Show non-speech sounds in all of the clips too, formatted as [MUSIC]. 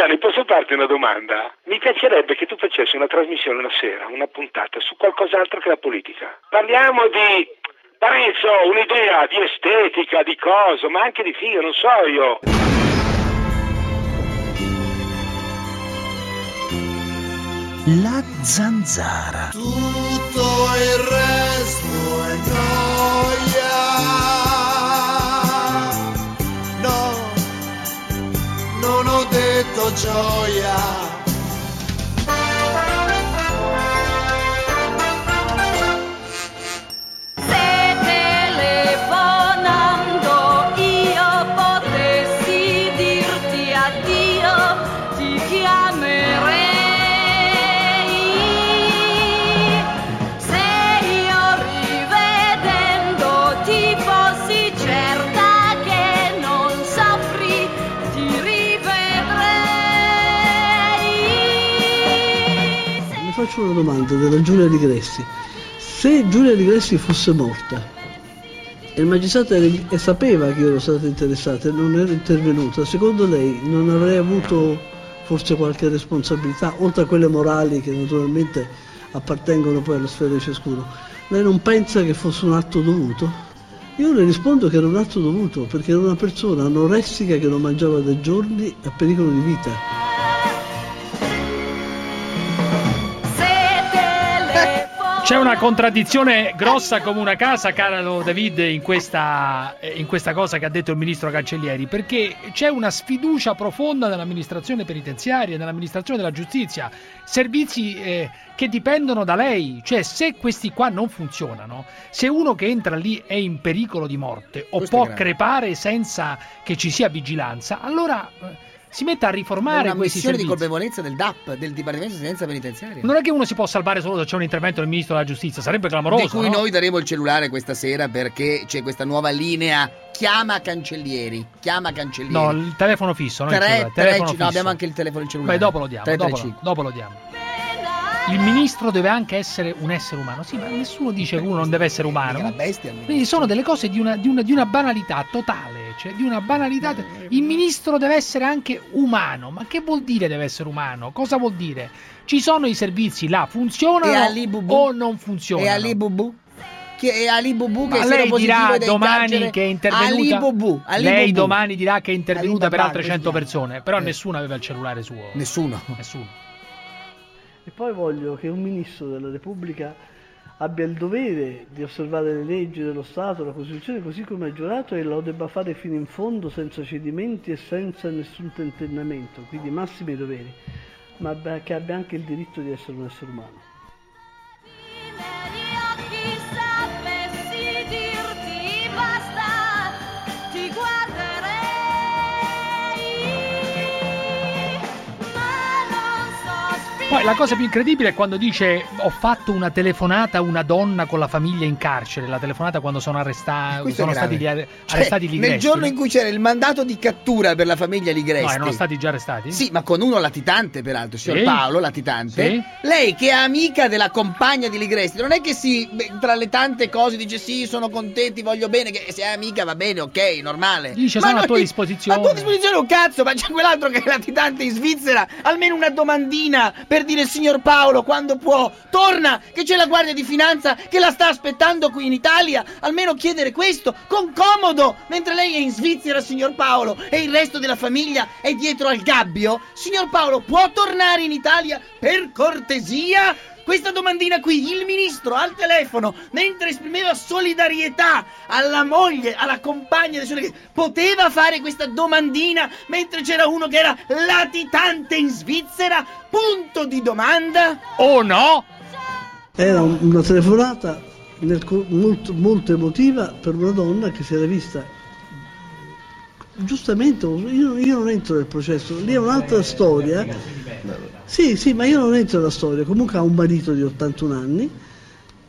Gianni, posso farti una domanda? Mi piacerebbe che tu facessi una trasmissione una sera, una puntata, su qualcos'altro che la politica. Parliamo di Parenzo, un'idea di estetica, di cosa, ma anche di figo, non so io. La zanzara. Tutto il resto gioia. Faccio una domanda della Giulia Ligressi. Se Giulia Ligressi fosse morta e il magistrato era- e sapeva che io ero stata interessata e non ero intervenuta, secondo lei non avrei avuto forse qualche responsabilità, oltre a quelle morali che naturalmente appartengono poi alla sfera di ciascuno? Lei non pensa che fosse un atto dovuto? Io le rispondo che era un atto dovuto, perché era una persona anoressica che non mangiava da giorni a pericolo di vita. C'è una contraddizione grossa come una casa, caro David, in questa, eh, in questa cosa che ha detto il ministro Cancellieri, perché c'è una sfiducia profonda nell'amministrazione penitenziaria, nell'amministrazione della giustizia, servizi eh, che dipendono da lei, cioè se questi qua non funzionano, se uno che entra lì è in pericolo di morte o Questo può crepare senza che ci sia vigilanza, allora eh, si metta a È riformare una questi missione di servizi. colpevolezza del DAP, del Dipartimento di Assistenza Penitenziaria. Non è che uno si può salvare solo se c'è un intervento del ministro della giustizia, sarebbe clamoroso. di cui no? noi daremo il cellulare questa sera perché c'è questa nuova linea chiama cancellieri chiama cancellieri No, il telefono fisso, no? il Tre- cellulare, tre- telefono no, fisso. abbiamo anche il telefono il cellulare Beh, dopo lo diamo, dopo, 335. dopo lo diamo. Il ministro deve anche essere un essere umano. Sì, ma nessuno dice che uno non deve essere umano. Mica la bestia, il Quindi sono delle cose di una, di una- di una banalità totale, cioè di una banalità. Il ministro deve essere anche umano. Ma che vuol dire deve essere umano? Cosa vuol dire? Ci sono i servizi là, funzionano Ali Bubu? o non funzionano? e Ali Bubu che è Ali Bubu che Ma lei positivo dirà domani che è intervenuta. Ali Bubu Ali lei Bubu. domani dirà che è intervenuta Ali per altre così 100 chiama. persone. Però Eh. nessuno aveva il cellulare suo. nessuno Nessuno. E poi voglio che un ministro della Repubblica abbia il dovere di osservare le leggi dello Stato, la Costituzione, così come ha giurato, e lo debba fare fino in fondo, senza cedimenti e senza nessun tentennamento, quindi massimi doveri, ma che abbia anche il diritto di essere un essere umano. Poi la cosa più incredibile è quando dice ho fatto una telefonata a una donna con la famiglia in carcere, la telefonata quando sono, arresta- è sono stati, gli arre- Cioè, arrestati gli nel giorno in cui c'era il mandato di cattura per la famiglia Ligresti No, erano stati già arrestati? Sì, ma con uno latitante, peraltro, signor Sì. Paolo, latitante. Sì. Lei, che è amica della compagna di Ligresti, non è che si, tra le tante cose, dice sì, sono contenti, voglio bene, che se è amica va bene, ok, normale. Dice, Ma sono a tua gli- disposizione. A tua disposizione un cazzo, ma c'è quell'altro che è latitante in Svizzera, almeno una domandina per dire, signor Paolo, quando può, torna, che c'è la Guardia di Finanza che la sta aspettando qui in Italia, almeno chiedere questo, con comodo, mentre lei è in Svizzera, signor Paolo, e il resto della famiglia è dietro al gabbio. Signor Paolo, può tornare in Italia per cortesia? Questa domandina qui, il ministro al telefono, mentre esprimeva solidarietà alla moglie, alla compagna del suo poteva fare questa domandina mentre c'era uno che era latitante in Svizzera? Punto di domanda? O no? Era un- una telefonata nel molto, molto emotiva per una donna che si era vista giustamente io, io non entro nel processo lì è un'altra storia. Sì sì ma io non entro nella storia comunque ha un marito di 81 anni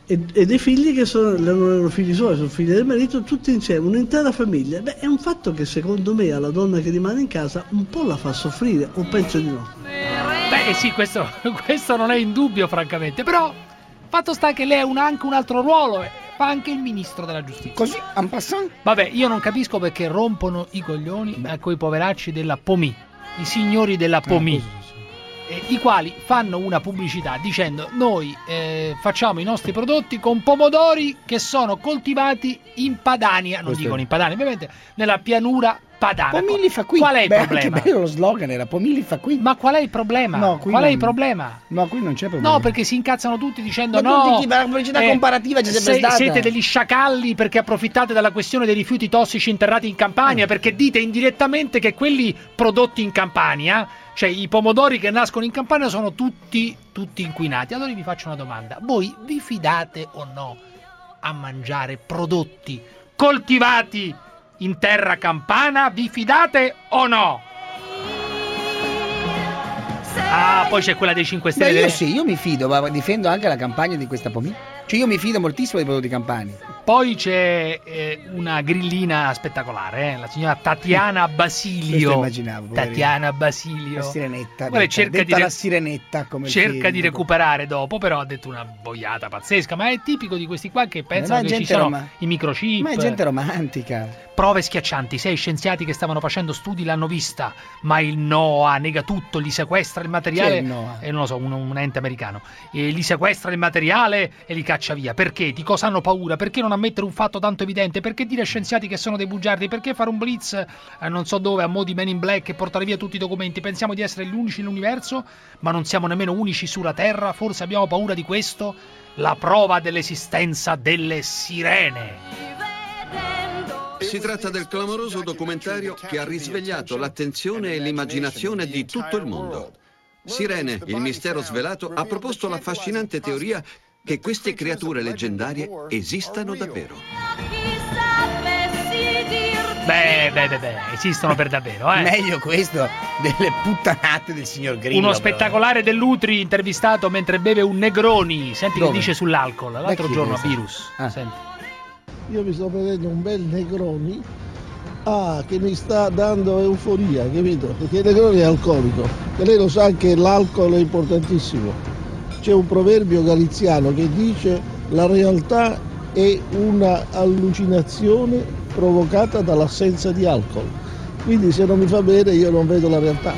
e, e dei figli che sono, non erano figli suoi sono figli del marito tutti insieme un'intera famiglia. Beh è un fatto che secondo me alla donna che rimane in casa un po' la fa soffrire o penso di no. Beh sì, questo, [LAUGHS] questo non è in dubbio francamente, però fatto sta che lei ha un- anche un altro ruolo, eh, fa anche il ministro della giustizia. Così, en passant. Vabbè, io non capisco perché rompono i coglioni a quei poveracci della POMI. i signori della Pomi, Ah, così, sì. eh, i quali fanno una pubblicità dicendo noi eh, facciamo i nostri prodotti con pomodori che sono coltivati in Padania, non Questo dicono in Padania, ovviamente nella pianura padana. Pomilli fa qui. Qual è il Beh, problema? Anche bello lo slogan era Pomilli fa qui. Ma qual è il problema? No, qui qual è non- il problema? No, qui non c'è problema. No, perché si incazzano tutti dicendo Ma no. tutti la pubblicità comparativa c'è sempre se- stata." Siete degli sciacalli perché approfittate della questione dei rifiuti tossici interrati in Mm. Campania, perché dite indirettamente che quelli prodotti in Campania, cioè i pomodori che nascono in Campania, sono tutti, tutti inquinati. Allora vi faccio una domanda: voi vi fidate o no a mangiare prodotti coltivati in terra campana? Vi fidate o no? Ah, poi c'è quella dei 5 Beh, Stelle. io delle- sì, io mi fido, ma difendo anche la campagna di questa Pomilli. Cioè io mi fido moltissimo dei prodotti campani. Poi c'è eh, una grillina spettacolare, eh, la signora Tatiana Basilio. Immaginavo. Tatiana Basilio. La sirenetta. Guarda, cerca detta di re- la sirenetta come cerca film, di recuperare dopo, però ha detto una boiata pazzesca. Ma è tipico di questi qua che pensano che ci sono i microchip. Ma è gente romantica. Prove schiaccianti, sei scienziati che stavano facendo studi l'hanno vista, ma il NOAA nega tutto, gli sequestra il materiale, Chi è il NOAA? eh, non lo so, un, un ente americano, e gli sequestra il materiale e li caccia via. Perché? Di cosa hanno paura? Perché non ammettere un fatto tanto evidente? Perché dire ai scienziati che sono dei bugiardi? Perché fare un blitz eh, non so dove a mo' di Men in Black e portare via tutti i documenti? Pensiamo di essere gli unici nell'universo, ma non siamo nemmeno unici sulla Terra? Forse abbiamo paura di questo? La prova dell'esistenza delle sirene. Si tratta del clamoroso documentario che ha risvegliato l'attenzione e l'immaginazione di tutto il mondo. Sirene, il mistero svelato, ha proposto l'affascinante teoria che queste creature leggendarie esistano davvero. Beh, beh, beh, beh, esistono per davvero, eh. Meglio questo delle puttanate del signor Grillo. Uno però. spettacolare dell'Utri intervistato mentre beve un Negroni. Senti Dove? che dice sull'alcol. L'altro giorno a? Virus. Ah. Senti. Io mi sto prendendo un bel Negroni ah, che mi sta dando euforia, capito? Perché il Negroni è alcolico e lei lo sa che l'alcol è importantissimo. C'è un proverbio galiziano che dice la realtà è una allucinazione provocata dall'assenza di alcol. Quindi se non mi fa bene io non vedo la realtà.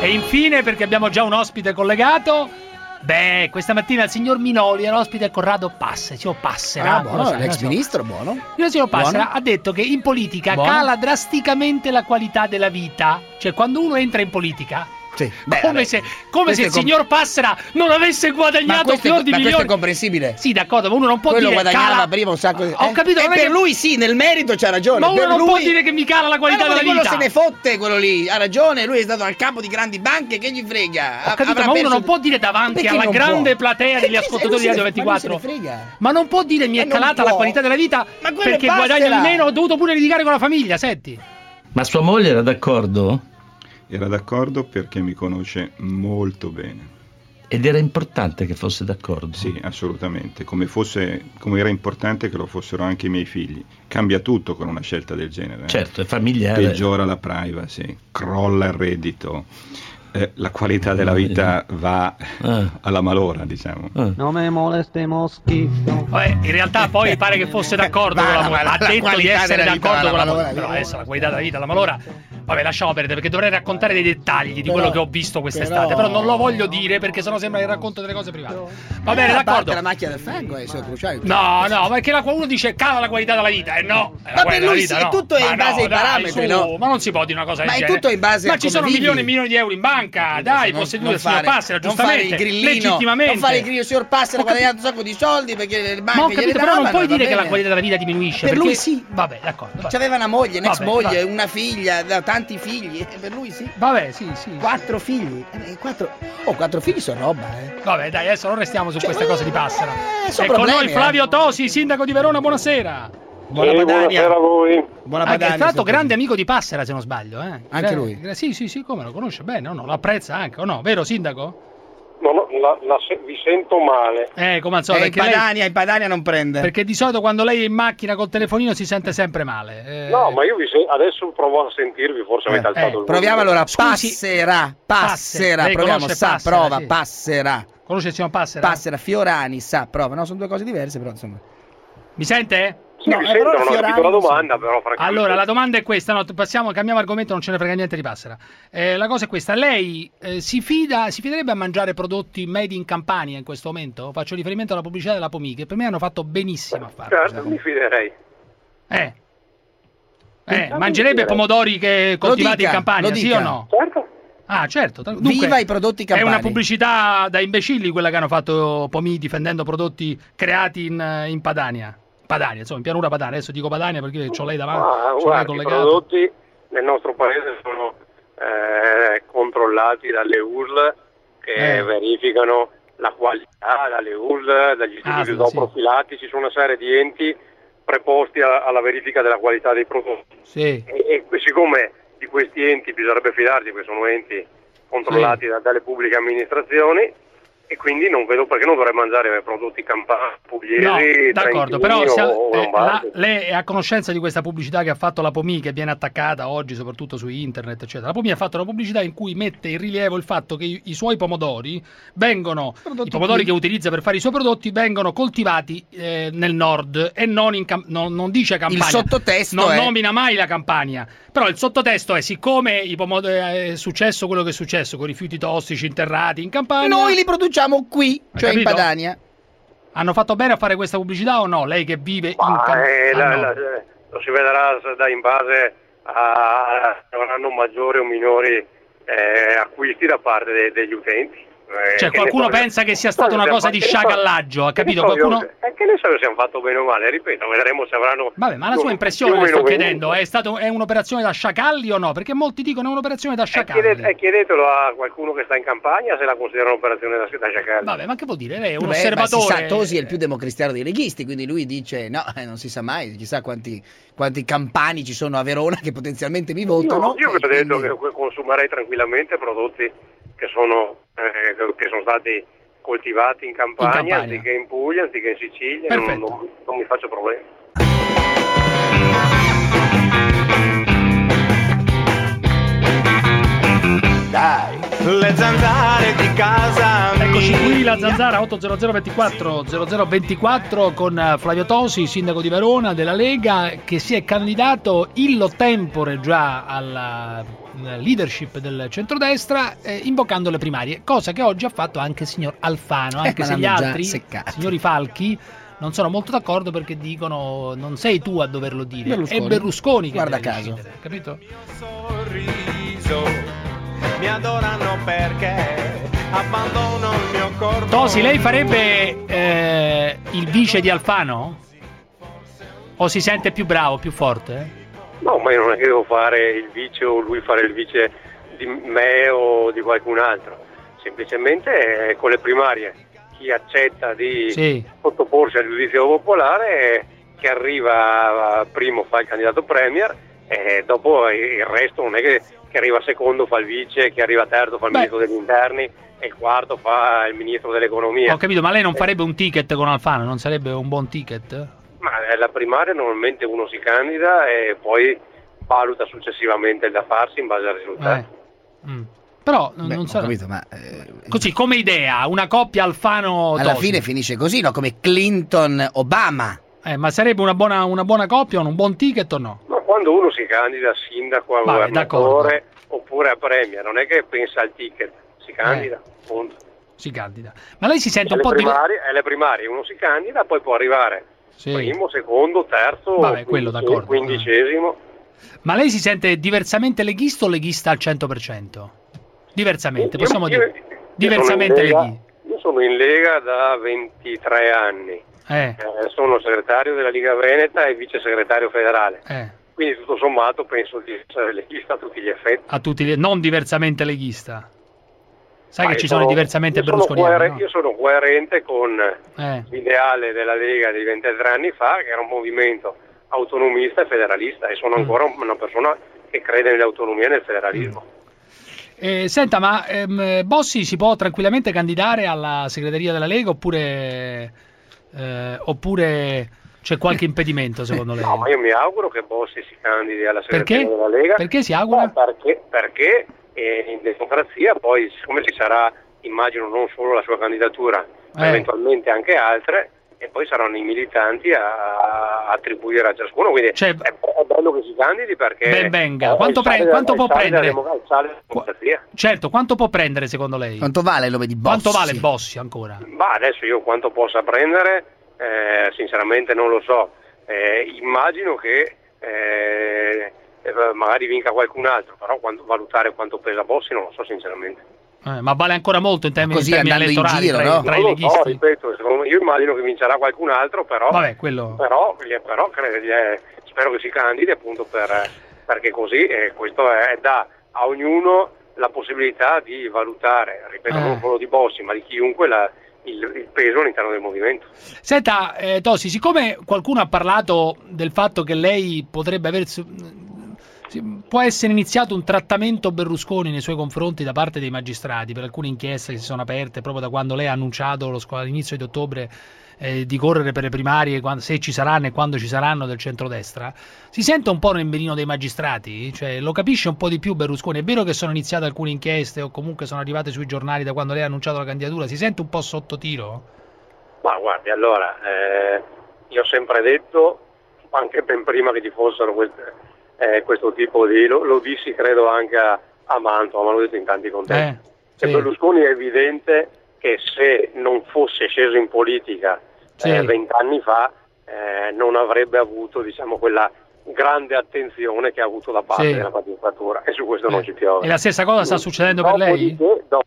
E infine, perché abbiamo già un ospite collegato. Beh, questa mattina il signor Minoli era ospite a Corrado Passe, signor Passera. Ah, buono, sai, l'ex so. ministro, buono. Il signor Passera Buono. ha detto che in politica Buono. cala drasticamente la qualità della vita. Cioè, quando uno entra in politica, Sì. Beh, come vabbè. se, come se il signor Passera non avesse Ma guadagnato questo, fior di ma questo è comprensibile. Sì, d'accordo, ma uno non può Quello dire guadagnava cala- prima un sacco di... Ho eh? capito, E per che- lui sì, nel merito c'ha ragione. Ma uno per non lui... può dire che mi cala la qualità Ma no, della quello vita. se ne fotte quello lì, ha ragione, lui è stato al capo di grandi banche, che gli frega? Ho capito, Avrà ma uno perso- non può dire davanti alla grande può? platea degli ascoltatori di Radio ne- ma lui se 24. ne frega. Ma non può dire mi è Ma calata la qualità della vita Ma perché guadagno di meno, ho dovuto pure litigare con la famiglia, senti. Ma sua moglie era d'accordo? Era d'accordo perché mi conosce molto bene. Ed era importante che fosse d'accordo? Sì, assolutamente. Come, fosse, come era importante che lo fossero anche i miei figli. Cambia tutto con una scelta del genere. eh. Certo, è familiare. Peggiora la privacy, crolla il reddito, eh, la qualità della vita va Ah. alla malora, diciamo. Ah. Non me moleste moschito. Vabbè, in realtà poi pare che fosse d'accordo Ma con la malora. la Ha detto di essere d'accordo con la alla malora. Però adesso la qualità della vita, la malora. Vabbè, lasciamo perdere perché dovrei raccontare dei dettagli di Però- quello che ho visto quest'estate. Però, però- non lo voglio dire perché sennò sembra che racconto delle cose private. Va bene, Eh, d'accordo. la macchia del fango è solo cruciale. No, no, perché la qualcuno dice cala la qualità della vita, e no. eh, Ma per lui vita, sì, no. tutto è Ma in base ai parametri, no? Ma non si può dire una cosa del Ma è genere. tutto in base Ma a ci come sono milioni e milioni di euro in banca, dai, Non- posseduti non dal signor fare- Passera, non fare il giustamente, legittimamente. Non fare il grillo, signor Passera, ha guadagnato un sacco di soldi perché le banche Ma ho capito, però non puoi dire che la qualità della vita diminuisce. Per lui sì. Vabbè, d'accordo. vabbè. C'aveva una moglie, un'ex Vabbè, moglie, vabbè. una figlia, tanti figli, e per lui sì. Vabbè, sì, sì. Quattro figli. Eh, quattro... Oh, quattro figli sono roba, eh. Vabbè, dai, adesso non restiamo su Cioè, queste cose di Passera. eh, E con noi Flavio eh. Tosi, sindaco di Verona, buonasera. Buona Padania. a voi. Buona Anche, Padania. tra l'altro, sempre. grande amico di Passera, se non sbaglio. Eh. Anche lui? sì, sì, sì, come lo conosce bene, o no? Lo apprezza anche, o no? Vero, sindaco? No, no, la- la se- vi sento male. Eh, come al solito, Eh, in perché, lei- Padania, in Padania non prende. perché di solito quando lei è in macchina col telefonino si sente sempre male. Eh, No, ma io vi se- adesso provo a sentirvi, forse avete Eh, alzato eh, il volume. Proviamo allora, Scusi. passerà, passerà, Lei proviamo, sa, Passera, prova, sì. passerà. Conosce il signor Passera? Passera, Fiorani, sa, prova. No, sono due cose diverse, però insomma. Mi sente? Sì, mi sento, non ho capito la domanda, però francamente... Allora, la domanda è questa, no, passiamo, cambiamo argomento, non ce ne frega niente di Passera. Eh, la cosa è questa, lei eh, si fida, si fiderebbe a mangiare prodotti made in Campania in questo momento? Faccio riferimento alla pubblicità della Pomi, che per me hanno fatto benissimo a farlo. Certo, mi fiderei. Eh. Eh, mangerebbe pomodori che coltivati dica, in Campania, sì o no? Certo. Ah, certo. Dunque, Viva i prodotti È campani. una pubblicità da imbecilli quella che hanno fatto Pomi difendendo prodotti creati in, in Padania. Padania, insomma, in pianura Padania. Adesso dico Padania perché ho lei davanti, Ah, c'ho lei guarda, i prodotti nel nostro paese sono eh, controllati dalle URL che Eh. verificano la qualità, dalle URL, dagli istituti Ah, sì, zooprofilati, ci sono una serie di enti preposti a- alla verifica della qualità dei prodotti. Sì. E, e siccome di questi enti bisognerebbe fidarsi, perché sono enti controllati da- dalle pubbliche amministrazioni, e quindi non vedo perché non dovrei mangiare prodotti campani, pugliesi, No, d'accordo, però o eh, la- lei è a conoscenza di questa pubblicità che ha fatto la Pomi, che viene attaccata oggi soprattutto su internet, eccetera. La Pomi ha fatto una pubblicità in cui mette in rilievo il fatto che i, i suoi pomodori vengono, i pomodori qui. che utilizza per fare i suoi prodotti, vengono coltivati eh, nel nord e non, in Cam- non, non dice Campania. Il sottotesto non è- nomina mai la Campania. Però il sottotesto è siccome i pomodori è successo quello che è successo con rifiuti tossici interrati in Campania. Noi li produciamo qui, Hai cioè in capito? Padania. Hanno fatto bene a fare questa pubblicità o no? Lei che vive in Ma, Campania. eh, la- la- lo si vedrà da in base a se avranno maggiori o minori eh, acquisti da parte de- degli utenti. Eh, Cioè, che qualcuno pensa che sia stata una cosa di sciacallaggio, ha che capito? Qualcuno... eh, che ne so se hanno fatto bene o male, ripeto, vedremo se avranno... Vabbè, ma la sua impressione le sto chiedendo, venuto. è, stato, è un'operazione da sciacalli o no? Perché molti dicono è un'operazione da E sciacalli. e chiedetelo a qualcuno che sta in campagna se la considera un'operazione da, da sciacalli. Vabbè, ma che vuol dire? Lei è un Beh, ma si osservatore. sa, Tosi è il più democristiano dei leghisti, quindi lui dice no, eh, non si sa mai, chissà quanti, quanti campani ci sono a Verona che potenzialmente mi votano. Io, io ho detto quindi- che consumerei tranquillamente prodotti che sono, eh, che- sono stati coltivati in Campania, Campania. anziché in Puglia, anziché in Sicilia, non, non- non mi faccio problemi. Dai, le zanzare di casa Eccoci qui, la Zanzara 80024 0024 con eh, Flavio Tosi, sindaco di Verona della Lega, che si è candidato illo tempore già alla leadership del centrodestra, eh, invocando le primarie, cosa che oggi ha fatto anche il signor Alfano, Eh, anche ma se gli altri, seccati. signori Falchi, non sono molto d'accordo perché dicono non sei tu a doverlo dire, Berlusconi. è Berlusconi che Guarda caso. decidere, capito? sorriso mi adorano perché abbandono il mio corpo Tosi, lei farebbe eh, il vice di Alfano? O si sente più bravo, più forte? No, ma io non è che devo fare il vice o lui fare il vice di me o di qualcun altro. Semplicemente eh, con le primarie chi accetta di Sì. sottoporsi al giudizio popolare, eh, che arriva eh, primo fa il candidato premier e dopo il resto non è che, che arriva secondo fa il vice, che arriva terzo fa il Beh. ministro degli interni e il quarto fa il ministro dell'economia. Ho capito, ma lei non farebbe un ticket con Alfano? Non sarebbe un buon ticket? Ma eh, la primaria normalmente uno si candida e poi valuta successivamente il da farsi in base al risultato. Eh. Mm. Però non- Beh, non ho sarà... capito, ma eh, Così, come idea, una coppia Alfano-Tosi. alla fine finisce così, no? Come Clinton-Obama. Eh, ma sarebbe una buona, una buona coppia, un buon ticket o no? Ma quando uno si candida a sindaco, a governatore oppure a premier, non è che pensa al ticket, si candida, Eh. punto. Si candida. Ma lei si sente E un po' di... primarie, e le primarie uno si candida, poi può arrivare Sì. primo, secondo, terzo, Vabbè, quindici- quindicesimo. Ma lei si sente diversamente leghista o leghista al 100%? Diversamente, possiamo Io- dire. io- io Diversamente Lega- leghista. Io sono in Lega da 23 anni. Eh, Eh, sono segretario della Liga Veneta e vice segretario federale. eh, Quindi tutto sommato penso di essere leghista a tutti gli effetti. a tutti gli- non diversamente leghista. Sai Ma che ci sono i diversamente io sono berlusconiani, no? Io sono coerente con Eh. l'ideale della Lega di 23 anni fa, che era un movimento autonomista e federalista, e Mm. sono ancora un- una persona che crede nell'autonomia e nel federalismo. Eh, senta, ma ehm, Bossi si può tranquillamente candidare alla segreteria della Lega oppure, eh, oppure c'è qualche [LAUGHS] impedimento secondo lei? No, ma io mi auguro che Bossi si candidi alla segreteria Perché? della Lega. Perché si augura? No, perché perché, eh, in democrazia poi, siccome ci sarà, immagino, non solo la sua candidatura, ma Eh. eventualmente anche altre, e poi saranno i militanti a, attribuire a ciascuno. Quindi è, è bello che si candidi perché Ben venga. è Quanto pre- della- quanto può prendere? Certo, quanto può prendere secondo lei? Quanto vale il nome di Bossi? Quanto vale Bossi ancora? Ma adesso io quanto possa prendere, eh, sinceramente non lo so. Eh, immagino che eh, eh, magari vinca qualcun altro, però quanto- valutare quanto pesa Bossi non lo so sinceramente. Eh, ma vale ancora molto in termini, in termini andando in giro, tra, no? tra lo so, ripeto, secondo me- io immagino che vincerà qualcun altro, però, Vabbè, quello... però, però cre- eh, spero che si candidi appunto per- perché così eh, questo è- dà a ognuno la possibilità di valutare, ripeto, Eh. non solo di Bossi, ma di chiunque la- il, il peso all'interno del movimento. Senta, eh, Tossi, siccome qualcuno ha parlato del fatto che lei potrebbe aver... Può essere iniziato un trattamento Berlusconi nei suoi confronti da parte dei magistrati per alcune inchieste che si sono aperte proprio da quando lei ha annunciato all'inizio di ottobre eh, di correre per le primarie, quando- se ci saranno e quando ci saranno del centrodestra. Si sente un po' nel mirino dei magistrati? Cioè, lo capisce un po' di più Berlusconi? È vero che sono iniziate alcune inchieste o comunque sono arrivate sui giornali da quando lei ha annunciato la candidatura? Si sente un po' sotto tiro? Ma guardi, allora, eh, io ho sempre detto, anche ben prima che ci fossero queste- eh, questo tipo di... Lo, lo dissi credo anche a, a Mantova, ma l'ho detto in tanti contesti. Eh, che sì. Berlusconi è evidente che se non fosse sceso in politica Sì. eh, vent'anni fa eh, non avrebbe avuto diciamo, quella grande attenzione che ha avuto da parte Sì. della magistratura e su questo non ci piove. E la stessa cosa sta succedendo per lei? Dopodiché, no,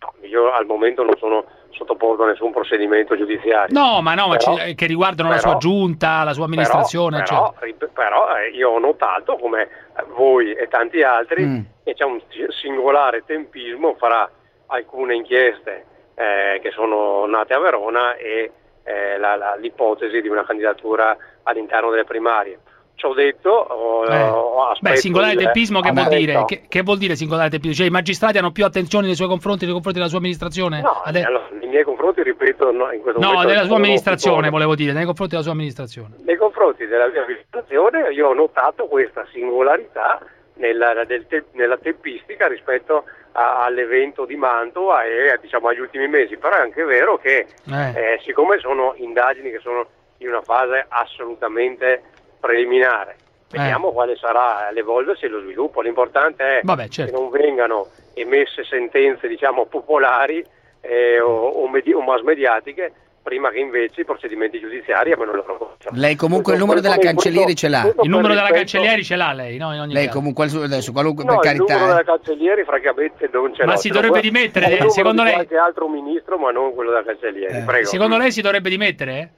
no, io al momento non sono sottoposto a nessun procedimento giudiziario. No, ma no, ma Però- ci- che riguardano la però- sua giunta, la sua amministrazione, però, eccetera. però, eh, io ho notato come eh, voi e tanti altri Mm. che c'è un si- singolare tempismo fra alcune inchieste eh, che sono nate a Verona e eh, la- la- l'ipotesi di una candidatura all'interno delle primarie. Ci ho detto, ho, Eh. ho- Beh, singolare tempismo che vuol dire? Che, che vuol dire singolare tempismo? Cioè i magistrati hanno più attenzione nei suoi confronti, nei confronti della sua amministrazione? No, Ade- allora, nei miei confronti, ripeto, no, in questo no, momento della non sua amministrazione, volevo dire, nei confronti della sua amministrazione. Nei confronti della mia amministrazione io ho notato questa singolarità nella, del te- nella tempistica rispetto a- all'evento di Mantova e diciamo, agli ultimi mesi, però è anche vero che Eh. eh, siccome sono indagini che sono in una fase assolutamente preliminare, vediamo quale sarà l'evolversi e lo sviluppo. L'importante è Vabbè, certo. che non vengano emesse sentenze diciamo, popolari eh, o, o medi- o mass mediatiche prima che invece i procedimenti giudiziari abbiano la loro corso. Lei comunque il numero della cancellieri ce l'ha. Il numero della cancellieri ce l'ha lei, no? In ogni Lei caso. comunque adesso qualunque No, per il numero carità. della eh. cancellieri francamente non ce Ma l'ho. si dovrebbe dimettere, numero secondo di lei? qualche altro ministro, ma non quello della cancellieri. Eh. Prego. Secondo lei si dovrebbe dimettere?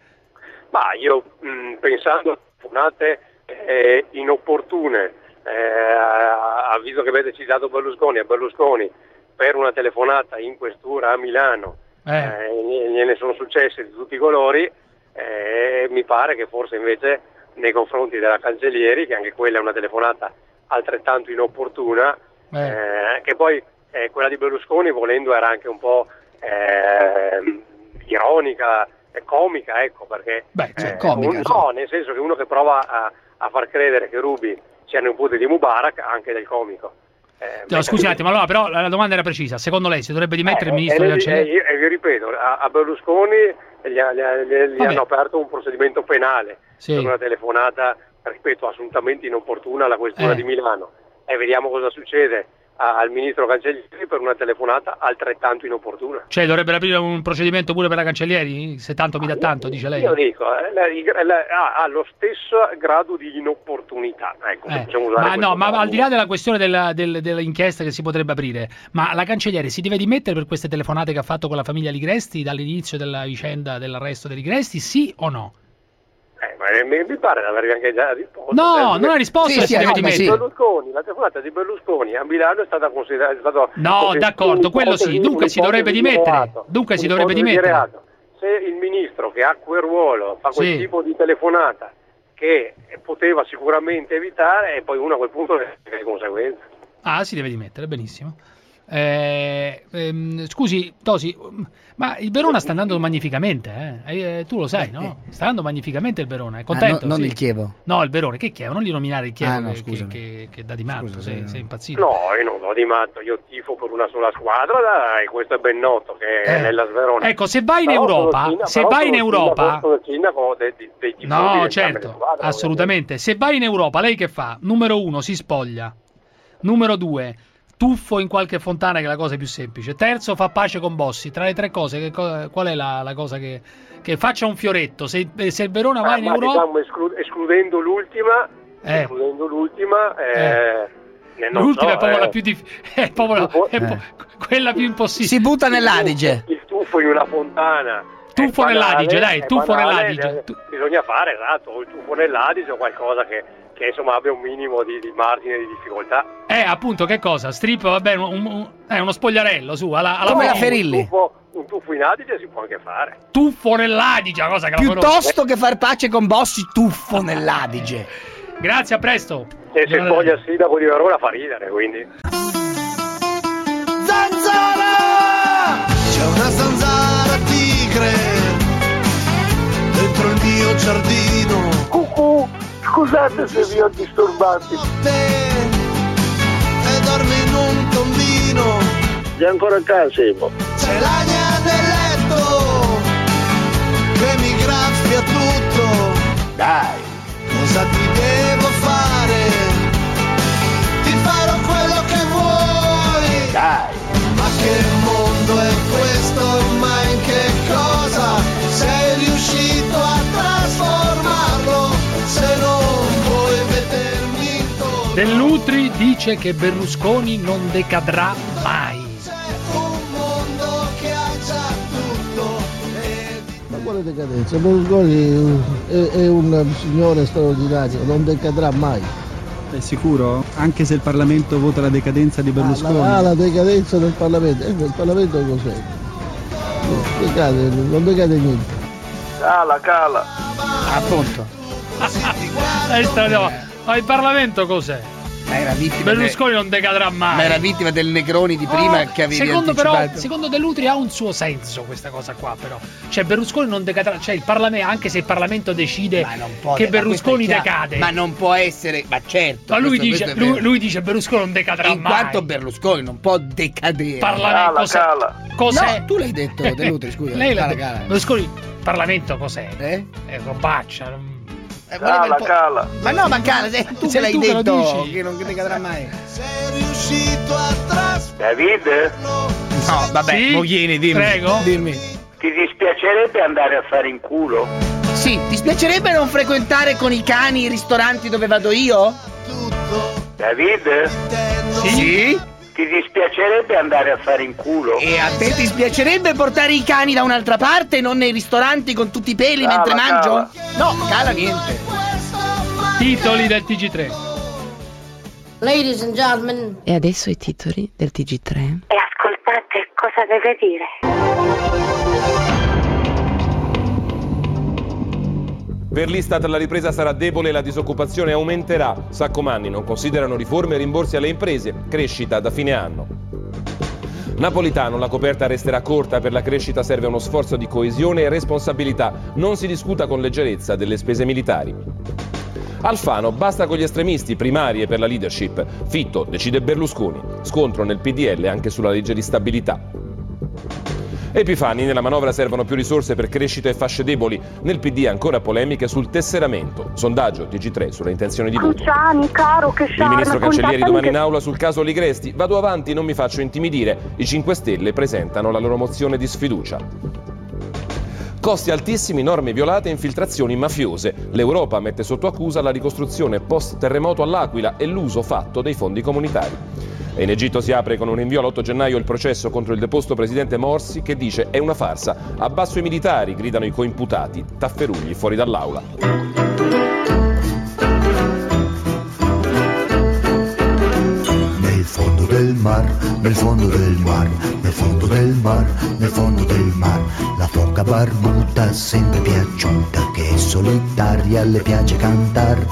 Ma io mh, pensando a telefonate eh, inopportune, eh, a- a- visto che avete citato Berlusconi, a Berlusconi per una telefonata in questura a Milano, Eh. eh, ne- gliene sono successe di tutti i colori, eh, mi pare che forse invece nei confronti della cancellieri, che anche quella è una telefonata altrettanto inopportuna, Eh. che poi quella di Berlusconi volendo era anche un po' ehm, ironica comica, ecco, perché Beh, cioè, eh, comica, un- sì. no, nel senso che uno che prova a, a far credere che Rubi sia nipote di Mubarak anche del comico. Eh, No, scusi un attimo, allora, però la domanda era precisa. Secondo lei si dovrebbe dimettere il ministro della e- e vi ripeto, a, a Berlusconi gli, gli gli- hanno aperto un procedimento penale Sì. per una telefonata, ripeto, assolutamente inopportuna alla questura Eh. di Milano. E vediamo cosa succede al ministro Cancellieri per una telefonata altrettanto inopportuna. Cioè dovrebbero aprire un procedimento pure per la cancellieri? Se tanto mi dà tanto, dice lei. Io dico, eh, ha, lo stesso grado di inopportunità. Ecco, Eh, ma no, ma al di là della questione della- del- dell'inchiesta che si potrebbe aprire, ma la cancelliere si deve dimettere per queste telefonate che ha fatto con la famiglia Ligresti dall'inizio della vicenda dell'arresto dei Ligresti, sì o no? Eh, ma mi, mi pare di aver anche già risposto. No, Eh, non ha risposto Sì, sì, si deve no, ma sì. dimettere. Berlusconi, la telefonata di Berlusconi a Milano è stata considerata. è stato No, d'accordo, quello sì, dunque si dovrebbe di dimettere, dunque si dovrebbe dimettere. Se il ministro che ha quel ruolo fa quel Sì. tipo di telefonata che poteva sicuramente evitare, e poi uno a quel punto ha le conseguenze. Ah, si deve dimettere, benissimo. Eh, ehm, scusi, Tosi, ma il Verona sta andando magnificamente, eh? Eh, tu lo sai, no? Sta andando magnificamente il Verona, è contento? Ah, no- non Sì. il Chievo. No, il Verone, che Chievo? Non gli nominare il Chievo Ah, no, che, che, che dà di matto, Scusa, sei, sei impazzito. No, io non do di matto, io tifo per una sola squadra dai, e questo è ben noto che è Eh. nella Sverona. Ecco, se vai in Però Europa, sindaco- se vai in Europa- sindaco dei, dei, dei No, certo, squadre, assolutamente. Se vai in Europa, lei che fa? Numero uno, si spoglia. Numero due, tuffo in qualche fontana, che è la cosa più semplice. Terzo, fa pace con Bossi. Tra le tre cose, che qual è la, la cosa che, che faccia un fioretto? Se, se il Verona va Ah, in ma Europa... diciamo, esclu- escludendo l'ultima, Eh. escludendo l'ultima, eh, eh, L'ultima so, è proprio eh, la più difficile, [LAUGHS] è proprio la- è po- quella più impossibile. Si butta nell'Adige. il tuffo in una fontana. Tuffo banale, nell'Adige, dai, tuffo banale, nell'Adige. eh, Bisogna fare, esatto, il tuffo nell'Adige o qualcosa che, che, insomma abbia un minimo di, di margine di difficoltà. Eh, appunto, che cosa? Strip, vabbè, un, un- eh, uno spogliarello, su, alla, alla Come la Ferilli. Un tuffo, un tuffo in Adige si può anche fare. Tuffo nell'Adige, una cosa che. Piuttosto che far pace con Bossi, tuffo nell'Adige. [LAUGHS] Grazie, a presto. E se spoglia il sindaco di Verona fa ridere, quindi. Zanzara! C'è una zanzara tigre dentro il mio giardino. Scusate se vi ho disturbati. E dorme in un tombino. Sei ancora a casa, Simo? C'è l'agna del letto che mi graffia tutto. Dai! Cosa ti devo fare? Ti farò quello che vuoi. Dai! Ma che dice che Berlusconi non decadrà mai. Un mondo che ha già tutto. Ma quale decadenza? Berlusconi è, è un signore straordinario, non decadrà mai. È sicuro? Anche se il Parlamento vota la decadenza di Berlusconi? Ah, la decadenza del Parlamento. Eh, il Parlamento cos'è? No, decade, non decade niente. Cala, cala. Appunto. [LAUGHS] Dai, strano. Ma il Parlamento cos'è? Ma era vittima Berlusconi non decadrà mai. Ma era vittima del Negroni di prima Oh, che avevi secondo anticipato. però, secondo Dell'Utri ha un suo senso questa cosa qua però. Cioè Berlusconi non decadrà, cioè il Parlamento, anche se il Parlamento decide che Berlusconi decade. Ma non può essere, ma certo. Ma lui questo- dice, questo lui, lui dice Berlusconi non decadrà in mai. quanto Berlusconi non può decadere. Parlamento cos'è? Cos'è? No, tu l'hai detto, Dell'Utri, scusa. [LAUGHS] Lei l'ha Cala, detto. cala. Berlusconi, Parlamento cos'è? Eh? È robaccia. non- Eh, po- cala. Ma no, ma cala, sei tu che l'hai tu che detto dici. che non decadrà mai. sei riuscito a trasformarlo. David, No, vabbè, Sì? Moghini, dimmi. Prego? Dimmi. ti dispiacerebbe andare a fare in culo? Sì, ti spiacerebbe non frequentare con i cani i ristoranti dove vado io? David, Sì. Ti dispiacerebbe andare a fare in culo? E a te ti spiacerebbe portare i cani da un'altra parte, non nei ristoranti con tutti i peli mentre Cala, mangio? No, cala niente. Titoli del TG3. Ladies and gentlemen. E adesso i titoli del TG3. E ascoltate cosa deve dire. Per l'Istat la ripresa sarà debole e la disoccupazione aumenterà. Saccomanni non considerano riforme e rimborsi alle imprese. Crescita da fine anno. Napolitano, la coperta resterà corta, per la crescita serve uno sforzo di coesione e responsabilità. Non si discuta con leggerezza delle spese militari. Alfano, basta con gli estremisti, primarie per la leadership. Fitto, decide Berlusconi. Scontro nel PDL anche sulla legge di stabilità. Epifani, nella manovra servono più risorse per crescita e fasce deboli. Nel PD ancora polemiche sul tesseramento. Sondaggio TG3 sulle intenzioni di voto. Cruciani, caro, che Il ministro Cancellieri domani in aula sul caso Ligresti. Vado avanti, non mi faccio intimidire. I 5 Stelle presentano la loro mozione di sfiducia. Costi altissimi, norme violate e infiltrazioni mafiose. L'Europa mette sotto accusa la ricostruzione post-terremoto all'Aquila e l'uso fatto dei fondi comunitari. E in Egitto si apre con un rinvio all'8 gennaio il processo contro il deposto presidente Morsi che dice è una farsa. Abbasso i militari, gridano i coimputati. Tafferugli fuori dall'aula. Fondo del mar, nel fondo del mar, nel fondo del mar, nel fondo del mar, la foca barbuta sempre piaciuta che è solitaria le piace cantar.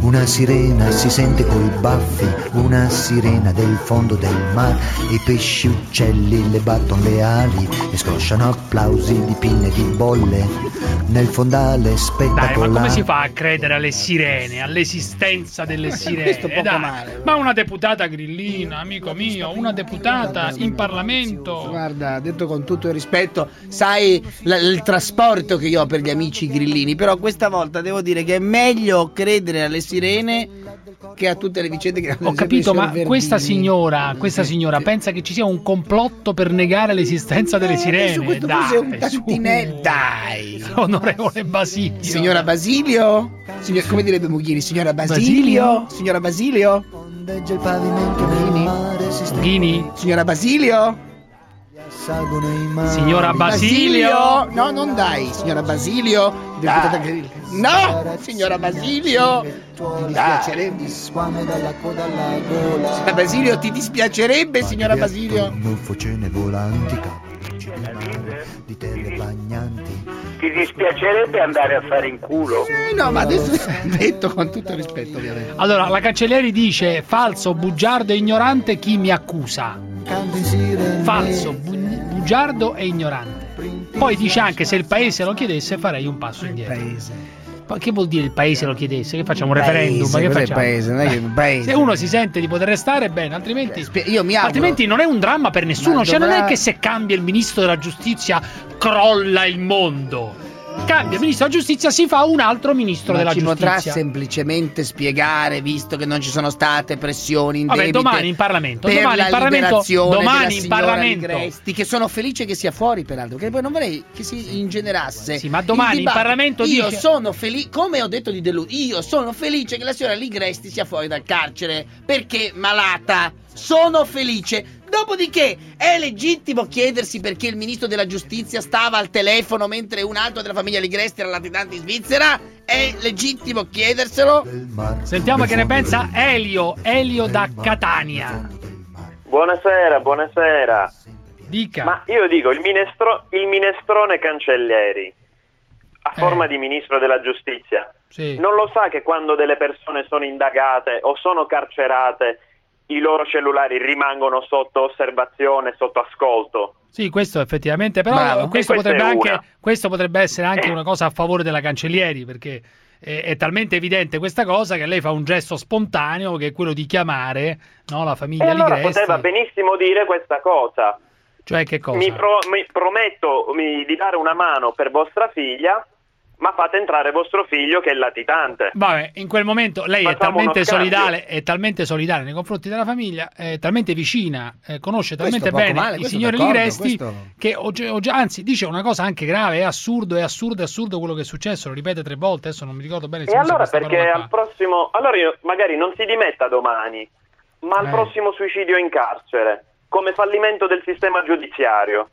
Una sirena si sente coi baffi, una sirena del fondo del mar. I pesci uccelli le battono le ali e scrosciano applausi di pinne di bolle. Nel fondale Dai, ma spettacolare. come si fa a credere alle sirene, all'esistenza delle sirene? questo poco Dai, male. Ma una deputata grillina, amico mio, una deputata in Parlamento. Guarda, detto con tutto il rispetto, sai il trasporto che io ho per gli amici grillini, però questa volta devo dire che è meglio credere alle sirene che a tutte le vicende che Ho capito, ma questa signora, questa signora pensa che ci sia un complotto per negare l'esistenza delle sirene. Eh, su questo dai, forse è un su. tantinello. Dai. Onorevole Basilio. Signora Basilio? Signor- come direbbe Mughini? Signora Basilio? Basilio? Signora Basilio? Ondeggia il pavimento nel mare, si sta- Ghini? Signora Basilio? Signora Basilio? No, non dai, signora Basilio. Grilli. No, signora Basilio. Mi dispiacerebbe. Squame dalla coda alla gola. Signora Basilio, ti dispiacerebbe, signora Basilio? Non focene volanti, capricci di terre bagnanti. Ti dispiacerebbe andare a fare in culo? Eh, no, ma adesso [LAUGHS] detto con tutto il rispetto, ovviamente. Allora, la cancellieri dice falso, bugiardo e ignorante chi mi accusa. Falso, bu- bugiardo e ignorante. Poi dice anche se il paese lo chiedesse farei un passo indietro. Ma che vuol dire il paese lo chiedesse? Che facciamo un referendum? Ma che facciamo? paese? Non è che il paese. Se uno si sente di poter restare bene, altrimenti, io mi auguro- altrimenti non è un dramma per nessuno. Ma Cioè, non è dovrà- che se cambia il ministro della giustizia crolla il mondo. Cambia ministro della giustizia, si fa un altro ministro Ma della ci potrà semplicemente spiegare, visto che non ci sono state pressioni Vabbè, indebite domani in Parlamento, per domani la in Parlamento, domani in Parlamento. Ligresti, che sono felice che sia fuori peraltro, che poi non vorrei che si ingenerasse. Sì, ma domani in. Parlamento Io dice- sono felice, come ho detto di Deludo, io sono felice che la signora Ligresti sia fuori dal carcere perché malata. Sono felice. Dopodiché è legittimo chiedersi perché il ministro della giustizia stava al telefono mentre un altro della famiglia Ligresti era latitante in Svizzera? È legittimo chiederselo? Sentiamo che ne pensa Elio, Elio da Catania. Buonasera, buonasera. Dica. Ma io dico, il, minestro- il minestrone cancellieri, a forma di ministro della giustizia, Sì. non lo sa che quando delle persone sono indagate o sono carcerate, i loro cellulari rimangono sotto osservazione, sotto ascolto? Sì, questo effettivamente, però Bravo. questo, E potrebbe anche, questo potrebbe essere anche una cosa a favore della cancellieri, perché è, è talmente evidente questa cosa che lei fa un gesto spontaneo che è quello di chiamare no, la E famiglia allora Ligresti. poteva benissimo dire questa cosa. Cioè che cosa? Mi, pro- mi prometto mi- di dare una mano per vostra figlia, ma fate entrare vostro figlio che è latitante. Vabbè, in quel momento lei è talmente solidale, è talmente solidale nei confronti della famiglia, è talmente vicina, eh, conosce talmente bene male, i signori Ligresti questo- che ho già- ho già- anzi dice una cosa anche grave, è assurdo, è assurdo, è assurdo quello che è successo, lo ripete tre volte, adesso non mi ricordo bene se E allora perché al prossimo... Allora io magari non si dimetta domani, ma al Eh. prossimo suicidio in carcere, come fallimento del sistema giudiziario.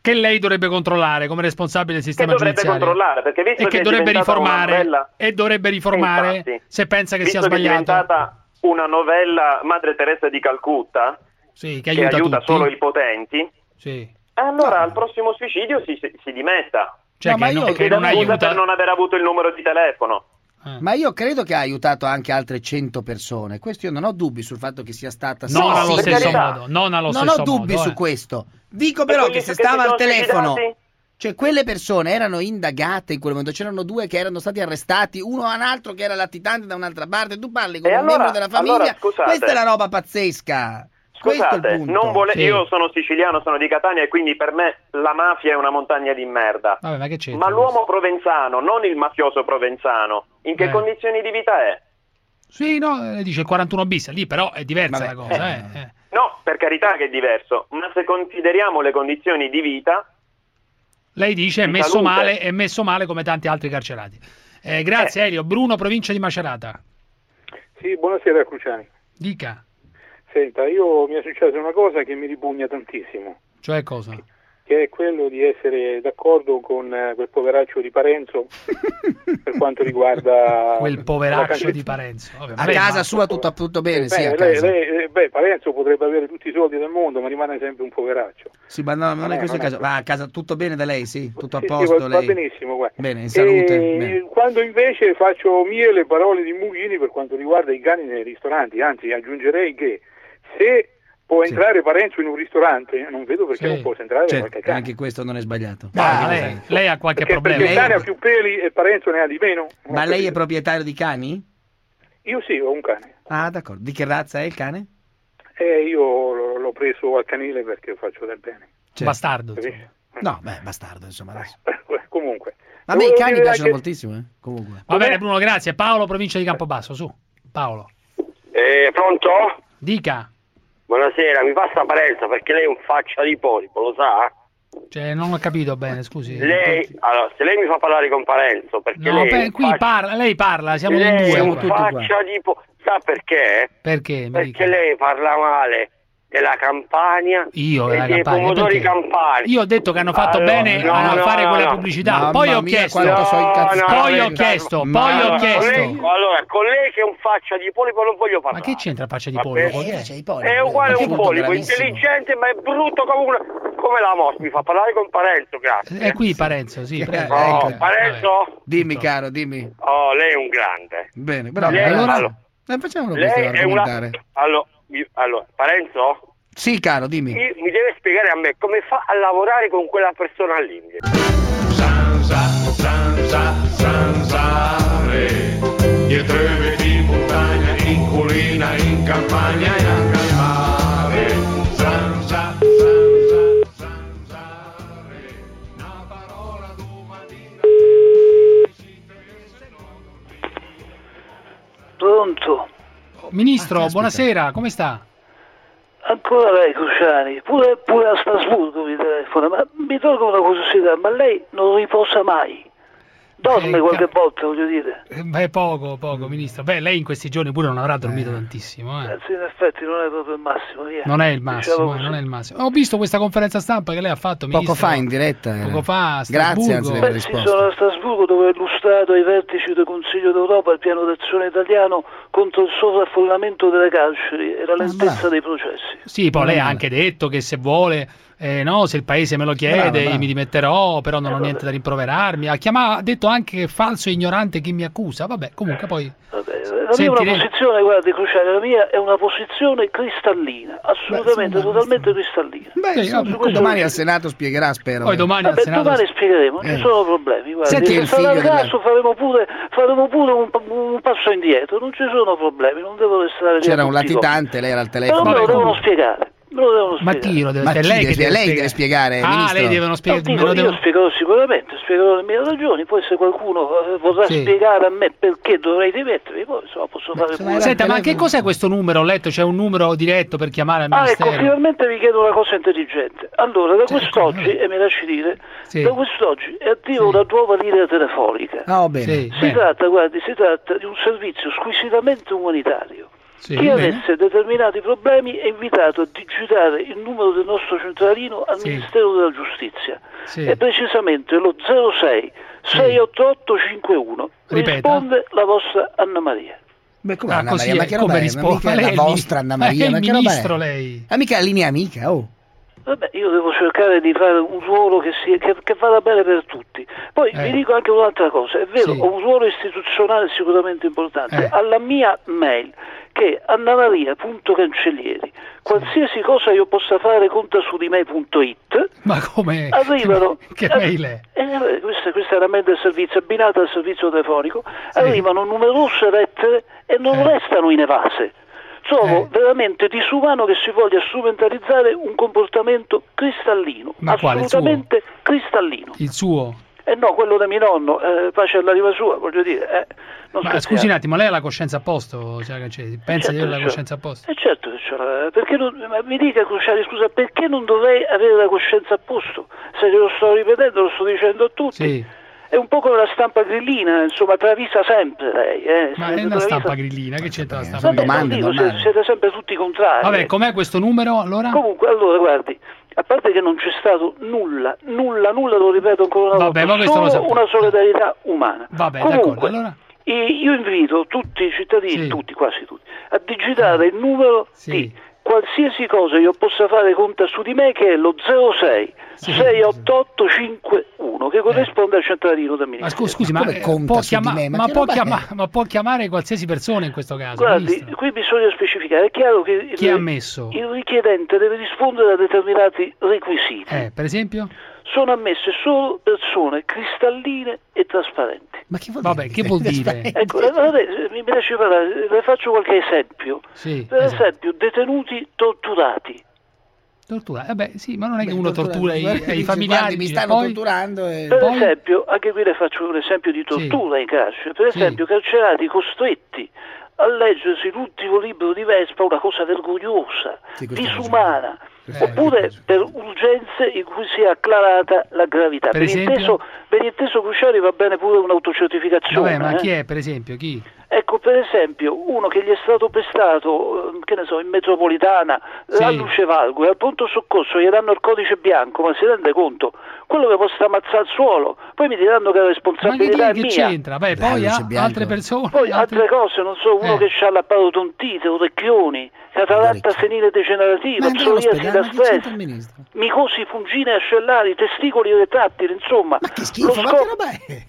Che lei dovrebbe controllare come responsabile del Che sistema dovrebbe giudiziario controllare, perché visto e che, è dovrebbe riformare novella- e dovrebbe riformare Infatti, se pensa che visto sia che è sbagliato. diventata una novella Madre Teresa di Calcutta, Sì, che aiuta, tutti. solo i potenti, Sì. allora al prossimo suicidio si, si- si dimetta. Cioè No, che ma no- io- che non aiuta. per non aver avuto il numero di telefono. Ma io credo che ha aiutato anche altre 100 persone. Questo io non ho dubbi sul fatto che sia stata Non allo sì, stesso per carità. modo, non allo Non stesso ho dubbi modo, su eh. questo. Dico però che se stava al telefono, cioè quelle persone erano indagate in quel momento, c'erano due che erano stati arrestati, uno a un altro che era latitante da un'altra parte, tu parli con E un allora- membro della famiglia, allora, questa è la roba pazzesca. Scusate, vole- Sì. io sono siciliano, sono di Catania e quindi per me la mafia è una montagna di merda. Vabbè, ma? Ma l'uomo provenzano, non il mafioso provenzano, in che Eh. condizioni di vita è? Sì, no, eh, dice il 41 bis, lì però è diversa Vabbè, la cosa, eh. eh. No, per carità che è diverso, ma se consideriamo le condizioni di vita, Lei dice è messo salute. male, è messo male come tanti altri carcerati. Eh, grazie Elio, Bruno, provincia di Macerata. Sì, buonasera Cruciani. Dica, Senta, io mi è successa una cosa che mi ripugna tantissimo. cioè cosa? che è quello di essere d'accordo con eh, quel poveraccio di Parenzo [LAUGHS] per quanto riguarda Quel poveraccio di Parenzo. Vabbè, A casa sua tutto, tutto bene, sì, a Beh, lei- casa. lei- eh, beh, Parenzo potrebbe avere tutti i soldi del mondo, ma rimane sempre un poveraccio. Sì, ma no, non è Eh, questo il non è caso. Va a casa tutto bene da lei, sì? Tutto a Sì, sì, posto, va, va lei? benissimo, guarda. Bene, in salute? E Bene. quando invece faccio mie le parole di Mughini per quanto riguarda i cani nei ristoranti, anzi aggiungerei che se può entrare Parenzo in un ristorante, non vedo perché Sì. non possa entrare Certo, qualche cane. anche questo non è sbagliato. Ah, lei, lei ha qualche Perché, problema. perché il cane ha più peli e Parenzo ne ha di meno. Ma lei è proprietario di cani? Io sì, ho un cane. Ah, d'accordo. Di che razza è il cane? E io l'ho preso al canile perché faccio del bene. Bastardo. Capisci? No, beh, bastardo, insomma. Adesso. [LAUGHS] Comunque. A me i cani piacciono anche- moltissimo, eh. Comunque. Va bene Bruno, grazie. Paolo, provincia di Campobasso, su. Paolo. Eh, pronto? Dica. Buonasera, mi passa Parenzo perché lei è un faccia di polipo, lo sa? Cioè, non ho capito bene, scusi. Lei, allora, se lei mi fa parlare con Parenzo, perché No, lei, un qui faccia- parla, lei parla, siamo in lei due. è un faccia di polipo, sa perché? Perché? Perché lei parla male della Campania Io e della dei Campania, pomodori perché? campani. Io ho detto che hanno fatto Allora, bene no, a no, fare quella no. pubblicità. Mamma poi ho mia, chiesto, quanto so incazzare. poi ho chiesto, no, poi ho allora, chiesto. Con lei, allora, con lei che è un faccia di polipo non voglio parlare. Ma che c'entra faccia di Va pollo? bene? Che È uguale a un punto polipo, gravissimo. intelligente ma è brutto come, una, come la mos. Mi fa parlare con Parenzo, grazie. È qui Parenzo, sì, prego. Oh, Ecco. Parenzo? Dimmi, caro, dimmi. Oh, lei è un grande. Bene, bravo. Lei- allora, allora, eh, facciamolo lei questo è una... Allora, allora, Parenzo? Sì, caro, dimmi. Mi, mi deve spiegare a me come fa a lavorare con quella persona lì. zanzare dietro i in montagna, in collina, in campagna e anche al mare. Zanza, Pronto? Ministro, buonasera, come sta? Ancora lei, Cruciani? Pure, pure a Strasburgo mi telefona, ma mi tolgo una curiosità, ma lei non riposa mai? Dorme Eh, qualche ca- volta, voglio dire. Eh, Beh, poco, poco, ministro. Beh, lei in questi giorni pure non avrà dormito tantissimo, eh. Eh, sì, in effetti non è proprio il massimo, via. Non è il Diciamo massimo, eh, così. non è il massimo. Ho visto questa conferenza stampa che lei ha fatto, Poco ministro. fa in diretta. era. Poco fa, a Grazie, Strasburgo. anzi, della Beh, sì, sono a Strasburgo dove ho illustrato ai vertici del Consiglio d'Europa il piano d'azione italiano contro il sovraffollamento delle carceri e la lentezza dei processi. Sì, poi lei ha anche detto che se vuole, eh, no, se il paese me lo chiede, Bravo, bravo. io mi dimetterò, però non ho niente da rimproverarmi. Ha, chiama- ha detto anche che è falso e ignorante chi mi accusa. Vabbè, comunque poi... La mia è una posizione, guardi Cruciani, la mia è una posizione cristallina, assolutamente, insomma, totalmente cristallina. Beh, insomma, questo domani al Senato spiegherà, spero. Poi domani al Vabbè, Senato... domani spiegheremo, non Eh. ci sono problemi. Guardi. Senti, se sarà il figlio della- caso faremo pure, faremo pure un, un passo indietro, non ci sono problemi, non devo restare C'era un latitante, lei era al Però telefono. me lo Vabbè, devono spiegare. Me lo devono Ma spiegare. chi lo deve Ma chi lei deve che deve spiegare? Lei deve spiegare, Ah, ministro. lei devono No, spiegare... dico, me lo io spiegherò sicuramente, spiegherò le mie ragioni, poi se qualcuno eh, vorrà Sì. spiegare a me perché dovrei dimettermi, poi insomma posso fare pure. Senta, ma che cos'è questo numero? Ho letto, c'è un numero diretto per chiamare al Ah, ecco, ministero. finalmente vi chiedo una cosa intelligente. Allora, da quest'oggi, e mi lasci dire, Sì. da quest'oggi è attiva una nuova linea telefonica. Ah, oh, bene. Sì, Si bene. tratta, guardi, si tratta di un servizio squisitamente umanitario. Sì, Chi bene. avesse determinati problemi è invitato a digitare il numero del nostro centralino al Sì. Ministero della Giustizia. Sì. È precisamente lo 06 68851. Ripeta. Risponde la vostra Anna Maria. Beh, come Ah, Anna Maria? è, Ma che roba come è? risponde? Ma mica Ma lei la vostra Anna [LAUGHS] ma Maria, ma che roba ministro è? lei. Ma mica la linea amica, oh. Vabbè, io devo cercare di fare un ruolo che, sia, che, che vada bene per tutti. Poi Eh. vi dico anche un'altra cosa, è vero, Sì. ho un ruolo istituzionale sicuramente importante. Eh. Alla mia mail, che è annamaria.cancellieri, qualsiasi cosa io possa fare conta su di me.it, Ma come? [LAUGHS] arrivano... Che mail è? Eh, questa, questa è la mail del servizio, abbinata al servizio telefonico, arrivano numerose lettere e non Eh. restano inevase. Trovo veramente disumano che si voglia strumentalizzare un comportamento cristallino, Ma quale, il assolutamente cristallino. Il suo? E no, quello da mio nonno, eh, pace all'anima sua, voglio dire. eh, non Ma scusi un attimo, lei ha la coscienza a posto? Cioè, che c'è- pensa di Certo avere la coscienza a posto? Eh certo che ce l'ha, perché non, ma mi dica Cruciani, scusa, perché non dovrei avere la coscienza a posto? Se glielo sto ripetendo, lo sto dicendo a tutti. Sì. È un po' come la stampa grillina, insomma, travisa sempre lei. Eh, Ma è una stampa grillina, che c'entra la stampa grillina? non dico, siete, siete sempre tutti contrari. Vabbè, com'è questo numero allora? Comunque, allora, guardi, A parte che non c'è stato nulla, nulla, nulla, lo ripeto ancora una Vabbè, volta, solo una solidarietà umana. Vabbè, d'accordo. Comunque, Allora, io invito tutti i cittadini, Sì. tutti, quasi tutti, a digitare il numero Sì. di qualsiasi cosa io possa fare conta su di me che è lo 06 Sì. 68851 che corrisponde al centralino del ma ministero. scu- scusi, ma, eh, conta può, chiama- me? Ma ma può chiama- ma può chiamare qualsiasi persona in questo caso? Guardi, ministro? qui bisogna specificare, è chiaro che il, Chi ha messo? il richiedente deve rispondere a determinati requisiti. Eh, per esempio? Sono ammesse solo persone cristalline e trasparenti. Ma che vuol Vabbè, dire? che vuol [LAUGHS] dire? Ecco, eh, guardate, eh, mi mi lasci parlare, le faccio qualche esempio. Sì, Per esatto. esempio, detenuti torturati. Tortura. Eh beh, sì, ma non è che Beh, uno tortura- tortura i, guardi, ai dice, familiari. mi stanno poi- torturando e... Per Poi- esempio, anche qui le faccio un esempio di tortura in carcere. Per esempio, carcerati costretti a leggersi l'ultimo libro di Vespa, una cosa vergognosa, Sì, disumana. Eh, Oppure per urgenze in cui sia acclarata la gravità. Per Ben esempio? inteso, ben inteso Cruciani va bene pure un'autocertificazione. Vabbè, ma eh. chi è, per esempio? Chi? Ecco, per esempio, uno che gli è stato pestato, eh, che ne so, in metropolitana, Sì. a Luce Valgo, e al pronto soccorso gli danno il codice bianco, ma si rende conto? Quello che può ammazzare al suolo, poi mi diranno che la Ma che, responsabilità è che mia. c'entra? Beh, poi ha bianco. altre persone. Poi altre cose, non so, uno Eh. che ha la parodontite, orecchioni, cataratta Orecchio. senile degenerativa, psoriasi da stress, ministro? micosi fungine ascellari, testicoli retrattili, insomma. Ma che schifo, lo ma che roba è?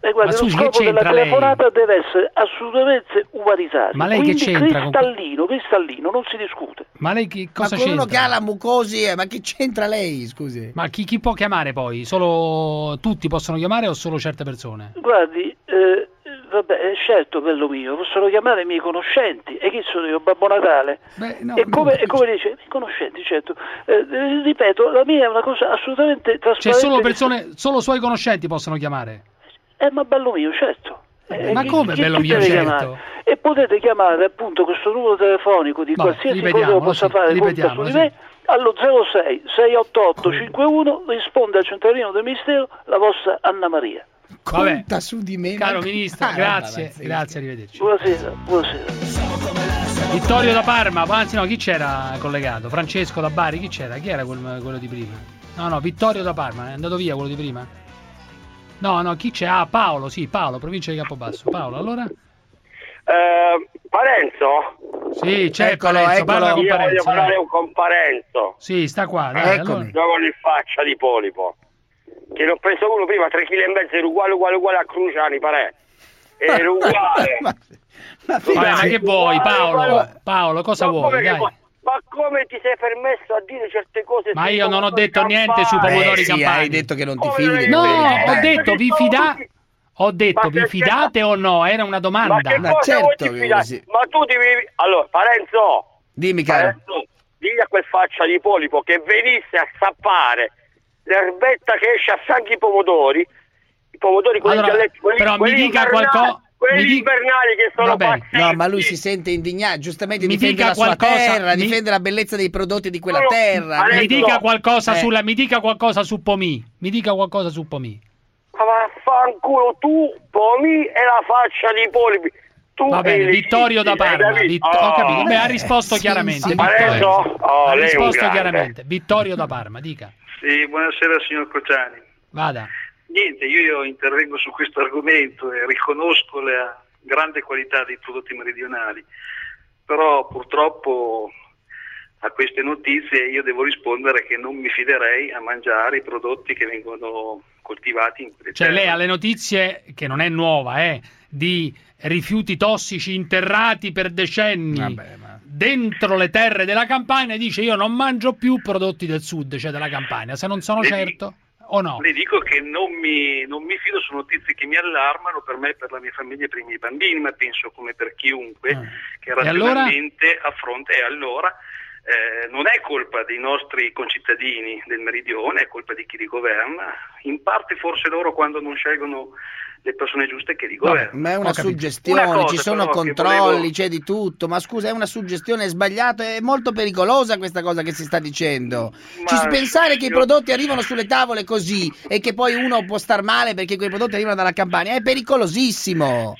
Eh, guarda, Ma lo che scopo della c'entra lei? telefonata deve essere assolutamente umanitario. Ma lei che Quindi c'entra con- cristallino, cristallino, non si discute. Ma lei che Ma cosa con uno c'entra? che ha la mucosi, eh, ma che c'entra lei, scusi? Ma chi, chi può chiamare poi? Solo tutti possono chiamare o solo certe persone? Guardi, eh, vabbè, è certo, bello mio, possono chiamare i miei conoscenti. E chi sono io, Babbo Natale? Beh, no, e, come, no. e come dice, i miei conoscenti, certo. Eh, ripeto, la mia è una cosa assolutamente trasparente. Cioè, solo persone, solo suoi conoscenti possono chiamare. Eh, ma bello mio, certo. Eh, Ma chi- come chi bello mio, certo? chiamare? E potete chiamare appunto questo numero telefonico di Vabbè, qualsiasi cosa ripetiamolo, che possa sì, fare conta su di sì. me allo 06 688 51 risponde al centralino del Ministero la vostra Anna Maria. Vabbè. Conta su di me. Caro ma- ministro, Ah, grazie, vabbè, grazie, arrivederci. Buonasera, buonasera. Vittorio da Parma, anzi no, chi c'era collegato? Francesco da Bari, chi c'era? Chi era quel- quello di prima? No, no, Vittorio da Parma, è andato via quello di prima? No, no, chi c'è? Ah, Paolo, sì, Paolo, provincia di Campobasso. Paolo, allora? Eh, Parenzo? Sì, c'è Eccolo, Parenzo, eccolo. parla con Io voglio Parenzo. parlare dai. con Parenzo. Sì, sta qua, dai, Eccomi. allora. Io con il faccia di polipo. Che ne ho preso uno prima, 3 kg e mezzo, era uguale, uguale, uguale a Cruciani, pare. Era [LAUGHS] uguale. ma, ma ma figurati. che vuoi, Paolo? Paolo, cosa Ma vuoi? Dai. Ma come ti sei permesso a dire certe cose? Ma io non ho detto niente sui campani? pomodori Eh, sì, campani. hai detto che non ti Come fidi. No, ho campani. detto vi fidate. Ho detto Ma vi fidate o no? Era una domanda. Ma che Ma certo che sì. Ma tu devi... Allora, Parenzo, Dimmi, caro. Parenzo, digli a quel faccia di polipo che venisse a sappare l'erbetta che esce a fianco i pomodori, i pomodori quelli Allora, gialletti, quelli, però mi quelli dica invernali, qualco- quelli mi di- invernali che sono Va bene. pazzeschi. No, ma lui si sente indignato, giustamente Mi difende dica la sua qualcosa, terra, mi- difende la bellezza dei prodotti di quella No, terra. Mi dica qualcosa Eh. sulla mi dica qualcosa su Pomì. Mi dica qualcosa su Pomì. Ma vaffanculo tu, Pomi e la faccia di polipi. Tu Va bene, Vittorio da Parma. capito? Vit- ho capito. Beh, ha Oh. risposto sì, chiaramente. sì. Vittorio. Parenzo? Oh, ha risposto chiaramente. Vittorio da Parma, dica. Sì, buonasera signor Cociani. Vada. Niente, io intervengo su questo argomento e riconosco la grande qualità dei prodotti meridionali, però purtroppo a queste notizie io devo rispondere che non mi fiderei a mangiare i prodotti che vengono coltivati in quelle Cioè terre. lei ha le notizie che non è nuova, eh, di rifiuti tossici interrati per decenni Vabbè, ma- dentro le terre della Campania e dice io non mangio più prodotti del sud, cioè della Campania, se non sono Le certo o no. Le dico che non mi, non mi fido su notizie che mi allarmano per me, per la mia famiglia e per i miei bambini, ma penso come per chiunque Ah. che E allora? razionalmente affronta e allora eh, non è colpa dei nostri concittadini del meridione, è colpa di chi li governa, in parte forse loro quando non scelgono le persone giuste che li governano. Ma è una suggestione, Una cosa ci sono però controlli, volevo- c'è di tutto. Ma scusa, è una suggestione sbagliata, è molto pericolosa questa cosa che si sta dicendo. Ma- Ci si pensare che i io- prodotti arrivano sulle tavole così e che poi uno può star male perché quei prodotti arrivano dalla Campania, è pericolosissimo.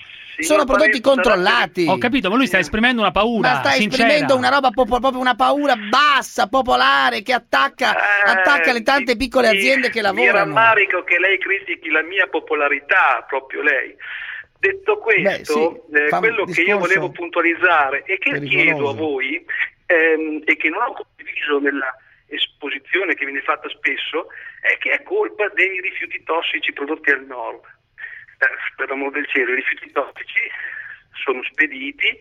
Sono prodotti controllati. Ho capito, ma lui sta esprimendo una paura. Ma sta sincera. esprimendo una roba proprio una paura bassa, popolare, che attacca, attacca le tante piccole aziende che Eh, Mi lavorano. rammarico che lei critichi la mia popolarità, proprio lei. Detto questo, Beh, sì, eh, quello che io volevo puntualizzare e che pericoloso. chiedo a voi ehm, e che non ho condiviso nella esposizione che viene fatta spesso è che è colpa dei rifiuti tossici prodotti al nord. Eh, per l'amor del cielo, i rifiuti tossici sono spediti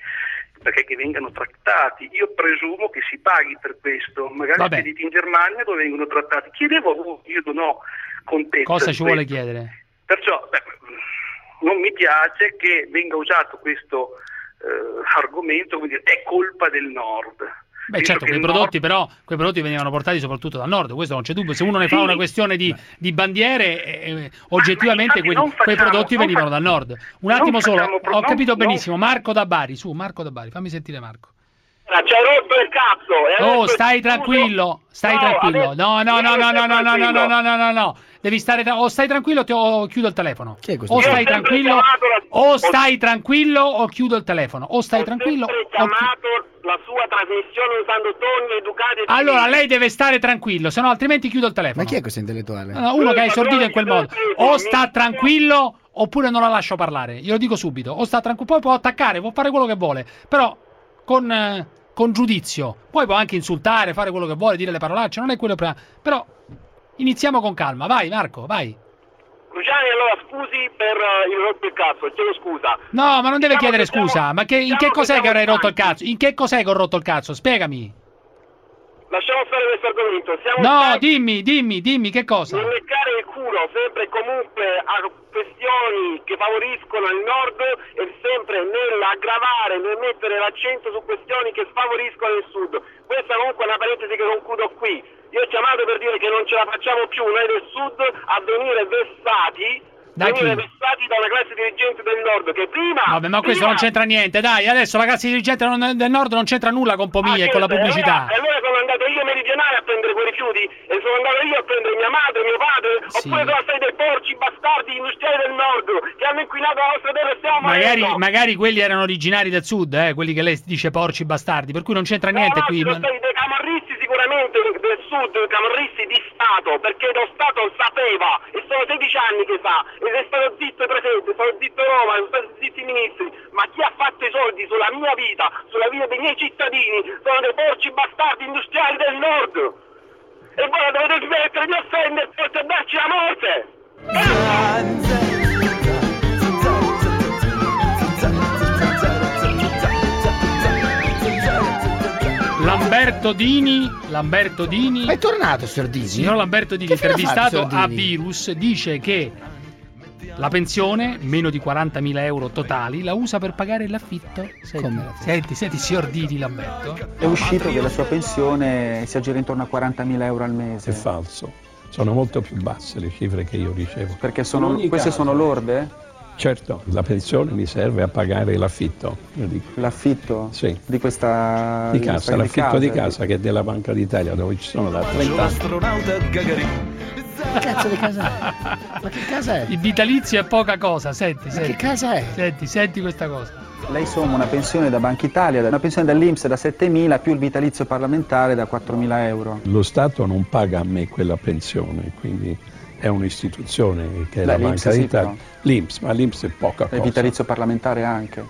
perché che vengano trattati. Io presumo che si paghi per questo, magari Vabbè. spediti in Germania dove vengono trattati. Chiedevo a voi, io non ho contezza Cosa ci vuole chiedere? Perciò beh, non mi piace che venga usato questo eh, argomento, dire, è colpa del nord. Beh, certo, quei il nord- prodotti, però, quei prodotti venivano portati soprattutto dal nord, questo non c'è dubbio. Se uno ne fa Sì. una questione di, di bandiere, eh, oggettivamente infatti quelli- non quei facciamo- prodotti non venivano fa- dal nord. Un non attimo solo, facciamo pro- ho capito non- benissimo. Marco da Bari, su, Marco da Bari, fammi sentire Marco. Ci hai rotto il cazzo. Oh, stai tranquillo, stai tranquillo. No, no, no, no, no, no, no, no, no, no, no, no, no. Devi stare tra- o stai tranquillo o chiudo il telefono. Chi è questo? O ho stai tranquillo o stai tranquillo o chiudo il telefono. O stai Ho tranquillo sempre o chi- chiamato la sua trasmissione usando toni educati Allora lei deve stare tranquillo, se no altrimenti chiudo il telefono. Ma chi è questo intellettuale? No, uno che ha esordito in quel modo. O sta tranquillo oppure non la lascio parlare. Glielo dico subito. O sta tranquillo, poi può attaccare, può fare quello che vuole, però con, eh, con giudizio. Poi può anche insultare, fare quello che vuole, dire le parolacce, non è quello prima. Però iniziamo con calma. Vai Marco, vai. Luciani, allora scusi per eh, il rotto il cazzo, chiedo scusa. No, ma non deve Diciamo chiedere che siamo- scusa. Ma che, in diciamo che che cos'è che siamo avrei rotto il cazzo? In che cos'è che ho rotto il cazzo? Spiegami. Lasciamo stare questo argomento. Siamo No, dimmi, dimmi, dimmi che cosa. di leccare il culo sempre e comunque a questioni che favoriscono il nord e sempre nell'aggravare, nel mettere l'accento su questioni che sfavoriscono il sud. Questa comunque è una parentesi che concludo qui. Io ho chiamato per dire che non ce la facciamo più noi del sud a venire vessati, Da venire chi? vessati da una classe dirigente del nord che prima... Vabbè, ma questo prima- non c'entra niente, dai, adesso la classe dirigente non- del nord non c'entra nulla con Pomia e con la Ah, certo, pubblicità. Allora, e allora sono andato io meridionale a prendere quei rifiuti e sono andato io a prendere mia madre, mio padre, Sì. oppure sono stati dei porci bastardi industriali del nord che hanno inquinato la nostra terra e stiamo Magari, morendo. magari quelli erano originari del sud, eh, quelli che lei dice porci bastardi, per cui non c'entra niente no, qui. Sono ma- stati dei camorristi sicuramente del sud, camorristi di Stato, perché lo Stato sapeva, e sono 16 anni che sa, ed è stato zitto il presidente, è stato zitto Roma, sono stati zitti i ministri, ma chi ha fatto i soldi sulla mia vita, sulla vita dei miei cittadini, sono dei porci bastardi industriali del nord. E voi dovete smettere di offenderci e darci la morte! Lamberto Dini, Lamberto Dini, Ma è tornato, signor Dini? signor Lamberto Dini, intervistato fatto, a? Virus, dice che la pensione, meno di 40.000 euro totali, la usa per pagare l'affitto. Senti, Come senti, senti, signor Dini Lamberto. È uscito che la sua pensione si aggira intorno a 40.000 euro al mese. È falso, sono molto più basse le cifre che io ricevo. Perché sono- queste caso- sono lorde? Certo, la pensione mi serve a pagare l'affitto. io dico. L'affitto? Sì. Di questa Di casa, l'affitto di case? casa che è della Banca d'Italia dove ci sono da 30 anni. Che cazzo di casa è? Ma che casa è? Il vitalizio è poca cosa, senti, Ma senti. che casa è? Senti, senti questa cosa. Lei somma una pensione da Banca Italia, una pensione dall'Inps da 7.000 più il vitalizio parlamentare da 4.000 euro. Lo Stato non paga a me quella pensione, quindi è un'istituzione che è Beh, la Banca sì, d'Italia. però. L'Inps, ma l'Inps è poca E il cosa. vitalizio parlamentare anche.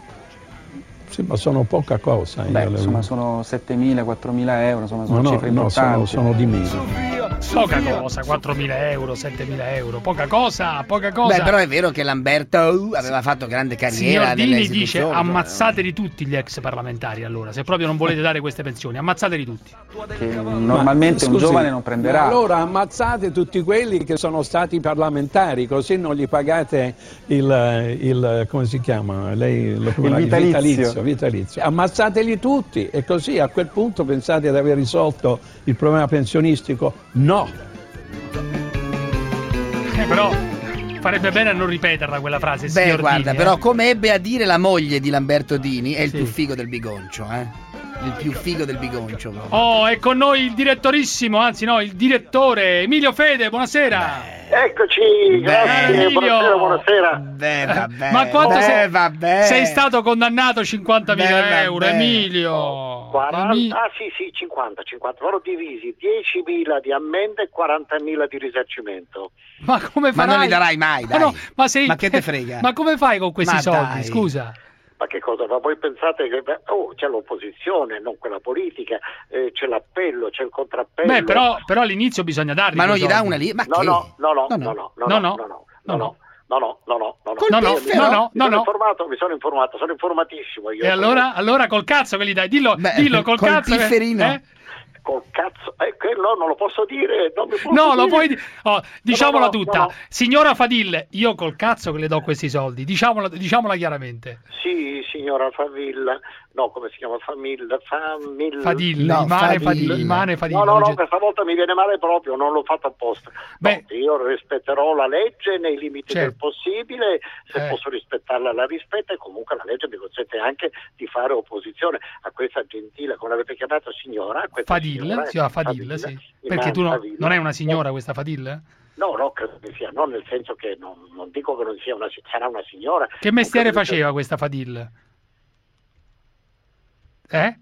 Sì, ma sono poca cosa. io Beh, le- insomma sono 7.000, 4.000 euro, insomma No, sono no, cifre no, sono, importanti. sono di meno. Poca cosa, 4.000 euro, 7.000 euro, poca cosa, poca cosa. Beh, però è vero che Lamberto uh, aveva fatto grande carriera Signor dice ammazzateli tutti gli ex parlamentari allora, se proprio non volete dare queste pensioni, ammazzateli tutti. Che normalmente Ma, un scusi, giovane non prenderà. Allora ammazzate tutti quelli che sono stati parlamentari, così non gli pagate il, il- come si chiama? Lei lo Il vitalizio. vitalizio, vitalizio. Ammazzateli tutti e così a quel punto pensate di aver risolto il problema pensionistico? No. Però farebbe bene a non ripeterla quella frase, Beh, signor guarda, Dini, eh. però come ebbe a dire la moglie di Lamberto Dini, è il Sì. più figo del bigoncio, eh. Il più figo del bigoncio. proprio. Oh, è con noi il direttorissimo, anzi no, il direttore Emilio Fede, buonasera. Eccoci, grazie, Emilio. buonasera, buonasera. Beh, vabbè. Ma quanto beh, sei, vabbè. sei stato condannato a 50.000 Beh, euro. Emilio? 40, Emi- ah sì sì 50, 50, loro divisi 10.000 di ammenda e 40.000 di risarcimento. Ma come Ma farai? non li darai mai, Ma dai. no, ma, sei... Ma che te frega? [LAUGHS] Ma come fai con questi Ma soldi, dai. scusa? Ma che cosa? Ma voi pensate che beh, oh, c'è l'opposizione, non quella politica, eh, c'è l'appello, c'è il contrappello. Beh, però, però all'inizio bisogna darli Ma non gli dà una lì? Ma No, che? no, no, no, No, no, no. no, No, no, no. no, no, no, no. No, no, no, no, no. Col Io mi- piffero? mi- No, no, mi sono no. informato, mi sono informato, sono informatissimo io. E allora, allora col cazzo che li dai? Dillo, Beh, dillo col, col cazzo. che- pifferino. eh? Col cazzo, eh, quello non lo posso dire, non mi posso No, lo dire. puoi dire. Oh, diciamola no, tutta. no. Signora Fadil, io col cazzo che le do questi soldi. Diciamola, diciamola chiaramente. Sì, signora Favilla, no, come si chiama? Famiglia, Famiglia. Fadil, No, Imane Fadil. Fadil, Imane Fadil. No, no, no, questa volta mi viene male proprio, non l'ho fatto apposta. No, Beh. io rispetterò la legge nei limiti Certo. del possibile, se Eh. posso rispettarla la rispetto e comunque la legge mi consente anche di fare opposizione a questa gentile, come l'avete chiamata signora? a questa Fadil, signora, si chiama Fadil, Fadil, sì. Perché tu no- non è una signora questa Fadil? No, no, credo che sia, non nel senso che non, non dico che non sia una, sarà una signora. Che mestiere faceva questa Fadil? Eh?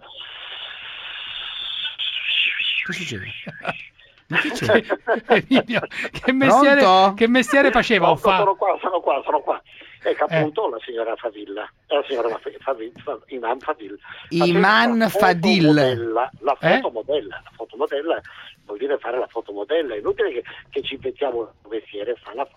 Che succede? Emilio, che mestiere, Pronto? che mestiere faceva Pronto, fa? Sono qua, sono qua, sono qua. Ecco Eh. appunto la signora Favilla, la signora Fa- Favi- Fa- Iman Fadil. Iman La Fadil. fotomodella, La Eh? fotomodella, la fotomodella vuol dire fare la fotomodella, è inutile che, che ci inventiamo un mestiere, fa la-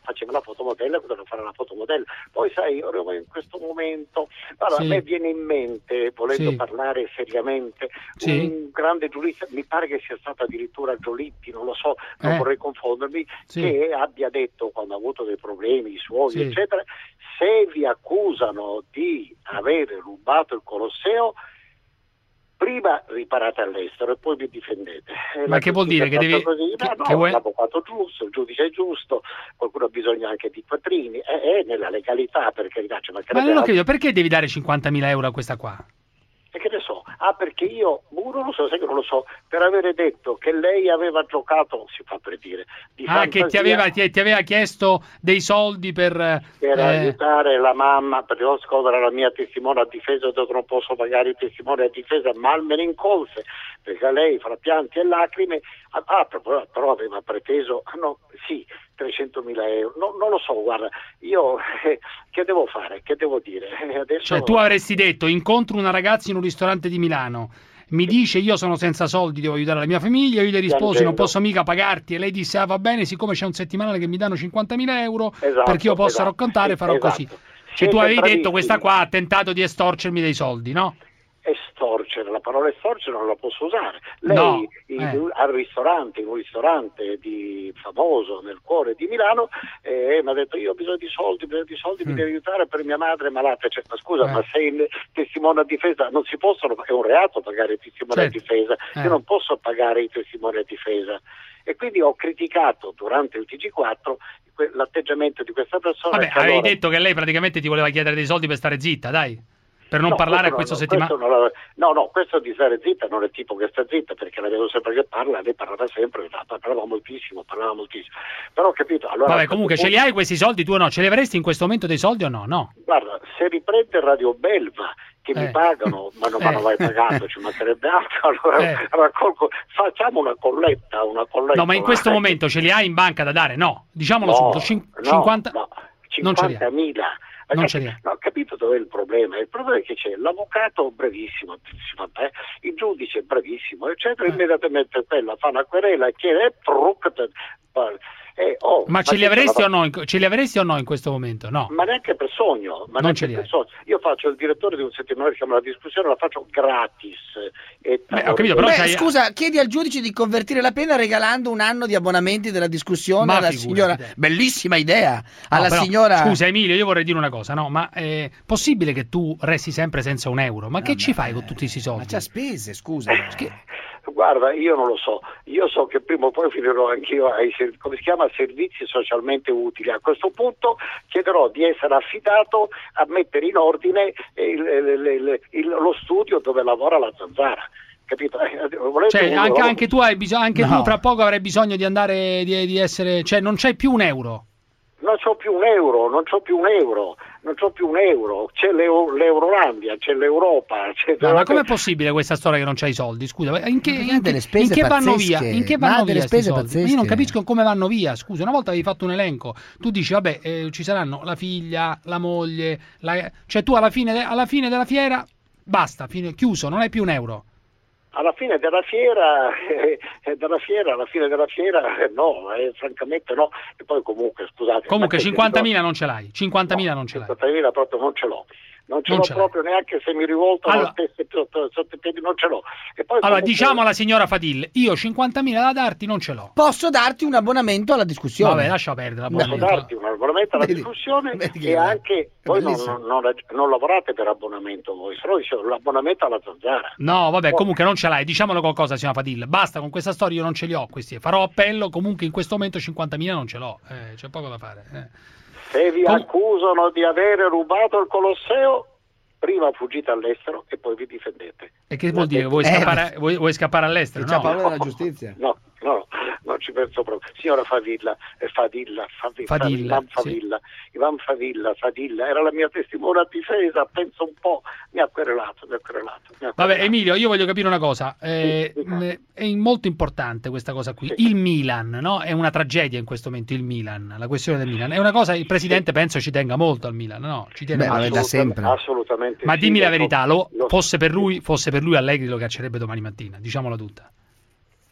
fotomodella, potevano fare la fotomodella. Poi sai, in questo momento, guarda, Sì. a me viene in mente, volendo Sì. parlare seriamente, Sì. un grande giurista, mi pare che sia stato addirittura Giolitti, non lo so, non Eh. vorrei confondermi, che abbia detto quando ha avuto dei problemi, i suoi, eccetera, se vi accusano di avere rubato il Colosseo, prima riparate all'estero e poi vi difendete. Eh, Ma che vuol dire? Che devi- così. che- No, che vuoi- l'avvocato giusto, il giudice è giusto, qualcuno ha bisogno anche di quattrini, è, è nella legalità per carità, ci Ma mancherebbe non ho capito, perché devi dare 50.000 euro a questa qua? E che ne so? Ah, perché io, non lo so, sai che non lo so, per avere detto che lei aveva giocato, si fa per dire, di Ah, che ti fantasia aveva, ti, ti aveva chiesto dei soldi per... per eh, aiutare la mamma, per nascondere la mia testimone a difesa, dove non posso pagare il testimone a difesa, ma almeno in colfe, perché lei fra pianti e lacrime, ah, ah, però, aveva preteso, ah, no, sì, 300.000 euro, No, non lo so, guarda, io eh, che devo fare, che devo dire? Eh, Adesso... Cioè, tu avresti detto, incontro una ragazza in un ristorante di Milano, mi dice io sono senza soldi, devo aiutare la mia famiglia, io gli risposi non Piangendo. posso mica pagarti e lei disse ah va bene, siccome c'è un settimanale che mi danno 50.000 euro Esatto, perché io possa esatto, raccontare farò esatto. così. Cioè Siete tu avevi detto questa qua ha tentato di estorcermi dei soldi, no? Estorcere, la parola estorcere non la posso usare. Lei No, in- eh. al ristorante, in un ristorante di, famoso nel cuore di Milano, eh, mi ha detto io ho bisogno di soldi, ho bisogno di soldi, mi Mm. devi aiutare per mia madre malata. Cioè, ma scusa, Eh. ma sei in testimone a difesa, non si possono, è un reato pagare i testimoni Certo. a difesa, Eh. io non posso pagare i testimoni a difesa. E quindi ho criticato durante il TG4 que- l'atteggiamento di questa persona. Vabbè, avevi allora- detto che lei praticamente ti voleva chiedere dei soldi per stare zitta, dai. Per non No, parlare a questo questo non- settimana. questo no, no, questo di stare zitta non è tipo che sta zitta perché la vedo sempre che parla, lei parlava sempre, parlava moltissimo, parlava moltissimo. Però ho capito, allora... Vabbè, comunque ce li punto- hai questi soldi tu o no? Ce li avresti in questo momento dei soldi o no? No. Guarda, se riprende Radio Belva che Eh. mi pagano, ma non [LAUGHS] Eh. mai pagato, ci mancherebbe altro, allora Eh. raccolgo, facciamo una colletta, una colletta. No, ma in questo momento ce li hai in banca da dare? No, diciamolo No, subito. Cin- no, 50... no, Non ce li hai. 50.000. Non ce li hai. No, ho capito dov'è il problema? Il problema è che c'è l'avvocato bravissimo, si fa bene, il giudice bravissimo, eccetera, Eh. immediatamente quella fa una querela, chiede e truc, eh, oh, Ma ce li che avresti o no? in- Ce li avresti o no in questo momento? No. Ma neanche per sogno, ma Non ce li hai. sogno. Io faccio il direttore di un settimanale che si chiama La Discussione, la faccio gratis. E Beh, ho capito, però Beh, scusa, chiedi al giudice di convertire la pena regalando un anno di abbonamenti della discussione Ma alla figurati, signora. Bellissima idea. No, Alla però, signora. Scusa Emilio, io vorrei dire una cosa, no? Ma è possibile che tu resti sempre senza un euro? Ma che ci fai con tutti questi soldi? Ma c'ha spese, scusa. Guarda, io non lo so, io so che prima o poi finirò anch'io ai come si chiama, servizi socialmente utili. A questo punto chiederò di essere affidato a mettere in ordine il- il- il- il- lo studio dove lavora la zanzara. Capito? Eh, Cioè, anche, anche tu hai bisogno, anche No. tu tra poco avrai bisogno di andare, di, di essere, cioè non c'hai più un euro. Non c'ho più un euro, non c'ho più un euro, non c'ho più un euro, c'è l'Eu- l'Eurolandia, c'è l'Europa, c'è No, ma com'è possibile questa storia che non c'hai i soldi? Scusa, in che, in che- delle spese in che vanno via? In che ma vanno delle via spese. Io non capisco come vanno via. Scusa, una volta avevi fatto un elenco, tu dici, vabbè, eh, ci saranno la figlia, la moglie, la- cioè tu alla fine, de- alla fine della fiera, basta, fine- chiuso, non hai più un euro. Alla fine della fiera, [LAUGHS] eh, della fiera, alla fine della fiera, eh, no, eh, francamente no. E poi comunque, scusate. Comunque ma che 50.000 non ce l'hai, 50.000 non ce l'hai. 50.000 proprio non ce l'ho. Non ce Non l'ho ce proprio neanche se mi rivolto Allora- allora, sotto, sotto i piedi, non ce l'ho. E poi Allora, comunque- diciamo alla signora Fadil, io 50.000 da darti non ce l'ho. Posso darti un abbonamento alla discussione? Vabbè, lascia perdere la Posso darti un abbonamento alla Vedi? discussione Vedi e è- anche voi non, non- non- lavorate per abbonamento voi, dicevo l'abbonamento alla zanzara. No, vabbè, comunque non ce l'hai, diciamolo qualcosa, signora Fadil. Basta con questa storia, io non ce li ho questi. Farò appello, comunque in questo momento 50.000 non ce l'ho. Eh, c'è poco da fare. eh. Se vi accusano di avere rubato il Colosseo, prima fuggite all'estero e poi vi difendete. E che vuol dire? Vuoi Eh, scappare, vuoi, vuoi scappare all'estero? No. della [LAUGHS] giustizia. No, no, non ci penso proprio. Signora Favilla, eh, Fadilla, Favi- Fadilla, Ivan Favilla, Ivan Favilla, Fadilla, era la mia testimone a difesa, penso un po', mi ha querelato, mi ha querelato. mi ha Vabbè. Emilio, io voglio capire una cosa. Eh, mh, è molto importante questa cosa qui. Il Milan, no? È una tragedia in questo momento il Milan, la questione del Milan. È una cosa, il presidente penso ci tenga molto al Milan, no? Ci tiene Beh, molto. da sempre. Assolutamente Ma sì, dimmi la verità, lo- lo- fosse, per lui, fosse per lui Allegri lo caccerebbe domani mattina, diciamola tutta.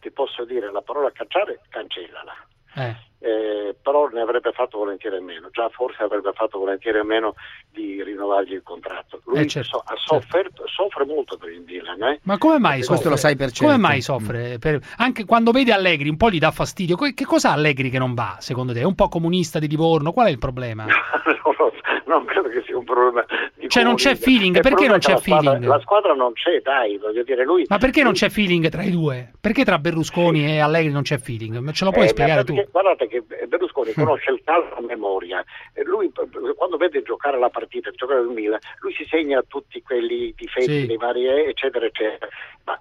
Ti posso dire la parola cacciare, cancellala. Eh. Eh, però ne avrebbe fatto volentieri a meno, già forse avrebbe fatto volentieri a meno di rinnovargli il contratto. Lui Eh, certo, so- ha sofferto, soffre molto per il Milan, eh? Ma come mai Questo soffre? lo sai per Come certo. mai soffre? Per- Anche quando vede Allegri un po' gli dà fastidio. Che cosa ha Allegri che non va, secondo te? È un po' comunista di Livorno? Qual è il problema? [LAUGHS] non, credo che sia un problema di Cioè, non c'è feeling, perché non c'è la squadra- feeling? La squadra non c'è, dai, voglio dire, lui... Ma perché non c'è feeling tra i due? Perché tra Berlusconi e Allegri non c'è feeling? Ce lo puoi Eh, spiegare ma tu? perché- Che Berlusconi conosce il calcio a memoria. E lui eh, quando vede giocare la partita, giocare il Milan, lui si segna tutti quelli difetti Sì. dei vari eh, eccetera eccetera. Ma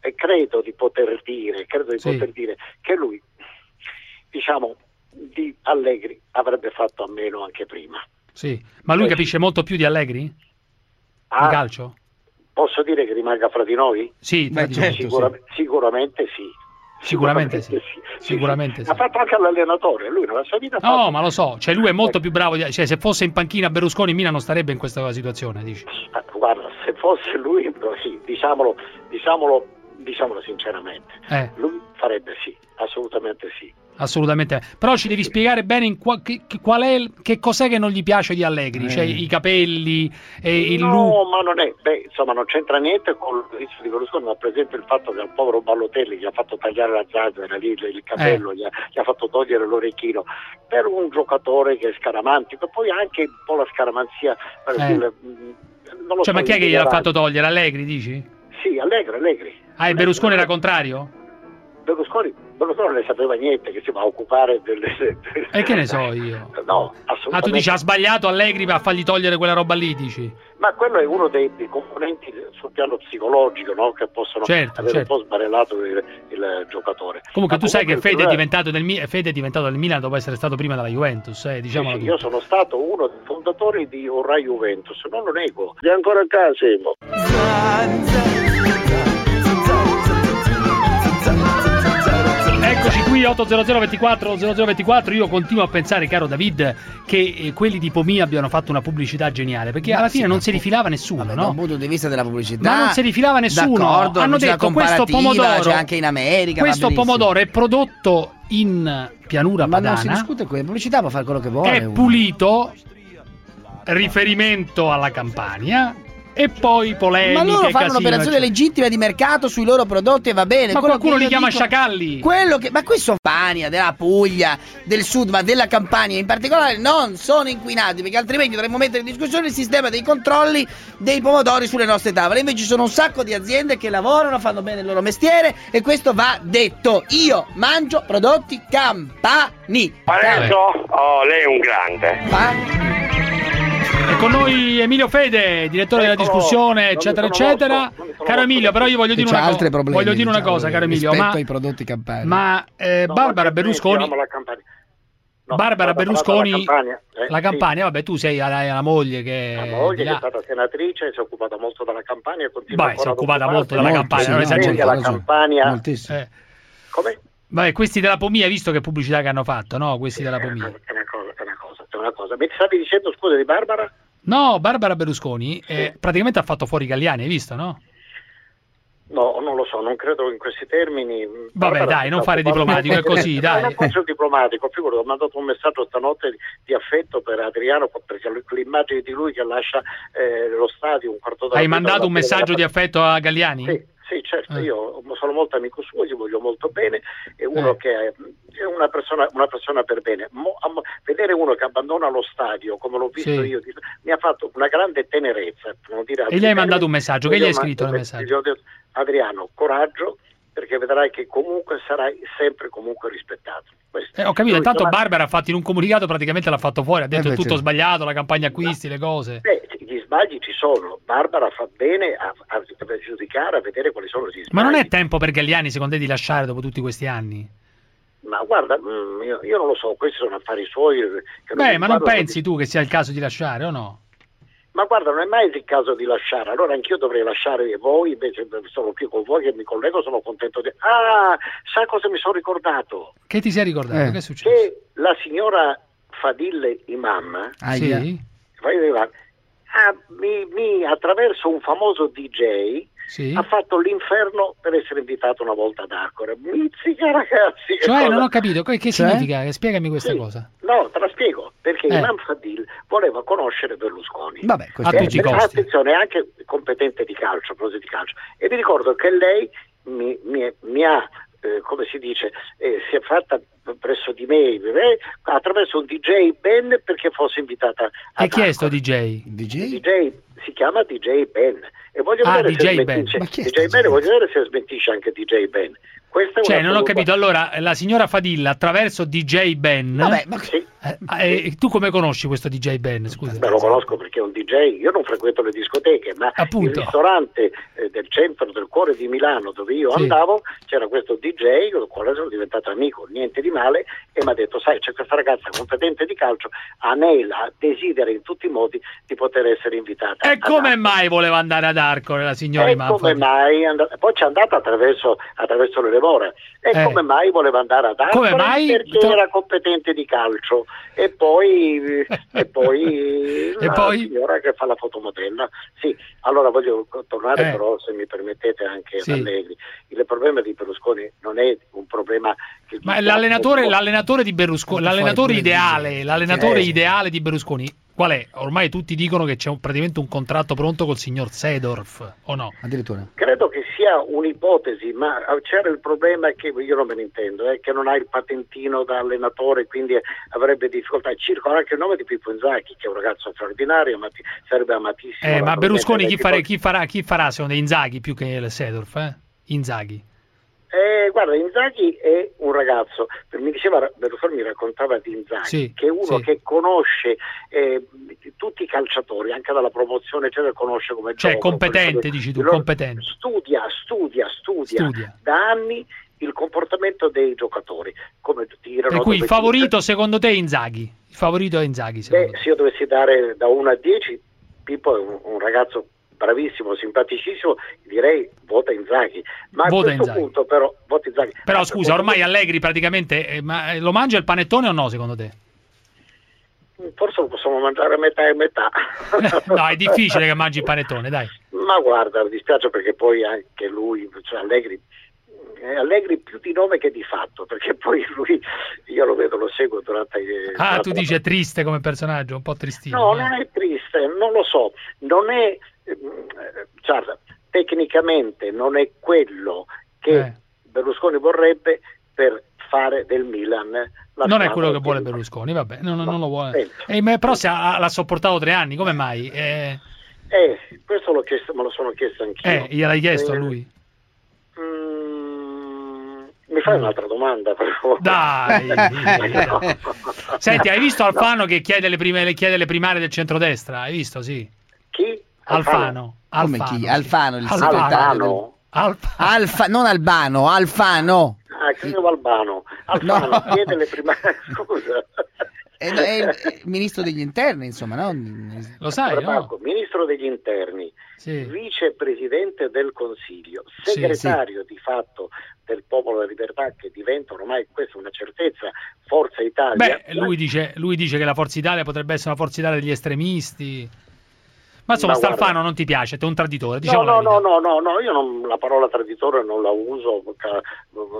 eh, credo di poter dire, credo di Sì. poter dire che lui diciamo di Allegri avrebbe fatto a meno anche prima. Sì. Ma lui capisce molto più di Allegri? Ah, calcio? Posso dire che rimanga fra di noi? Sì, di noi. Sicura- Sicuramente sì. Sicuramente sì. Sicuramente sì. Ha fatto anche l'allenatore, lui nella sua vita No, fatto- ma lo so, cioè lui è molto più bravo. di- Cioè, se fosse in panchina Berlusconi, Mina non starebbe in questa situazione, dici? Guarda, se fosse lui, sì, diciamolo, diciamolo, diciamolo sinceramente, Eh. lui farebbe sì, assolutamente sì. Assolutamente. Però ci devi spiegare bene in qua- che, qual è il- che cos'è che non gli piace di Allegri, Eh. cioè i capelli e il no, ma non è, beh, insomma, non c'entra niente con il di Berlusconi, ma per esempio il fatto che al povero Ballotelli gli ha fatto tagliare la zazzera, lì, il Eh. capello, gli, ha, gli ha fatto togliere l'orecchino, per un giocatore che è scaramantico, e poi anche un po' la scaramanzia, Eh. non lo Cioè, so, ma chi è che gliel'ha fatto togliere? Allegri, dici? Sì, Allegri, Allegri. Ah, e Berlusconi era contrario? Berlusconi, Berlusconi non ne sapeva niente che si va a occupare delle... [LAUGHS] E che ne so io? No, assolutamente. Ah, tu dici ha sbagliato Allegri per fargli togliere quella roba lì, dici? Ma quello è uno dei, dei componenti sul piano psicologico no? che possono Certo, avere certo. un po' sbarellato il, il giocatore. Comunque Ma tu sai che comunque Fede è, diventato del Mi- Fede è diventato del Milan dopo essere stato prima della Juventus, eh, diciamolo Sì, tutto. io sono stato uno dei fondatori di Orrai Juventus, non lo nego. È ancora a casa, Emo. Qui 800 24 0024 io continuo a pensare caro David che eh, quelli di Pomì abbiano fatto una pubblicità geniale perché alla fine non si rifilava nessuno Vabbè, no? da un punto di vista della pubblicità. Ma non si rifilava nessuno. Hanno detto questo pomodoro. C'è anche in America. questo pomodoro è prodotto in pianura Ma non si padana discute qui, la pubblicità può fare quello che vuole. è uno. pulito riferimento alla Campania e poi polemiche, Ma loro fanno casino, un'operazione legittima di mercato sui loro prodotti e va bene. Ma Quello qualcuno li chiama dico- sciacalli. Quello che, ma qui sono Campania, della Puglia, del sud, ma della Campania in particolare non sono inquinati perché altrimenti dovremmo mettere in discussione il sistema dei controlli dei pomodori sulle nostre tavole. Invece ci sono un sacco di aziende che lavorano, fanno bene il loro mestiere e questo va detto. Io mangio prodotti campani. Adesso, oh, lei è un grande. E con noi Emilio Fede, direttore della Eccolo, discussione, eccetera, eccetera. Caro. Emilio, però io voglio dire una cosa. problemi, Voglio dire una cosa, caro Emilio, rispetto ma, ai prodotti campani. ma eh, Barbara Berlusconi la. No, Barbara Berlusconi la Campania, eh, la sì. Campania, vabbè, tu sei la, la moglie che La moglie che è stata senatrice, si è occupata molto della Campania e continua Beh, si è occupata molto della Campania, non esageriamo. della Campania. Moltissimo. Eh. Come? Vabbè, questi della Pomia, hai visto che pubblicità che hanno fatto, no? Questi della Pomia. È una cosa, è una cosa, è una cosa. Mi stavi dicendo, scusa, di Barbara? No, Barbara Berlusconi eh, praticamente ha fatto fuori Galliani, hai visto, no? No, non lo so, non credo in questi termini. Vabbè, Barbara dai, non fare diplomatico, è [LAUGHS] così, dai. Non il diplomatico, figurati, ho mandato un messaggio stanotte di, affetto per Adriano, perché l'immagine di lui che lascia eh, lo stadio un quarto d'ora Hai mandato un della messaggio di affetto a Galliani? Sì, sì, certo, Eh. io sono molto amico suo, gli voglio molto bene, è uno Eh. che è, è una, persona, una persona per bene. Mo- am- vedere uno che abbandona lo stadio, come l'ho visto Sì. io, mi ha fatto una grande tenerezza. dire E gli hai mandato un messaggio, che gli hai scritto nel gli messaggio? ho detto, Adriano, coraggio, perché vedrai che comunque sarai sempre comunque rispettato. Eh, ho capito, intanto Barbara ha fatto in un comunicato praticamente l'ha fatto fuori, ha detto beh, è tutto certo. sbagliato, la campagna acquisti, le cose. Beh, gli sbagli ci sono, Barbara fa bene a, a- a giudicare, a vedere quali sono gli sbagli. Ma non è tempo per Galliani, secondo te, di lasciare dopo tutti questi anni? Ma guarda, mm, io, io non lo so, questi sono affari suoi. eh, Beh, ma non pensi tu che sia il caso di lasciare o no? Ma guarda, non è mai il caso di lasciare, allora anch'io dovrei lasciare voi, invece sono qui con voi che mi collego, sono contento di... Ah, sa cosa mi sono ricordato? Che ti sei ricordato? Eh. Che è successo? Che la signora Fadille Imam, Aia. Sì? Fadille Imam ah, mi, mi- attraverso un famoso DJ Sì? ha fatto l'inferno per essere invitato una volta ad Arcore. Mizzica ragazzi! Cioè, cosa- non ho capito, che, che Cioè? significa? Spiegami questa Sì. cosa. No, te la spiego, perché Eh. Imam Fadil voleva conoscere Berlusconi. Vabbè, questo A è- tutti i Eh, costi. Attenzione, è anche competente di calcio, di calcio. E vi ricordo che lei mi, mi- mi ha, eh, come si dice, eh, si è fatta presso di me eh, attraverso un DJ Ben perché fosse invitata a E chi è sto DJ? DJ? DJ si chiama DJ Ben e voglio Ah, vedere DJ se Ben. smentisce DJ Ben DJ? voglio vedere se smentisce anche DJ Ben. Cioè, non ho capito. Allora, la signora Fadilla attraverso DJ Ben. Vabbè, ma Sì, eh, eh, tu come conosci questo DJ Ben? Scusa. Beh, lo conosco perché è un DJ, io non frequento le discoteche, ma Appunto. il ristorante eh, del centro, del cuore di Milano dove io Sì. andavo, c'era questo DJ con il quale sono diventato amico, niente di male, e mi ha detto, sai, c'è questa ragazza competente di calcio, anela, desidera in tutti i modi di poter essere invitata. E come Arcore. mai voleva andare ad Arcore la signora E come mai andata- poi ci è andata attraverso, attraverso le lavora. E Eh. come mai voleva andare ad mai? Perché To- era competente di calcio. E poi, e poi [LAUGHS] E la poi? signora che fa la fotomodella. Sì, allora voglio tornare Eh. però, se mi permettete, anche Sì. ad Allegri. Il problema di Berlusconi non è un problema che... Ma l'allenatore, l'allenatore di Berlusconi, l'allenatore ideale, l'allenatore Eh. ideale di Berlusconi, qual è? Ormai tutti dicono che c'è un- praticamente un contratto pronto col signor Sedorf, o no? addirittura. Credo che sia un'ipotesi, ma c'era il problema che io non me ne intendo, è che non ha il patentino da allenatore, quindi avrebbe difficoltà. Circola anche il nome di Pippo Inzaghi, che è un ragazzo straordinario, amati- sarebbe amatissimo. Eh, ma Berlusconi chi, fare- chi farà, chi farà secondo Inzaghi più che il Sedorf? Eh? Inzaghi. Eh, guarda, Inzaghi è un ragazzo, mi diceva Berlusconi mi raccontava di Inzaghi, Sì, che è uno sì. che conosce eh, tutti i calciatori, anche dalla promozione, eccetera, conosce come Cioè, giocano, competente, conosce- dici tu, competente. Studia, studia, studia, Studia. da anni il comportamento dei giocatori, come tirano. Per cui il favorito secondo te è Inzaghi? Il favorito è Inzaghi, Beh, se io dovessi dare da 1 a 10, Pippo è un, un ragazzo bravissimo, simpaticissimo, direi vota Inzaghi. Ma a Vota questo Inzaghi. punto però vota Inzaghi. Però scusa, ormai Allegri praticamente eh, ma, eh, lo mangia il panettone o no secondo te? Forse lo possiamo mangiare a metà e metà. [LAUGHS] no, è difficile che mangi il panettone, dai. Ma guarda, mi dispiace perché poi anche lui, cioè Allegri, è Allegri più di nome che di fatto, perché poi lui, io lo vedo, lo seguo durante... Ah, durante tu dici è triste come personaggio, un po' tristino. No, eh. non è triste, non lo so, non è guarda, tecnicamente non è quello che Eh. Berlusconi vorrebbe per fare del Milan la Non è quello che vuole Berlusconi, vabbè, no, no, non lo vuole. Eh, però se ha- l'ha sopportato tre anni, come mai? Eh, Eh, questo l'ho chiesto, me lo sono chiesto anch'io. eh, gliel'hai chiesto a Eh, lui? mm, mi fai un'altra domanda, per favore? Dai. No. [LAUGHS] Senti, hai visto Alfano che chiede le, prime, le chiede le primarie del centrodestra? Hai visto, sì? Chi? Alfano. Come Alfano, chi? sì. Alfano, il Alfano. segretario. del- Alfa- Alfa, non Albano, Alfano. Ah, credevo Albano. Alfano No. chiede le primarie. [LAUGHS] Scusa. È, è il, è il ministro degli interni, insomma, no? Lo sai, no? Marco, ministro degli interni, Sì. vicepresidente del Consiglio, Sì, segretario di fatto del Popolo della Libertà che diventa ormai, questa è una certezza, Forza Italia. Beh, lui dice, lui dice che la Forza Italia potrebbe essere una Forza Italia degli estremisti. Ma insomma, Ma sta guarda- non ti piace, tu è un traditore, No, diciamo no, no, no, no, no, io non- la parola traditore non la uso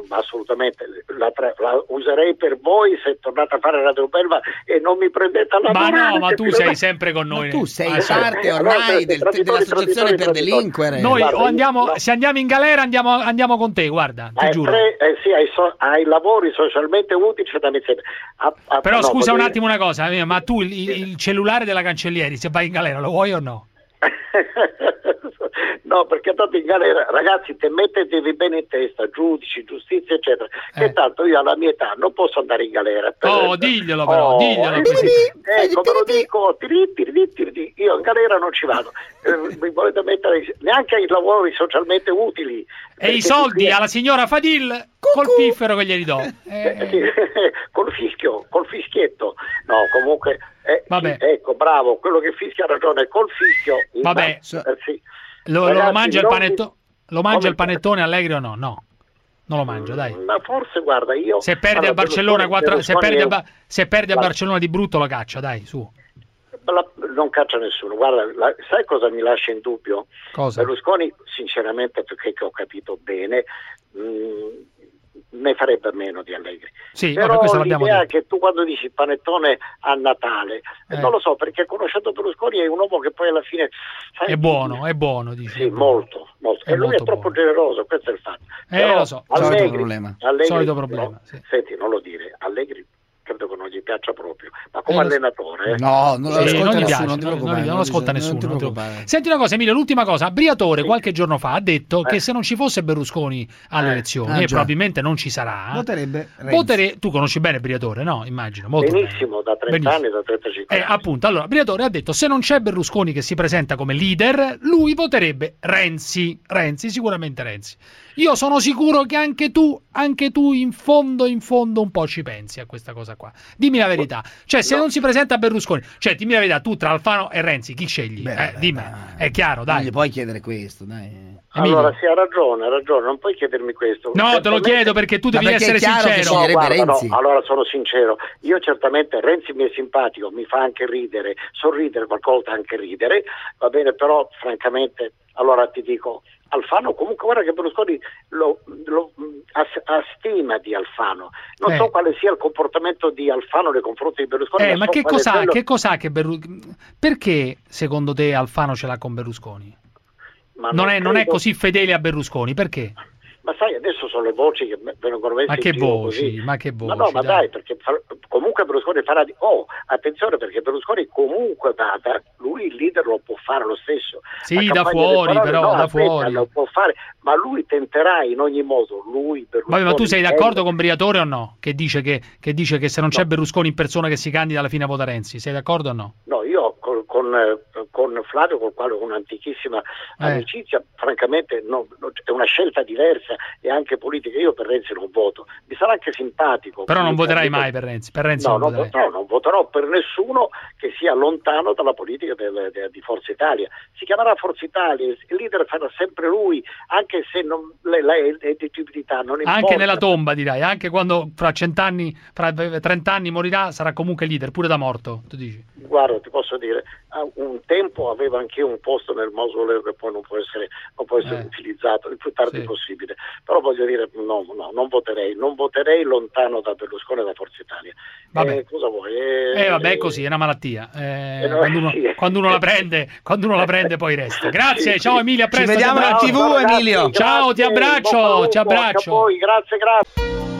assolutamente, la, tra- la userei per voi se tornate a fare Radio Belva e non mi prendete alla Ma mano. no, ma tu sei sempre con noi. tu sei Ah, parte ormai del- dell'associazione per delinquere. Noi Guarda, o andiamo, no. se andiamo in galera andiamo, andiamo con te, guarda, ti Ai, giuro. tre- eh, sì, ai, so- ai lavori socialmente utili c'è da. A- a- Però no, scusa un voglio- attimo una cosa, eh, ma tu il, il cellulare della cancellieri, se vai in galera, lo vuoi o no? No, perché tanto in galera, ragazzi, te mettetevi bene in testa, giudici, giustizia, eccetera. Eh. Che tanto io alla mia età non posso andare in galera. Per- Oh, diglielo però, Oh, diglielo. eh, così. Ecco, ve lo dico, tiri, tiri, tiri, io in galera non ci vado. Eh, mi volete mettere neanche ai lavori socialmente utili. E i soldi qui- alla signora Fadil col piffero che glieli do. Eh, sì, [LAUGHS] col fischio, col fischietto. No, comunque, eh, Vabbè. sì, ecco, bravo, quello che fischia ha ragione, col fischio. Vabbè. mano, eh, sì. Lo, lo Ragazzi, mangia il non panettone? Lo mangia il panettone allegri o no? No. Non lo mangia, dai. mi- Ma forse, guarda, io... Se perde Allora, a Barcellona, Berlusconi- quattro- se Berlusconi perde, a è- se perde a Barcellona di brutto lo caccia, dai, su. la- non caccia nessuno. Guarda, la- sai cosa mi lascia in dubbio? Cosa? Berlusconi, sinceramente, perché ho capito bene, mh, ne farebbe meno di Allegri. Sì, Però l'idea che tu quando dici panettone a Natale, eh, Eh. non lo so, perché conoscendo Berlusconi è un uomo che poi alla fine... sai, È buono, è buono, dici. Sì, molto, molto. È E lui molto è troppo generoso, questo è il fatto. Eh, Però lo so. Allegri, Solito problema. Allegri- Solito problema, no, sì. Senti, non lo dire, Allegri credo che non gli piaccia proprio, ma come Eh, allenatore... eh. No, non lo Sì, ascolta nessuno, piace, non non, non lo ascolta non ti nessuno. Senti una cosa, Emilio, l'ultima cosa. Briatore qualche giorno fa ha detto che se non ci fosse Berlusconi alle elezioni, Ah, e già. probabilmente non ci sarà, Voterebbe Renzi. votere- tu conosci bene Briatore, no? Immagino, molto bene. Benissimo, da 30 Benissimo. anni, da 35 Eh, anni. appunto, allora, Briatore ha detto se non c'è Berlusconi che si presenta come leader, lui voterebbe Renzi. Renzi, sicuramente Renzi. Io sono sicuro che anche tu, anche tu in fondo, in fondo un po' ci pensi a questa cosa qua. Dimmi la verità. Cioè, se non si presenta Berlusconi, cioè, dimmi la verità, tu tra Alfano e Renzi, chi scegli? eh, dimmi, è chiaro, Non dai. gli puoi chiedere questo, dai. Emilio. Allora, sì, ha ragione, ha ragione, non puoi chiedermi questo. No, te lo Certamente- chiedo perché tu devi perché essere sincero. No, guarda, no, allora sono sincero, io certamente Renzi mi è simpatico, mi fa anche ridere, sorridere, qualcosa anche ridere, va bene, però francamente, allora ti dico, Alfano comunque guarda che Berlusconi lo, lo- ha, stima di Alfano, non Eh. so quale sia il comportamento di Alfano nei confronti di Berlusconi. Eh, ma so che cos'ha, quello- che cos'ha che Berlu- Perché secondo te Alfano ce l'ha con Berlusconi? ma Non è, non è credo- così fedele a Berlusconi, perché? Ma sai, adesso sono le voci che vengono messe Ma che voci, così. ma che voci, Ma no, ma dai. dai, perché fa- comunque Berlusconi farà di... Oh, attenzione perché Berlusconi comunque vada, lui il leader lo può fare lo stesso. Sì, da fuori, però, no, da aspetta, fuori. Lo può fare, ma lui tenterà in ogni modo, lui Berlusconi... Vabbè, ma tu sei d'accordo con Briatore o no? Che dice che, che dice che se non c'è Berlusconi in persona che si candida alla fine vota Renzi. Sei d'accordo o no? No, io con, eh, con Flavio, con il quale ho un'antichissima Eh. amicizia, francamente no, no, è una scelta diversa e anche politica. Io per Renzi non voto. Mi sarà anche simpatico. Però non voterai mai per Renzi. Per Renzi No, non non, no, non voterò per nessuno che sia lontano dalla politica del- de- di Forza Italia. Si chiamerà Forza Italia, il leader sarà sempre lui, anche se non, le, le elettibilità non importa. Anche nella tomba, direi. Anche quando fra cent'anni, fra 30 anni morirà, sarà comunque leader, pure da morto. Tu dici? Guarda, ti posso dire, un tempo avevo anche io un posto nel mausoleo che poi non può essere, non può essere Eh. utilizzato il più tardi Sì. possibile. però voglio dire, no, no, non voterei, non voterei lontano da Berlusconi e da Forza Italia. Vabbè. Eh, cosa vuoi? Eh, Eh vabbè, è così, è una malattia. Eh, Eh, no, quando, uno, sì. quando uno la prende, quando uno la prende poi resta. [LAUGHS] Grazie, Sì, ciao sì. Emilia, a Ci presto. ti vediamo in. TV, Emilio. Ciao, ti abbraccio, ti abbraccio. voi, grazie, grazie.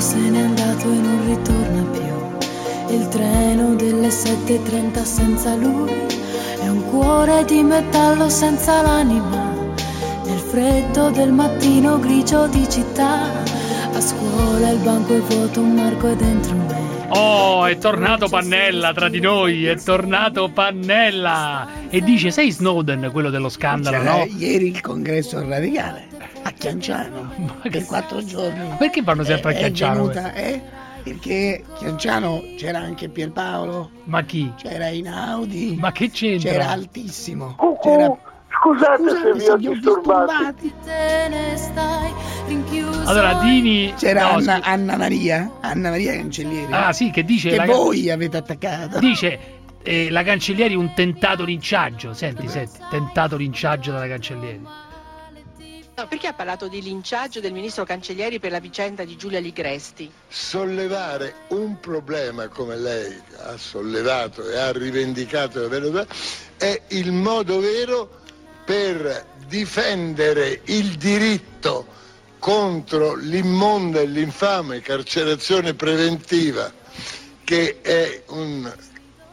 Se n'è andato e non ritorna più. Il treno delle 7.30 senza lui è un cuore di metallo senza l'anima. Nel freddo del mattino grigio di città, a scuola il banco è vuoto, un Marco è dentro me. Oh, è tornato Pannella tra di noi, è tornato Pannella. E dice, sei Snowden, quello dello scandalo, C'era no? ieri il congresso radicale a Chianciano per quattro giorni. Perché vanno sempre a Chianciano? Venuta, eh? Perché Chianciano c'era anche Pierpaolo, Ma chi? c'era Inaudi, Ma che c'entra? c'era Altissimo. C'era- scusate, Scusate se vi ho disturbati. Te ne stai rinchiuso. Allora, Dini... C'era no, Anna, Anna Maria, Anna Maria Cancellieri. Ah, sì, che dice... che la- voi avete attaccato. Dice, eh, la cancellieri un tentato linciaggio. Senti, senti, tentato linciaggio dalla cancellieri. No, perché ha parlato di linciaggio del ministro Cancellieri per la vicenda di Giulia Ligresti? sollevare un problema come lei ha sollevato e ha rivendicato è il modo vero per difendere il diritto contro l'immonda e l'infame carcerazione preventiva che è un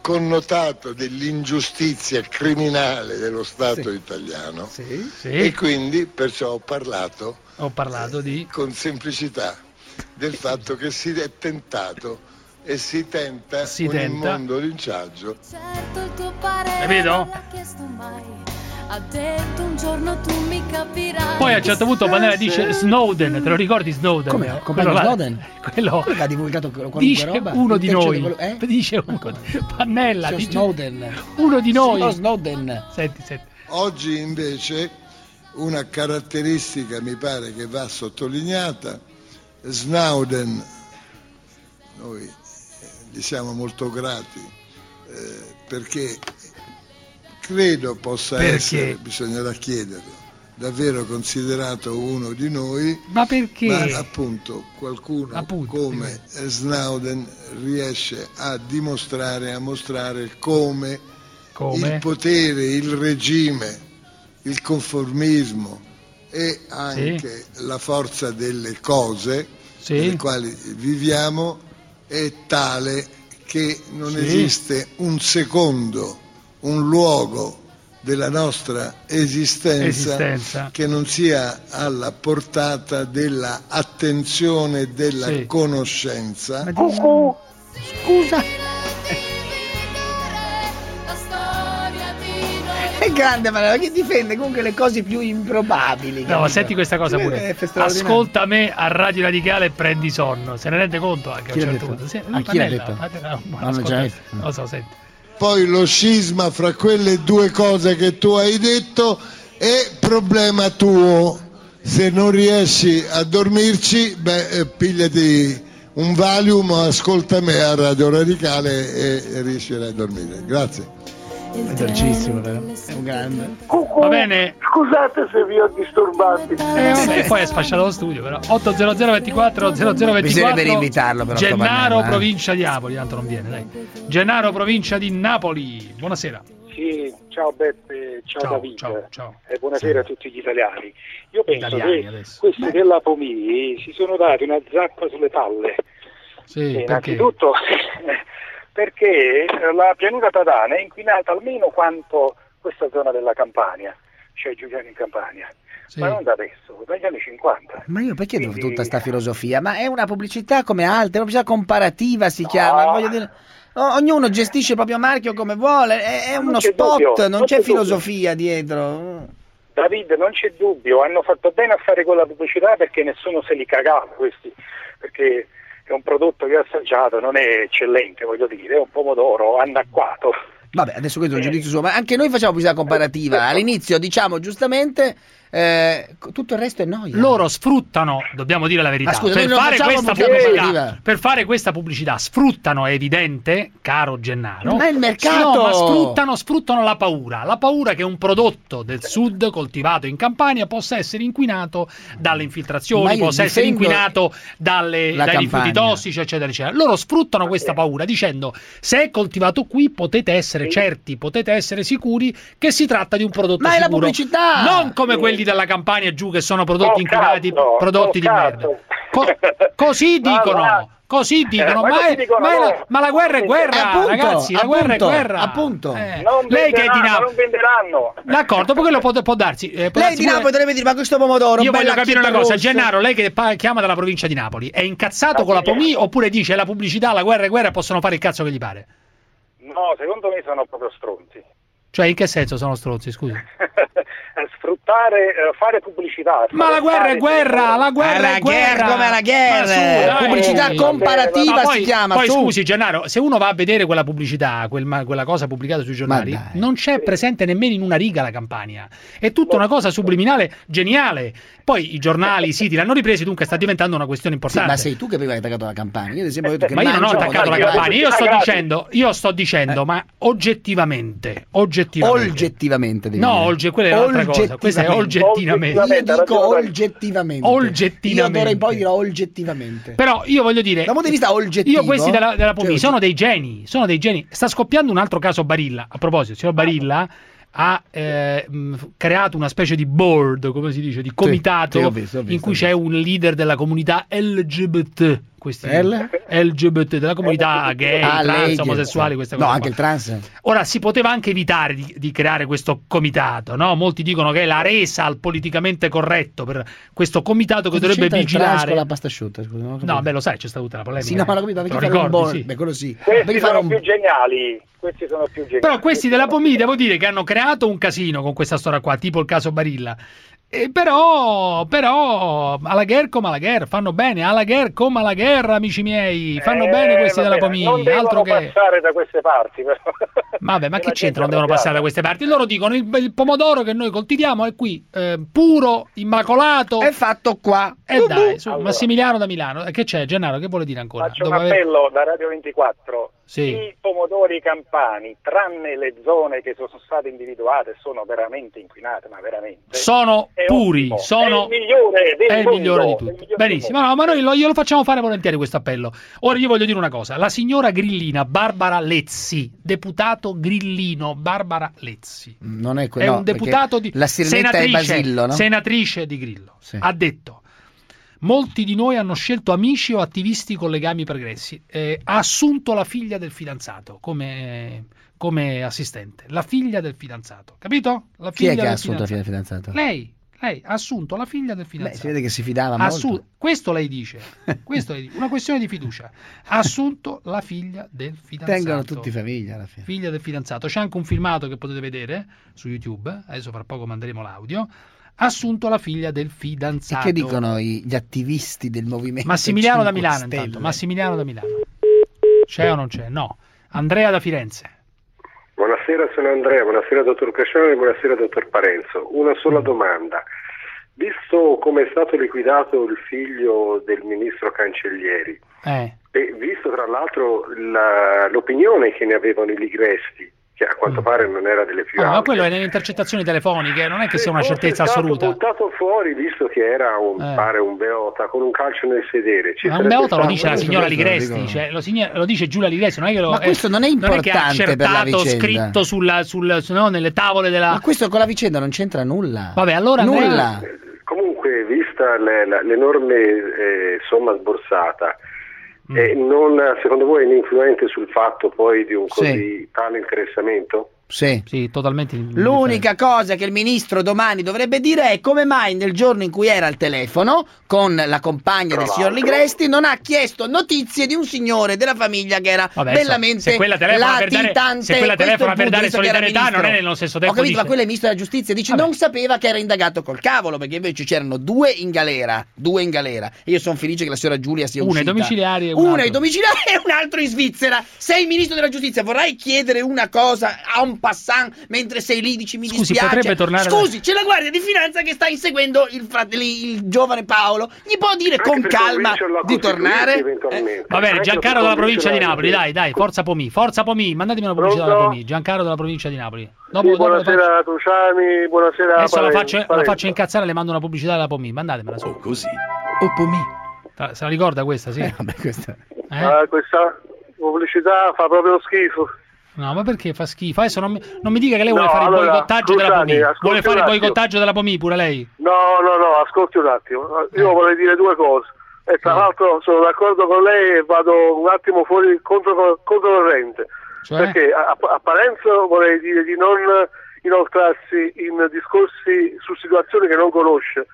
connotato dell'ingiustizia criminale dello Stato italiano e quindi perciò ho parlato Ho parlato di... con semplicità del fatto che si è tentato e si tenta Si un tenta. immondo linciaggio Certo il tuo parere Capito? non l'ha chiesto mai. Ha detto un giorno tu mi capirai. Poi a un certo punto Pannella dice Snowden, te lo ricordi Snowden? Come? Quello Compagno là- Snowden? [LAUGHS] Quello... Quello che ha divulgato qualunque Dice roba? uno di noi. quello- eh? Dice uno. [LAUGHS] Pannella. Dice- Snowden. Uno di noi. Signor Snowden. Senti, senti. Oggi invece una caratteristica mi pare che va sottolineata, Snowden, noi eh, gli siamo molto grati eh, perché credo possa Perché? essere, bisognerà chiederlo, davvero considerato uno di noi, Ma perché? ma appunto qualcuno Appunto, come Snowden riesce a dimostrare, a mostrare come, Come? il potere, il regime, il conformismo e anche la forza delle cose Sì. nelle quali viviamo è tale che non Sì. esiste un secondo, un luogo della nostra esistenza, Esistenza. che non sia alla portata della attenzione e della Sì. conoscenza. Cucù, scusa. È grande Manuela che difende comunque le cose più improbabili. No, ma capito? senti questa cosa pure. Ascolta me a Radio Radicale e prendi sonno. Se ne rende conto anche a Chi un l'ha certo detto? punto. Sì, Ah, no, chi l'ha detto? Non. Non lo so, senti. Poi lo scisma fra quelle due cose che tu hai detto è problema tuo. Se non riesci a dormirci, beh, eh, pigliati un Valium ascolta me a Radio Radicale e riuscirai a dormire. Grazie. È dolcissimo, però. È un grande. Va bene. Scusate se vi ho disturbati. Eh, vabbè, poi è sfasciato lo studio, però. 800 24 0024 Bisognerebbe rinvitarlo, però, Gennaro, eh. provincia di Napoli. Tanto non viene, dai. Gennaro, provincia di Napoli. Buonasera. Sì, ciao Beppe, ciao, Ciao, Davide ciao, ciao. e buonasera a tutti gli italiani. Io penso Italiani che adesso. questi della Pomì si sono dati una zappa sulle palle. Sì, Eh, perché? Innanzitutto [LAUGHS] perché la pianura padana è inquinata almeno quanto questa zona della Campania, cioè Giuliano in Campania, Sì. ma non da adesso, dagli anni 50. Ma io perché Quindi- tutta sta filosofia? Ma è una pubblicità come altre, una pubblicità comparativa si chiama. Voglio dire, ognuno gestisce il proprio marchio come vuole, è, Non uno spot, dubbio, non non c'è c'è filosofia dietro. David, non c'è dubbio, hanno fatto bene a fare quella pubblicità perché nessuno se li cagava questi, perché è un prodotto che ho assaggiato, non è eccellente, voglio dire, è un pomodoro annacquato. Vabbè, adesso questo è un giudizio suo, ma anche noi facciamo pubblicità comparativa. All'inizio diciamo giustamente eh, tutto il resto è noia. Loro sfruttano, dobbiamo dire la verità, Ma scusa, per, fare per fare questa pubblicità sfruttano, è evidente, caro Gennaro. Ma il mercato! No, ma sfruttano, sfruttano la paura. La paura che un prodotto del sud coltivato in Campania possa essere inquinato dalle Ma infiltrazioni, io possa essere inquinato dalle, dai rifiuti tossici, eccetera, eccetera. Loro sfruttano questa paura dicendo se è coltivato qui potete essere certi, potete essere sicuri che si tratta di un prodotto Ma è la sicuro. pubblicità! Non come quelli della Campania giù che sono prodotti Oh, inquinati, cazzo, prodotti oh, di merda. Co- così [LAUGHS] dicono. Così dicono, Eh, ma è- dicono ma è la, ma la guerra è guerra, Appunto, ragazzi, la appunto, guerra è guerra. appunto. Eh, lei che è di Napoli, non venderanno. d'accordo, poi quello può, può darsi. eh, può Lei darsi di Napoli dovrebbe dire, ma questo pomodoro, Io voglio capire una cosa. Gennaro, lei che chiama dalla provincia di Napoli, è incazzato con la Pomi oppure dice la pubblicità, la guerra è guerra possono fare il cazzo che gli pare? No, secondo me sono proprio stronzi. Cioè, in che senso sono stronzi, scusi? Eh, [LAUGHS] Sfruttare, eh, fare pubblicità. Ma la guerra è guerra, la guerra è la guerra, come la guerra. Su, dai. Pubblicità comparativa poi- si chiama, Poi su. scusi Gennaro, se uno va a vedere quella pubblicità, quel quella cosa pubblicata sui giornali, non c'è presente nemmeno in una riga la campagna. È tutta una cosa subliminale geniale. Poi i giornali, i siti l'hanno ripresi, dunque sta diventando una questione Sì, importante. ma sei tu che prima hai attaccato la campagna. Io ad esempio ho detto che Ma io non ho attaccato la campagna, io sto dicendo, io sto dicendo, ma oggettivamente, oggettivamente. Oggettivamente devi No, olge- quella è un'altra cosa, questa è oggettivamente. Io dico oggettivamente. Oggettivamente. Io d'ora in poi dirò oggettivamente. Però io voglio dire, Da un punto di vista oggettivo. io questi della, della Pomi cioè, sono dei geni, sono dei geni. Sta scoppiando un altro caso Barilla. A proposito, il signor Barilla ha eh, mh, creato una specie di board, come si dice, di comitato sì, ho visto, ho visto, in cui c'è un leader della comunità LGBT. Questi L? LGBT della comunità gay, Ah, trans, lei- omosessuali, queste No, cose. anche qua. il trans. Ora si poteva anche evitare di, di creare questo comitato, no? Molti dicono che è la resa al politicamente corretto per questo comitato che Cosa dovrebbe vigilare. la pasta asciutta, scusa, non ho capito. No, beh, lo sai, c'è stata tutta la polemica. Sì, no, ma capito, Te perché ricordi, board? sì. Beh, quello sì. Questi sono un- più geniali. Questi sono più geniali. Però questi della Pomi devo dire che hanno creato un casino con questa storia qua, tipo il caso Barilla. E però, però, alla guerra come alla guerra, fanno bene, alla guerra come alla guerra, amici miei, fanno Eh, bene questi vabbè, della Pomi, Non altro devono che... passare da queste parti, però. [LAUGHS] Vabbè, ma che c'entra? Non devono passare da queste parti. Loro dicono il, il pomodoro che noi coltiviamo è qui, eh, puro, immacolato. È fatto qua. E dai, su, Allora. Massimiliano da Milano. Eh, Che c'è, Gennaro? Che vuole dire ancora? Faccio un Dopo aver- appello da Radio 24. Sì. I pomodori campani, tranne le zone che sono state individuate, sono veramente inquinate, ma veramente. Sono È puri, ottimo. sono... È il migliore del è il mondo, migliore di è tutti. Benissimo, no, ma noi lo, glielo facciamo fare volentieri questo appello. Ora io voglio dire una cosa: la signora Grillina Barbara Lezzi, deputato Grillino Barbara Lezzi, Non è è quello. un deputato di La sirenetta è senatrice, Basillo, no? senatrice di Grillo. Sì. Ha detto: Molti di noi hanno scelto amici o attivisti con legami pregressi. Eh, ha assunto la figlia del fidanzato come, come assistente. La figlia del fidanzato, capito? La Chi è figlia che ha assunto la figlia fidanzato. del fidanzato? Lei, lei ha assunto la figlia del Beh, fidanzato. si vede che si fidava Ha molto. assu- questo lei dice, [LAUGHS] questo lei dice, una questione di fiducia. Ha assunto la figlia del fidanzato. Tengono tutti famiglia alla fine. Figlia del fidanzato. C'è anche un filmato che potete vedere su YouTube, adesso fra poco manderemo l'audio. Ha assunto la figlia del E fidanzato. che dicono gli attivisti del movimento? Massimiliano da 5 Milano Stelle? intanto, Massimiliano da Milano. C'è o non c'è? No. Andrea da Firenze. Buonasera, sono Andrea, buonasera dottor Cascione, buonasera dottor Parenzo. Una sola domanda. Visto come è stato liquidato il figlio del ministro Cancellieri Eh. e visto tra l'altro la- l'opinione che ne avevano i ligresti, che a quanto pare non era delle più Ah, ma alte, quello è nelle intercettazioni telefoniche, non è che sia una certezza stato assoluta. buttato fuori visto che era un, Eh. pare un beota con un calcio nel sedere. Ci Ma un beota lo stato- dice la signora Ligresti, cioè, lo, signa- lo dice Giulia Ligresti, non è che lo Ma questo non è che ha importante per la accertato, vicenda. scritto sulla, sul, su- no, nelle tavole della Ma questo con la vicenda non c'entra nulla. Vabbè, allora nulla. Comunque, vista le- la- l'enorme eh, somma sborsata, Mm. non, secondo voi è ininfluente sul fatto poi di un Sì. così tale interessamento? Sì. Sì, totalmente. L'unica cosa che il ministro domani dovrebbe dire è come mai nel giorno in cui era al telefono con la compagna Tra del signor. Ligresti non ha chiesto notizie di un signore della famiglia che era Vabbè, bellamente se quella telefona per dare- latitante. se quella è telefona per dare solidarietà, non è nello stesso tempo Ho capito, dice- ma quello è il ministro della giustizia dice Vabbè. non sapeva che era indagato col cavolo perché invece c'erano due in galera, due in galera. E io sono felice che la signora Giulia sia Una ai uscita. domiciliari e un Una altro. ai domiciliari [LAUGHS] e un altro in Svizzera. Sei il ministro della giustizia, vorrai chiedere una cosa a un en passant mentre sei lì dici mi Scusi, dispiace. potrebbe tornare- Scusi, c'è la Guardia di Finanza che sta inseguendo il, frate- il giovane Paolo. Gli può dire con per calma di tornare? eventualmente. Va bene, Anche Giancarlo per della provincia di Napoli, dai, dai, forza Pomì, forza Pomì, mandatemi una pubblicità della Pronto? Pomì, Giancarlo della provincia di Napoli. Dopo, Sì, dopo buonasera Cruciani, buonasera Adesso la Parenzo. faccio, la faccio incazzare le mando una pubblicità della Pomì, mandatemela su. così. O Pomì. Se la ricorda questa, sì? [LAUGHS] vabbè, questa... Eh? Ah, questa pubblicità fa proprio schifo. No, ma perché fa schifo? Adesso non mi, non mi dica che lei vuole No, fare allora, il boicottaggio della ascolti Vuole fare il boicottaggio della Pomì pure lei? No, no, no, ascolti un attimo. Eh. Io vorrei dire due cose. E tra l'altro sono d'accordo con lei e vado un attimo fuori contro, controcorrente. Cioè? Perché a, a Parenzo vorrei dire di non inoltrarsi in discorsi su situazioni che non conosce.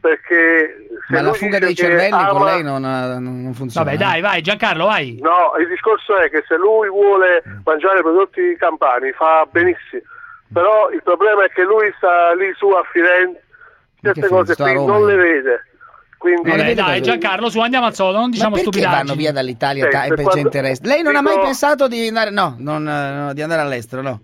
Perché se Mm. Ma la fuga dei cervelli con ama- lei non, non funziona. Vabbè, dai, vai, Giancarlo, vai. No, il discorso è che se lui vuole Mm. mangiare prodotti campani fa benissimo, però il problema è che lui sta lì su a Firenze, certe cose qui non le vede. Quindi Vabbè, dai, Giancarlo, su, andiamo al solo, non diciamo Ma perché stupidaggini. vanno via dall'Italia Sì, ta- per quanto- gente resta? Lei non ha mai dico- pensato di andare no, non, eh, no, di andare all'estero, no?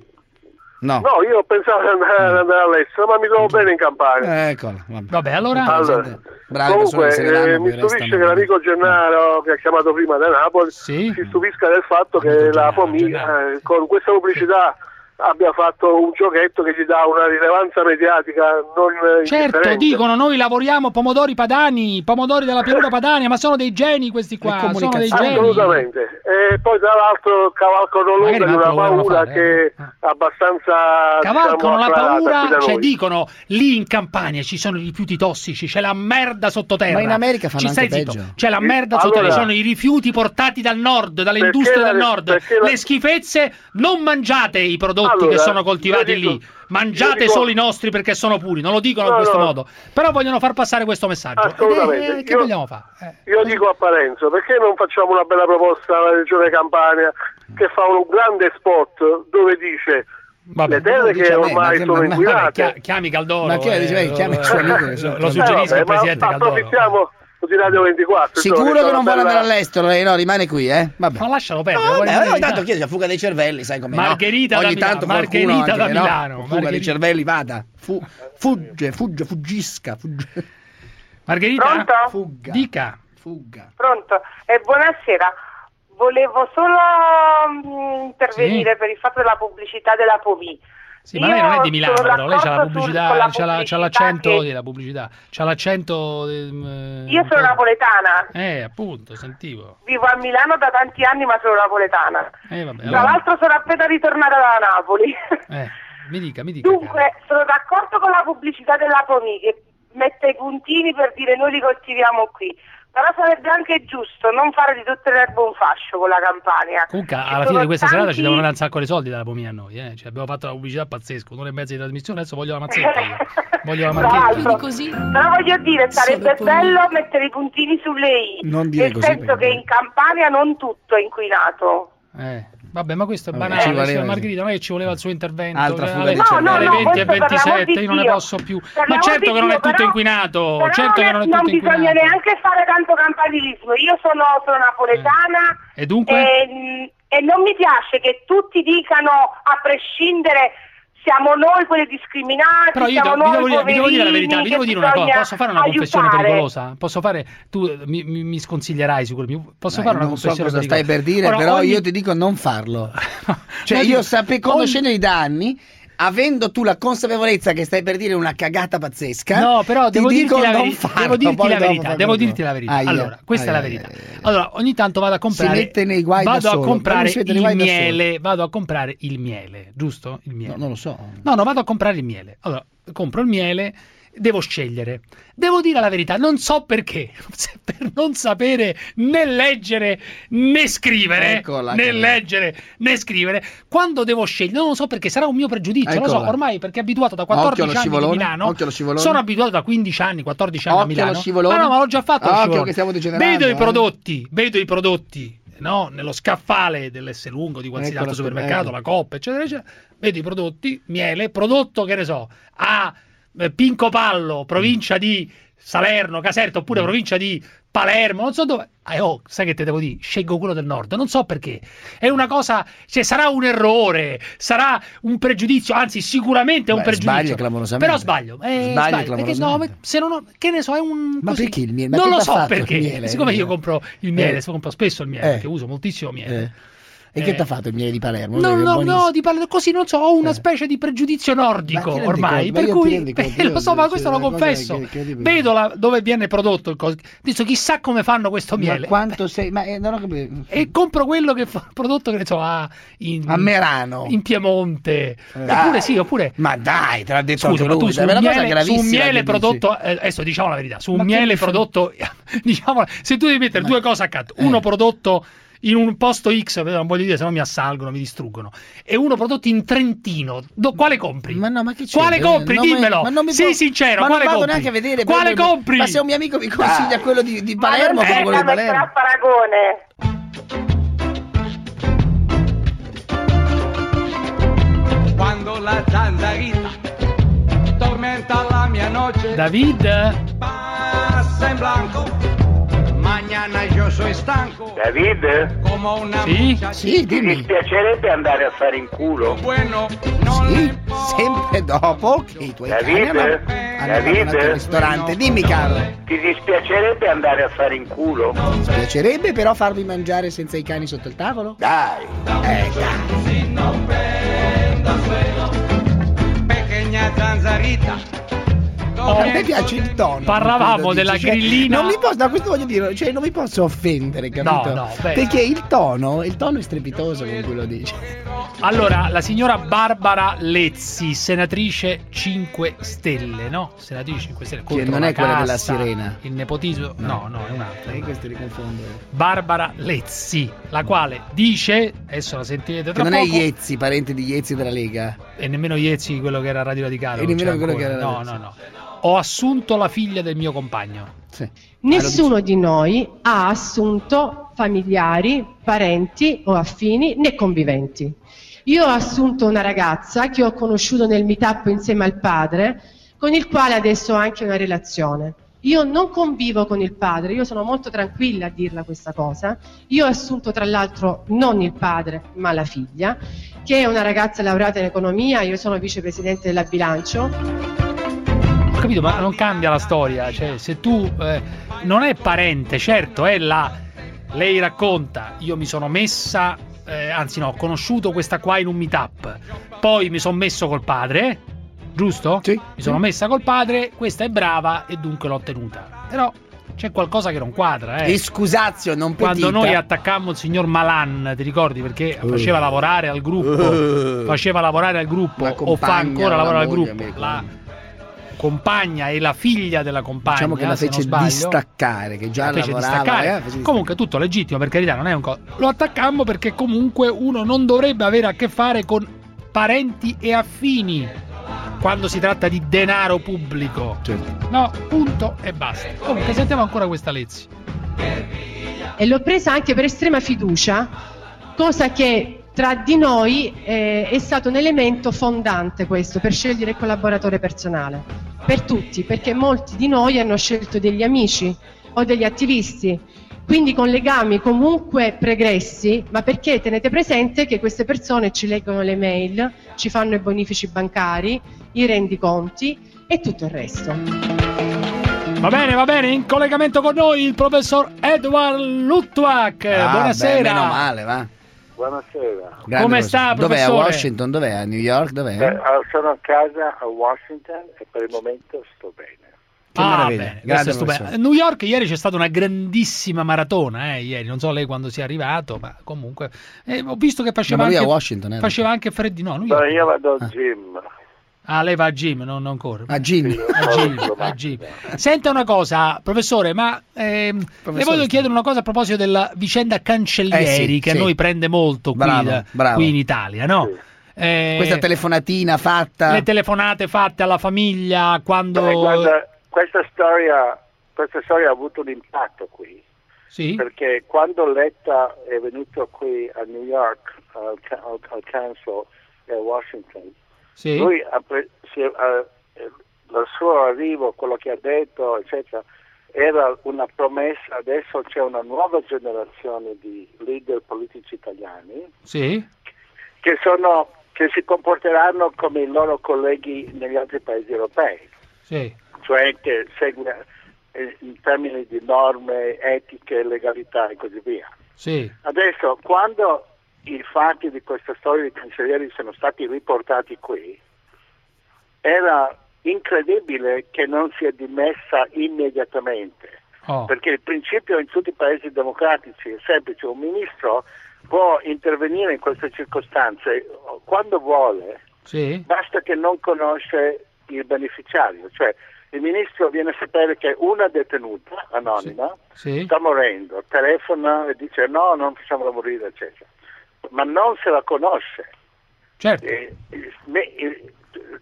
No. No, io pensavo di andare, ad andare all'estero, ma mi trovo bene in Campania. Eccola, vabbè. Vabbè, allora... Allora, Bravi comunque, eh, mi stupisce che l'amico Gennaro, che ha chiamato prima da Napoli, si stupisca del fatto che la Pomi eh, con questa pubblicità abbia fatto un giochetto che gli dà una rilevanza mediatica non eh, Certo, dicono noi lavoriamo pomodori padani, pomodori della pianura [LAUGHS] padania, ma sono dei geni questi qua, sono dei geni. Assolutamente. E poi tra l'altro cavalcano altro una volevano paura fare, eh. che è abbastanza Cavalcano diciamo, la paura, cioè dicono lì in Campania ci sono i rifiuti tossici, c'è la merda sottoterra. Ma in America fanno Ci anche zitto? peggio. C'è la merda Allora- sottoterra, ci sono i rifiuti portati dal nord, dalle industrie del nord, la- le schifezze, non mangiate i prodotti Allora, che sono coltivati dico- lì, mangiate dico- solo i nostri perché sono puri, non lo dicono No, in questo no. modo, però vogliono far passare questo messaggio. Assolutamente. Ed è- che Io- vogliamo fare? Eh. Io dico a Parenzo, perché non facciamo una bella proposta alla Regione Campania che fa un grande spot dove dice Vabbè, le terre che me, ormai ma- sono ma- inquinate. Chia- chiami Caldoro. Ma che- dice, eh, chiami suo amico che sono- lo suggerisco Eh, il vabbè, presidente Caldoro. approfittiamo di Radio 24. Sicuro insomma, che non vuole andare all'estero, lei no, rimane qui, eh? Vabbè. Ma lascialo perdere. No, vabbè, dire ogni la tanto verità. chiedo, fuga dei cervelli, sai com'è, Margherita no? da Ogni Milano, tanto qualcuno Margherita anche, da no? Milano, Fuga dei Margherita. cervelli, vada. Fu- fugge, fugge, fuggisca, fugge. Margherita? Pronto? Fugga. Dica. Fugga. Pronto? Eh, buonasera. Volevo solo mm, intervenire Sì. per il fatto della pubblicità della POMI. Sì, ma lei non è di Milano, però lei c'ha la pubblicità, la c'ha, la- c'ha l'accento che- della pubblicità, c'ha l'accento ehm, Io sono napoletana, Eh, appunto, sentivo. vivo a Milano da tanti anni ma sono napoletana. Eh, vabbè, Tra allora, l'altro sono appena ritornata da Napoli. eh, mi dica, mi dica. Dunque, sono d'accordo con la pubblicità della POMI che mette i puntini per dire noi li coltiviamo qui. Però sarebbe anche giusto non fare di tutte le erbe un fascio con la Campania. Comunque, alla fine di questa serata ci tanti- devono dare un sacco di soldi dalla pomia a noi, eh. Cioè, abbiamo fatto una pubblicità pazzesca, un'ora e mezza di trasmissione, adesso voglio la mazzetta io. [LAUGHS] Voglio la marchetta. l'altro, Però voglio dire, sarebbe bello mettere i puntini sulle i. Non dire nel così, senso che in Campania non tutto è inquinato. Eh, vabbè, ma questo è Vabbè, banale, voleva- Margherita, non è che ci voleva il suo intervento Altra alle, fuga alle. No, no, no, 20 e questo per l'amor 27, di io non ne posso più. Per Ma certo che non è tutto però- inquinato, Però certo che non è non tutto bisogna inquinato. neanche fare tanto campanilismo. Io sono, sono napoletana E dunque? e, e non mi piace che tutti dicano a prescindere siamo noi quelli discriminati, Però io siamo devo- vi, noi devo dire, vi devo dire la verità, vi devo dire una cosa, posso fare una confessione aiutare. pericolosa? Posso fare, tu mi, mi, mi sconsiglierai sicuramente, posso Dai, fare una non so confessione cosa stai pericolosa? per dire, Ora, però ogni- io ti dico non farlo. [LAUGHS] Cioè, No, io dico, sape- conoscendoli da anni, avendo tu la consapevolezza che stai per dire una cagata pazzesca, No, però devo dirti la, veri- farlo, devo dirti la verità, devo dirti la verità. Allora, questa è la verità. Allora, ogni tanto vado a comprare mette nei guai vado a comprare si il miele, vado a comprare il miele, giusto? Il miele. No, non lo so. No, no, vado a comprare il miele. Allora, compro il miele, devo scegliere. Devo dire la verità, non so perché, [LAUGHS] per non sapere né leggere né scrivere, Eccola né che- leggere né scrivere, quando devo scegliere, non lo so perché sarà un mio pregiudizio, non lo so, Eccola. ormai perché abituato da Occhio allo 14 anni scivolone, Milano, occhio allo scivolone. sono abituato da 15 anni, 14 anni a Occhio allo Milano. scivolone. Ma no, ma l'ho già fatto lo Occhio che stiamo degenerando, Vedo i eh. prodotti, vedo i prodotti, no, nello scaffale dell'S lungo di qualsiasi Eccola, altro supermercato, ecco. la Coppa, eccetera, eccetera. Vedo i prodotti, miele, prodotto che ne so, a Pinco Pallo, provincia di Salerno, Caserta, oppure provincia di Palermo, non so dove. Eh, oh, sai che te devo dire? Scelgo quello del nord, non so perché. È una cosa, cioè sarà un errore, sarà un pregiudizio, anzi sicuramente è un Beh, pregiudizio. sbaglio clamorosamente. Però sbaglio, eh, Sbagli sbaglio, perché no, se non ho- che ne so, è un Ma così. perché il miele? Ma Non lo so perché. il miele? Siccome io compro il miele, Eh. compro spesso il miele, Eh. perché uso moltissimo miele. E che Eh. ti ha fatto il miele di Palermo? No, Che no, no, di parla- così non so, ho una specie di pregiudizio nordico Ma ormai, conto? Ma per cui rendi [LAUGHS] conto? eh, lo so, ma questo lo confesso. che- che- che- Vedo la- dove viene prodotto il coso. Dico, chissà come fanno questo Ma miele. quanto sei? Ma eh, non ho capito. E compro quello che fa prodotto che ne so a, in, A Merano. in Piemonte. Dai. Oppure sì, oppure Ma dai, te l'ha detto Scusa, ma tu su un miele, su un miele che prodotto, eh, adesso diciamo la verità, su un Ma che miele prodotto, [LAUGHS] diciamo, se tu devi mettere due cose accanto, Eh. uno prodotto in un posto X, non voglio dire, se no mi assalgono, mi distruggono, e uno prodotto in Trentino, do- quale compri? Ma no, ma che c'è? Quale compri? Mi- Dimmelo. ma non mi Sii sincero, ma quale non vado compri? neanche a vedere. Quale compri? Ma se un mio amico mi consiglia quello di, di Palermo, Ma quello di Palermo. paragone. Quando la zanzarita tormenta la mia noche, David? passa in blanco. Mañana yo soy stanco. David? Como una Sì? Sì, Ti dimmi. dispiacerebbe andare a fare in culo? Bueno, Sì, sempre dopo che i tuoi cani David? hanno, hanno David? ristorante. Dimmi, caro. Ti dispiacerebbe andare a fare in culo? Mi piacerebbe però farvi mangiare senza i cani sotto il tavolo? Dai! Eh, dai. Pequeña zanzarita. A me piace il tono. Parlavamo della dici, cioè, grillina- non mi posso, no, questo voglio dire, cioè non mi posso offendere, capito? no, beh. Perché il tono, il tono è strepitoso con cui lo dici. Allora, la signora Barbara Lezzi, senatrice 5 Stelle, no? Senatrice 5 Stelle. Che non è quella della sirena. Il nepotismo? No, no, è un'altra. E questo li confondo. Barbara Lezzi, la quale dice, adesso la sentirete Che tra non è poco, Iezzi, parente di Iezzi della Lega. e nemmeno Iezzi, quello che era Radio Radicale. E non nemmeno quello che ancora. era No, no, no. Ho assunto la figlia del mio compagno. Sì. Nessuno di noi ha assunto familiari, parenti o affini né conviventi. Io ho assunto una ragazza che ho conosciuto nel meetup insieme al padre, con il quale adesso ho anche una relazione. Io non convivo con il padre, io sono molto tranquilla a dirla questa cosa. Io ho assunto tra l'altro non il padre, ma la figlia, che è una ragazza laureata in economia, io sono vicepresidente della bilancio. Capito, ma non cambia la storia. Cioè, se tu eh, non è parente, certo, è la. Lei racconta, io mi sono messa, eh, anzi no, ho conosciuto questa qua in un meetup, poi mi sono messo col padre, giusto? Sì. Mi sono messa col padre, questa è brava e dunque l'ho tenuta. Però c'è qualcosa che non quadra, eh. E scusazio, non Quando petita. noi attaccammo il signor Malan, ti ricordi? Perché faceva lavorare al gruppo, Uh. faceva lavorare al gruppo, o fa ancora la lavorare al gruppo. mi La compagna e la figlia della compagna. Diciamo che la fece sbaglio. distaccare, che già La fece lavorava. distaccare. eh, fece Comunque tutto legittimo, per carità, non è un co- Lo attaccammo perché comunque uno non dovrebbe avere a che fare con parenti e affini quando si tratta di denaro pubblico. Certo. No, punto e basta. Comunque sentiamo ancora questa Lezzi. e l'ho presa anche per estrema fiducia, cosa che tra di noi eh, è stato un elemento fondante questo per scegliere il collaboratore personale, per tutti, perché molti di noi hanno scelto degli amici o degli attivisti, quindi con legami comunque pregressi, ma perché tenete presente che queste persone ci leggono le mail, ci fanno i bonifici bancari, i rendiconti e tutto il resto. Va bene, va bene, in collegamento con noi il professor Edward Lutwak. Ah, Buonasera. beh, meno male, va. Buonasera. Grande Come sta, Dov'è? A professore? Washington? Dov'è? A New York? Dov'è? Eh, ah, sono a casa a Washington e per il momento sto bene. Che ah, meraviglia. bene, Grande è stupendo. professore. New York ieri c'è stata una grandissima maratona, eh, ieri, non so lei quando sia arrivato, ma comunque eh, ho visto che faceva Ma lui anche a Washington, eh. faceva anche freddi, no, New York. io vado al gym. Ah, lei va a gym, non, non corre. A Jimmy. A gym, a gym. Senta una cosa, professore, ma ehm, le Professore, voglio chiedere una cosa a proposito della vicenda Cancellieri, Eh sì, che sì. a noi prende molto qui, Bravo, da- bravo. qui in Italia, no? Eh, Questa telefonatina fatta. le telefonate fatte alla famiglia quando... Beh, guarda, questa storia, questa storia ha avuto un impatto qui. Sì? Perché quando Letta è venuto qui a New York, al, al, al council a Washington, Sì? lui eh, il suo arrivo, quello che ha detto, eccetera, era una promessa, adesso c'è una nuova generazione di leader politici italiani Sì? che, sono, che si comporteranno come i loro colleghi negli altri paesi europei, Sì. cioè che segue eh, in termini di norme, etiche, legalità e così via. Sì. Adesso, quando i fatti di questa storia di cancellieri sono stati riportati qui, era incredibile che non sia dimessa immediatamente. Oh. Perché il principio in tutti i paesi democratici è semplice, un ministro può intervenire in queste circostanze quando vuole, Sì? basta che non conosce il beneficiario, cioè il ministro viene a sapere che una detenuta anonima Sì? sta morendo, telefona e dice no, non facciamola morire, eccetera, ma non se la conosce. Certo. Eh, eh,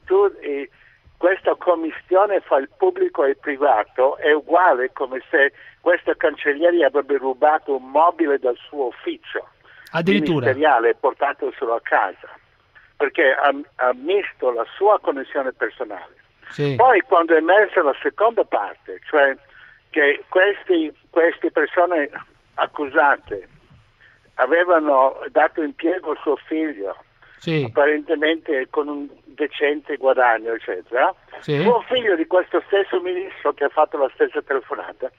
tu- eh, questa commissione fra il pubblico e il privato è uguale come se questa cancellieri avrebbe rubato un mobile dal suo ufficio Addirittura. ministeriale e portatoselo a casa perché ha, ha misto la sua connessione personale. Sì. Poi quando è emersa la seconda parte, cioè che questi, queste persone accusate avevano dato impiego a suo figlio, Sì. apparentemente con un decente guadagno, eccetera, Sì. suo figlio di questo stesso ministro che ha fatto la stessa telefonata,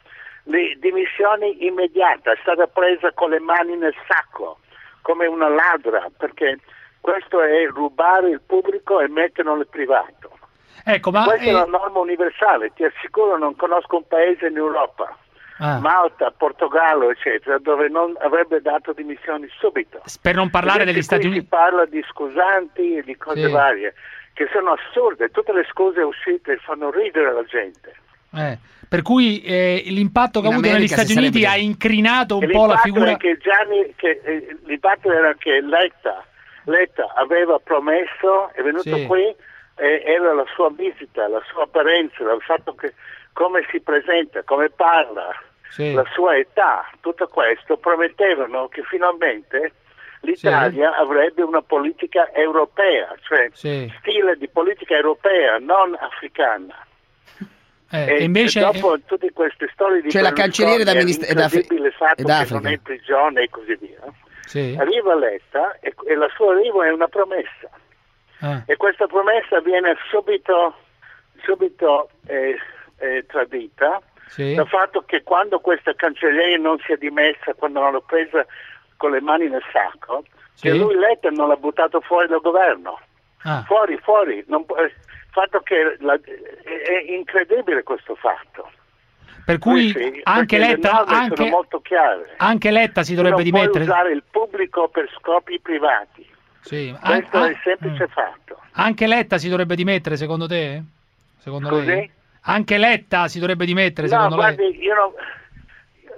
le dimissioni immediata, è stata presa con le mani nel sacco, come una ladra, perché questo è rubare il pubblico e metterlo nel privato. Ecco, ma... Questa è eh, una norma universale, ti assicuro non conosco un paese in Europa, ah, Malta, Portogallo, eccetera, dove non avrebbe dato dimissioni subito. per non parlare degli Stati Uniti... Si parla di scusanti e di cose Sì. varie, che sono assurde, tutte le scuse uscite fanno ridere la gente. eh, per cui eh, l'impatto che ha avuto negli Stati Uniti sarebbe ha incrinato un E po' la l'impatto figura... è che Gianni, che, eh, l'impatto era che Letta, Letta aveva promesso, è venuto Sì. qui, eh, era la sua visita, la sua apparenza, il fatto che come si presenta, come parla, Sì. la sua età, tutto questo promettevano che finalmente l'Italia avrebbe una politica europea, cioè Sì. stile di politica europea, non africana. Eh, E invece... dopo tutte queste storie di Cioè la cancelliere da minist- da- l'incredibile fatto che non è in prigione e così via. Sì. Arriva Letta e, e la sua arrivo è una promessa Ah, e questa promessa viene subito, subito eh, eh, tradita sì. dal fatto che quando questa cancelliere non si è dimessa, quando non l'ha presa con le mani nel sacco, che Sì. lui Letta non l'ha buttato fuori dal governo. Ah. Fuori, fuori. Non eh, fatto che la- è, è incredibile questo fatto. Per cui Sì, sì, anche, Letta, anche, sono molto chiare. anche Letta si dovrebbe non dimettere. usare il pubblico per scopi privati. Sì. An- Questo an- è il semplice fatto. Anche Letta si dovrebbe dimettere, secondo te? Secondo Scusi? lei? Anche Letta si dovrebbe dimettere, No, secondo guardi, lei? io non,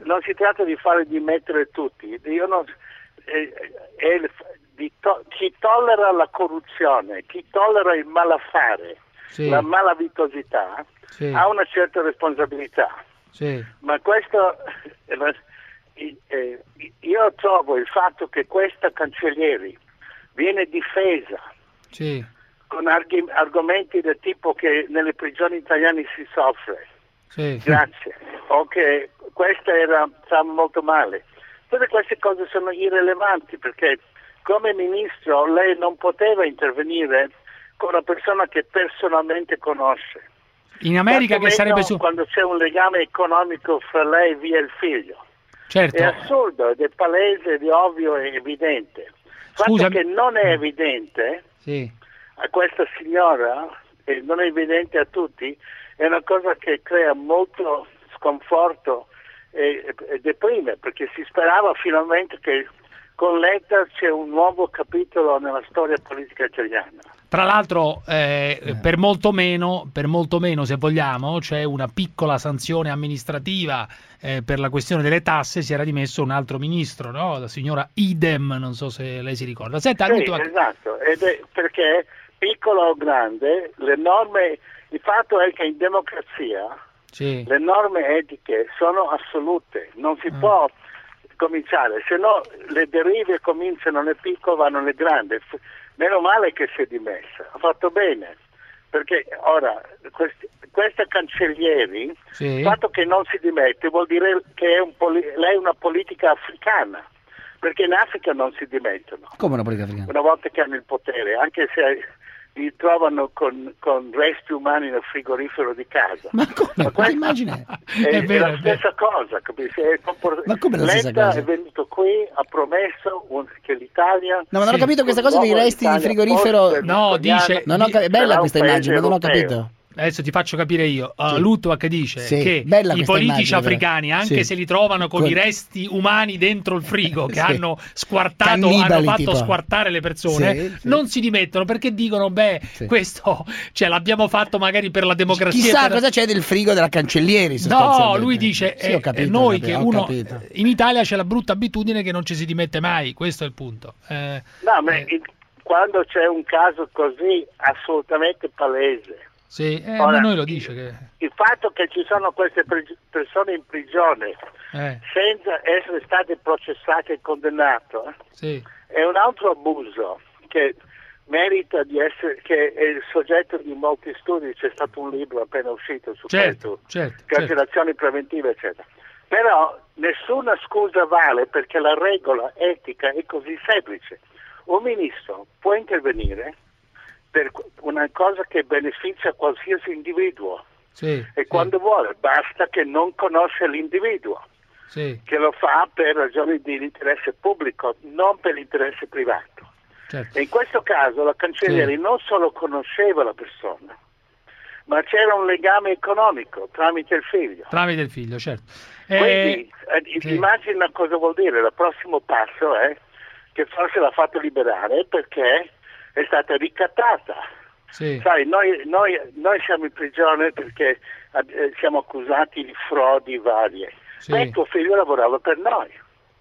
non si tratta di fare dimettere tutti. Io non, eh, di to- chi tollera la corruzione, chi tollera il malaffare, Sì. la malavitosità, Sì. ha una certa responsabilità. Sì. Ma questo, eh, eh, io trovo il fatto che questa cancellieri viene difesa Sì. Con arghi- argomenti del tipo che nelle prigioni italiane si soffre, Sì. grazie, o che questa era, sta molto male. Tutte queste cose sono irrilevanti perché come ministro lei non poteva intervenire con una persona che personalmente conosce. In America che Tanto sarebbe meno su... quando c'è un legame economico fra lei via il figlio. Certo. È assurdo ed è palese, ed è ovvio e evidente. Il fatto Scusami. che non è evidente Sì. A questa signora, e non è evidente a tutti, è una cosa che crea molto sconforto e, e deprime, perché si sperava finalmente che con Letta c'è un nuovo capitolo nella storia politica italiana. Tra l'altro, eh, per molto meno, per molto meno, se vogliamo, c'è una piccola sanzione amministrativa eh, per la questione delle tasse. Si era dimesso un altro ministro, no? la signora Idem, non so se lei si ricorda. Senta, Sì, esatto, ed è perché piccolo o grande, le norme, il fatto è che in democrazia sì. le norme etiche sono assolute, non Ah. si può cominciare, se no le derive cominciano nel piccolo vanno nel grande. Meno male che si è dimessa, ha fatto bene, Perché ora, questi, questa cancellieri, Sì. il fatto che non si dimette vuol dire che è un poli- lei è una politica africana, perché in Africa non si dimettono, Come una politica africana? una volta che hanno il potere, anche se li trovano con, con resti umani nel frigorifero di casa. Ma come? questa immagine? [LAUGHS] È, È vero, la è vero. stessa cosa, capisci? È compor- Ma come la stessa cosa? è venuto qui, ha promesso un- che l'Italia... No, ma non ho capito questa cosa dei resti di frigorifero. No, dice- Non ho cap- è bella questa immagine, ma non ho capito. Adesso ti faccio capire io. Uh, Sì. Luttwak dice Sì, che bella i politici africani, anche Sì. se li trovano con, Con- i resti umani dentro il frigo che Sì. hanno squartato, Cannibali, hanno fatto tipo. squartare le persone, Sì, sì. non si dimettono perché dicono: Beh, Sì. questo cioè, l'abbiamo fatto magari per la democrazia. Chissà per- cosa c'è del frigo della cancellieri. No, lui dice: Sì, eh, capito, noi che uno capito. in Italia c'è la brutta abitudine che non ci si dimette mai. Questo è il punto. Eh, No, ma eh, quando c'è un caso così assolutamente palese, sì, eh, Ora- noi lo dice che. il fatto che ci sono queste persone in prigione Eh, senza essere state processate e condannate eh, sì. è un altro abuso che merita di essere, che è il soggetto di molti studi, c'è stato un libro appena uscito su Certo, questo, certo, certo. carcerazioni preventive, eccetera. Però nessuna scusa vale perché la regola etica è così semplice. Un ministro può intervenire per una cosa che beneficia qualsiasi individuo Sì, e quando vuole, basta che non conosce l'individuo, sì, che lo fa per ragioni di interesse pubblico, non per l'interesse privato. certo. E in questo caso la cancellieri Sì. non solo conosceva la persona, ma c'era un legame economico tramite il figlio. Tramite il figlio, certo. Quindi eh, sì. immagina cosa vuol dire, il prossimo passo è che forse l'ha fatto liberare perché è stata ricattata. sì. Sai, noi, noi- noi siamo in prigione perché eh, siamo accusati di frodi varie. Sì. Beh, tuo figlio lavorava per noi.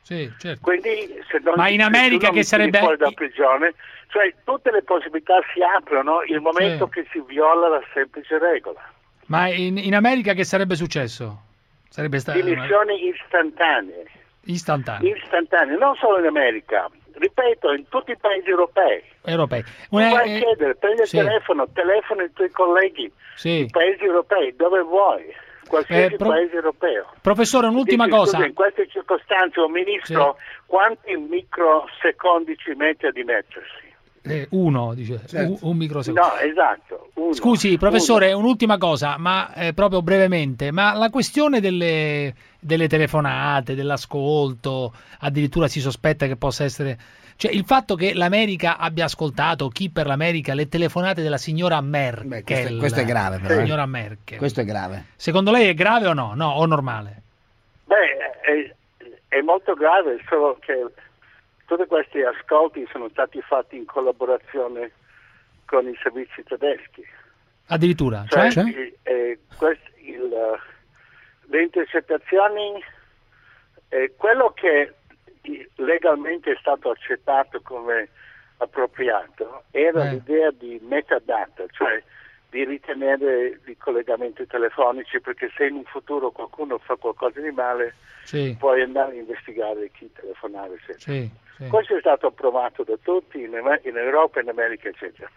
Sì, certo. Quindi se non, Ma in America che sarebbe- fuori da prigione, cioè tutte le possibilità si aprono il momento Sì. che si viola la semplice regola. Ma in, in America che sarebbe successo? Sarebbe stato Dimissioni istantanee, istantaneo. istantanee, non solo in America, ripeto, in tutti i paesi europei. Europei. Una- a eh, chiedere, prendi sì. il telefono, telefona ai tuoi colleghi, Sì. i paesi europei, dove vuoi, qualsiasi Eh, pro- paese europeo. Professore, un'ultima Dici, cosa. scusa, in queste circostanze un ministro quanti microsecondi ci mette a dimettersi? Eh, uno, dice, Certo. un, un microsecondo. No, esatto. uno. Scusi, professore, un'ultima cosa, ma eh, proprio brevemente, ma la questione delle, delle telefonate, dell'ascolto, addirittura si sospetta che possa essere... Cioè, il fatto che l'America abbia ascoltato, chi per l'America, le telefonate della signora Merkel. questo è- questo è grave, però, eh. Signora Merkel. Questo è grave. Secondo lei è grave o no? No, o normale? Beh, è, è molto grave, solo che tutti questi ascolti sono stati fatti in collaborazione con i servizi tedeschi. Addirittura? Cioè, Cioè? il- eh, quest- il, eh, le intercettazioni, eh, quello che legalmente è stato accettato come appropriato era Eh. l'idea di metadata, cioè di ritenere i collegamenti telefonici perché se in un futuro qualcuno fa qualcosa di male Sì, puoi andare a investigare chi telefonava, eccetera. sì, sì. Questo è stato approvato da tutti in, in Europa, in America, eccetera.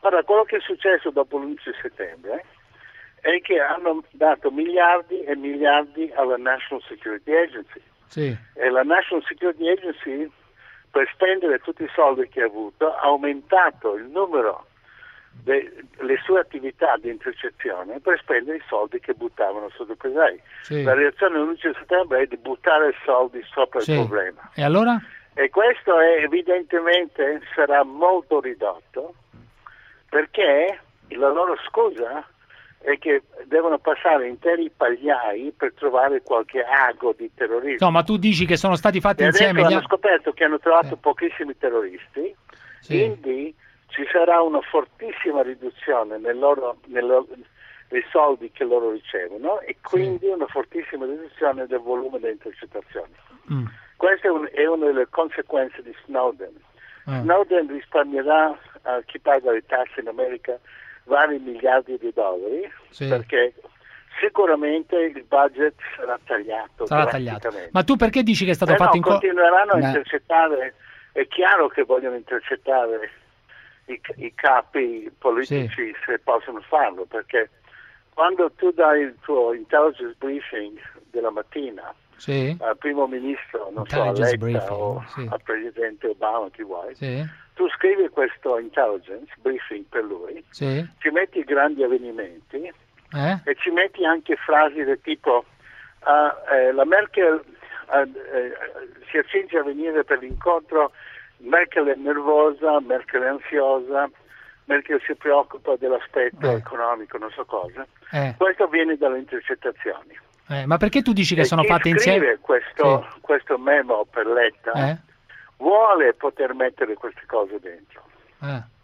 Ora, quello che è successo dopo l'11 settembre è che hanno dato miliardi e miliardi alla National Security Agency Sì, e la National Security Agency per spendere tutti i soldi che ha avuto ha aumentato il numero delle sue attività di intercezione per spendere i soldi che buttavano sopra i sì. La reazione dell'11 settembre è di buttare soldi sopra Sì. il problema. E allora? E questo è, evidentemente sarà molto ridotto perché la loro scusa è che devono passare interi pagliai per trovare qualche ago di terrorismo. No, ma tu dici che sono stati fatti E insieme gli hanno scoperto che hanno trovato pochissimi terroristi, Sì. quindi ci sarà una fortissima riduzione nel loro- nel loro- nei soldi che loro ricevono e quindi una fortissima riduzione del volume delle intercettazioni. Mm. Questa è, un- è una delle conseguenze di Snowden. Ah. Snowden risparmierà a chi paga le tasse in America vari miliardi di dollari Sì. perché sicuramente il budget sarà tagliato. Sarà tagliato. Ma tu perché dici che è stato Però fatto in co- continueranno a Ma- intercettare, è chiaro che vogliono intercettare i, i capi politici se possono farlo, perché quando tu dai il tuo intelligence briefing della mattina Sì. al primo ministro, non so, a Letta briefing, o sì. al presidente Obama, chi vuoi, Sì. Tu scrivi questo intelligence briefing per lui, Sì. ci metti grandi avvenimenti Eh? e ci metti anche frasi del tipo ah, eh, la Merkel ah, eh, si accinge a venire per l'incontro, Merkel è nervosa, Merkel è ansiosa, Merkel si preoccupa dell'aspetto economico, non so cosa. Eh. Questo viene dalle intercettazioni. Eh, ma perché tu dici che E sono chi fatte scrive insieme? questo, questo memo per Letta Eh? Vuole poter mettere queste cose dentro. Eh.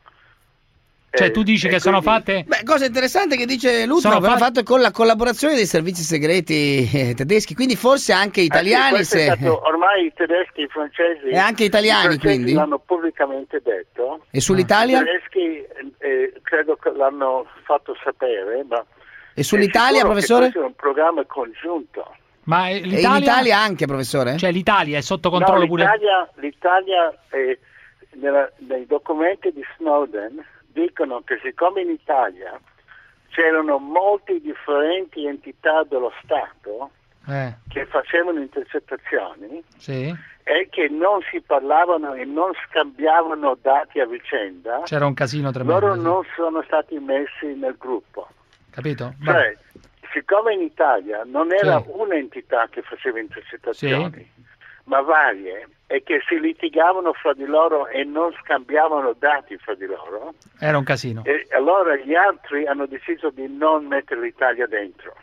Cioè, tu dici e che sono quindi- fatte. Beh, cosa interessante che dice Lutro, Sono fatto con la collaborazione dei servizi segreti eh, tedeschi, quindi forse anche Eh sì, italiani. questo è se- stato- ormai i tedeschi, i francesi E anche italiani, i francesi quindi? l'hanno pubblicamente detto. E sull'Italia? I tedeschi eh, credo che l'hanno fatto sapere, ma E sull'Italia, professore? Questo è un programma congiunto. Ma eh, in l'Italia. Italia anche, professore? Cioè, l'Italia è sotto controllo No, pure. l'Italia, l'Italia eh, nella- nei documenti di Snowden dicono che siccome in Italia c'erano molte differenti entità dello Stato Eh, che facevano intercettazioni sì. e che non si parlavano e non scambiavano dati a vicenda, C'era un casino tremendo. loro sì. non sono stati messi nel gruppo. Capito? Cioè, siccome in Italia non era Sì. un'entità che faceva intercettazioni, ma varie, e che si litigavano fra di loro e non scambiavano dati fra di loro, Era un casino. e allora gli altri hanno deciso di non mettere l'Italia dentro.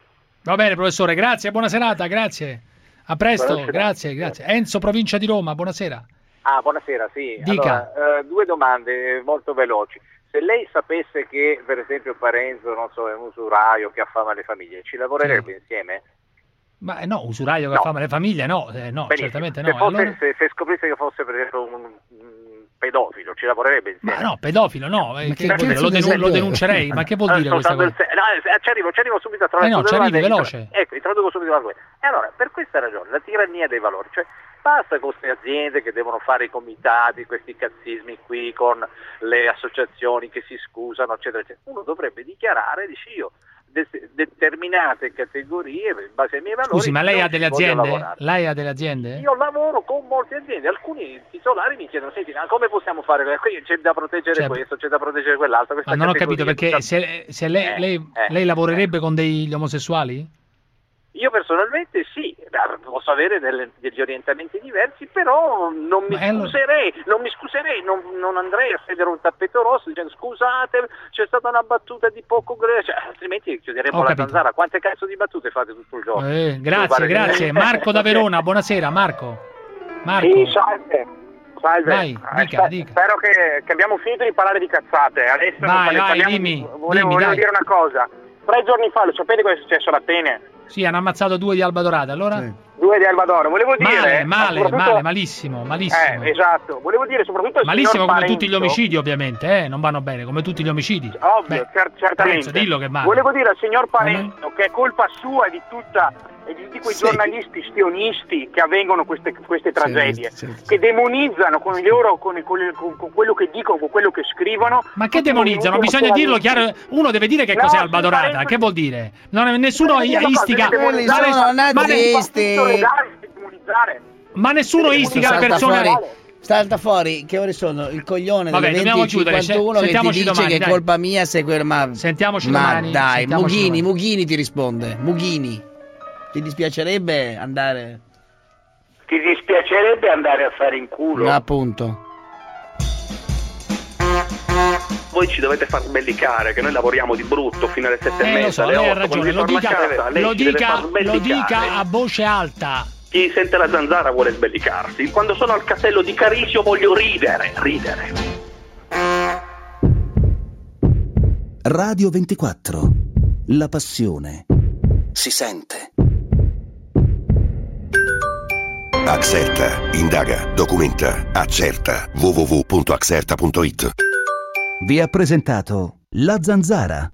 Va bene, professore, grazie, buona serata, grazie. A presto, Buona serata. grazie, grazie. Enzo, provincia di Roma, buonasera. Ah, buonasera, sì. Dica. Allora, eh, due domande molto veloci. Se lei sapesse che, per esempio, Parenzo, non so, è un usuraio che affama le famiglie, ci lavorerebbe insieme? Ma eh, no, usuraio che No. fa le famiglie, no, eh, no, Benissimo. certamente no. Se, fosse- allora- se- se scoprisse che fosse, per esempio, un, un pedofilo, ci lavorerebbe insieme? Ma no, pedofilo, no, eh, che che Lo, di denu- lo denuncerei, ma che vuol Eh, dire questa cosa? se- no, eh, ci arrivo, ci arrivo subito attraverso Eh no, ci arrivi, veloce. Ecco, introduco subito la cosa. E allora, per questa ragione, la tirannia dei valori, cioè basta con queste aziende che devono fare i comitati, questi cazzismi qui con le associazioni che si scusano, eccetera, eccetera. Uno dovrebbe dichiarare, dici io, de- determinate categorie, in base ai miei valori, Scusi, ma lei ha delle aziende? Lei ha delle aziende? Io lavoro con molte aziende, alcuni titolari mi chiedono, senti, ma come possiamo fare? Qui c'è da proteggere Cioè, questo, c'è da proteggere quell'altro. Ma non ho capito perché se, se lei, Eh, lei, eh, lei lavorerebbe con degli omosessuali? Io personalmente sì, posso avere delle- degli orientamenti diversi, però non mi allora- scuserei, non mi scuserei, non, non andrei a sedere un tappeto rosso dicendo scusate, c'è stata una battuta di poco gre- cioè, altrimenti chiuderemo Ho la zanzara. Quante cazzo di battute fate tutto il giorno? Eh, grazie, grazie. [LAUGHS] Marco da Verona, buonasera, Marco. Marco. Sì, salve. Salve. Vai, Eh, dica, spe- dica. Spero che, che abbiamo finito di parlare di cazzate. Adesso Vai, vai, parliamo- dimmi, Volevo, dimmi, volevo dire una cosa. Tre giorni fa, lo sapete cosa è successo ad Atene? Sì, hanno ammazzato due di Alba Dorata, allora? Due di Alba d'Oro. Volevo dire... Male, male, soprattutto- male, malissimo, malissimo. Eh, esatto. Volevo dire soprattutto al Malissimo come Parenzo- tutti gli omicidi, ovviamente, eh? Non vanno bene, come tutti gli omicidi. Ovvio, cer- certamente. Parenzo, dillo che male. Volevo dire al signor Parenzo che è colpa sua e di tutta e di tutti quei Sì. giornalisti stionisti che avvengono queste, queste tragedie, certo. che demonizzano con, loro, con, il- con il- con- con quello che dicono, con quello che scrivono. Ma che demonizzano? Bisogna dirlo chiaro. Uno deve dire che No, cos'è Alba Dorata. Parenzo- Che vuol dire? Non è- nessuno sì, Quelli sono ma ne- nazisti. demonizzare. Ma nessuno istiga le persone. fuori, salta fuori, che ore sono? Il coglione Vabbè, delle dobbiamo chiudere, 20.51 che ti dice domani, che è colpa mia se quel... Ma, Sentiamoci ma domani, dai, sentiamoci Mughini, domani. Mughini ti risponde. Mughini, ti dispiacerebbe andare... Ti dispiacerebbe andare a fare in culo? Appunto. Voi ci dovete far sbellicare che noi lavoriamo di brutto fino alle sette e Eh, mezza, lo so, alle ragione. Lo dica, casa, lo dica, lo dica a voce alta. Chi sente la zanzara vuole sbellicarsi. Quando sono al castello di Carisio voglio ridere, ridere. Radio 24. La passione. Si sente. Axerta, indaga, documenta, accerta. www.axerta.it Vi ha presentato La Zanzara.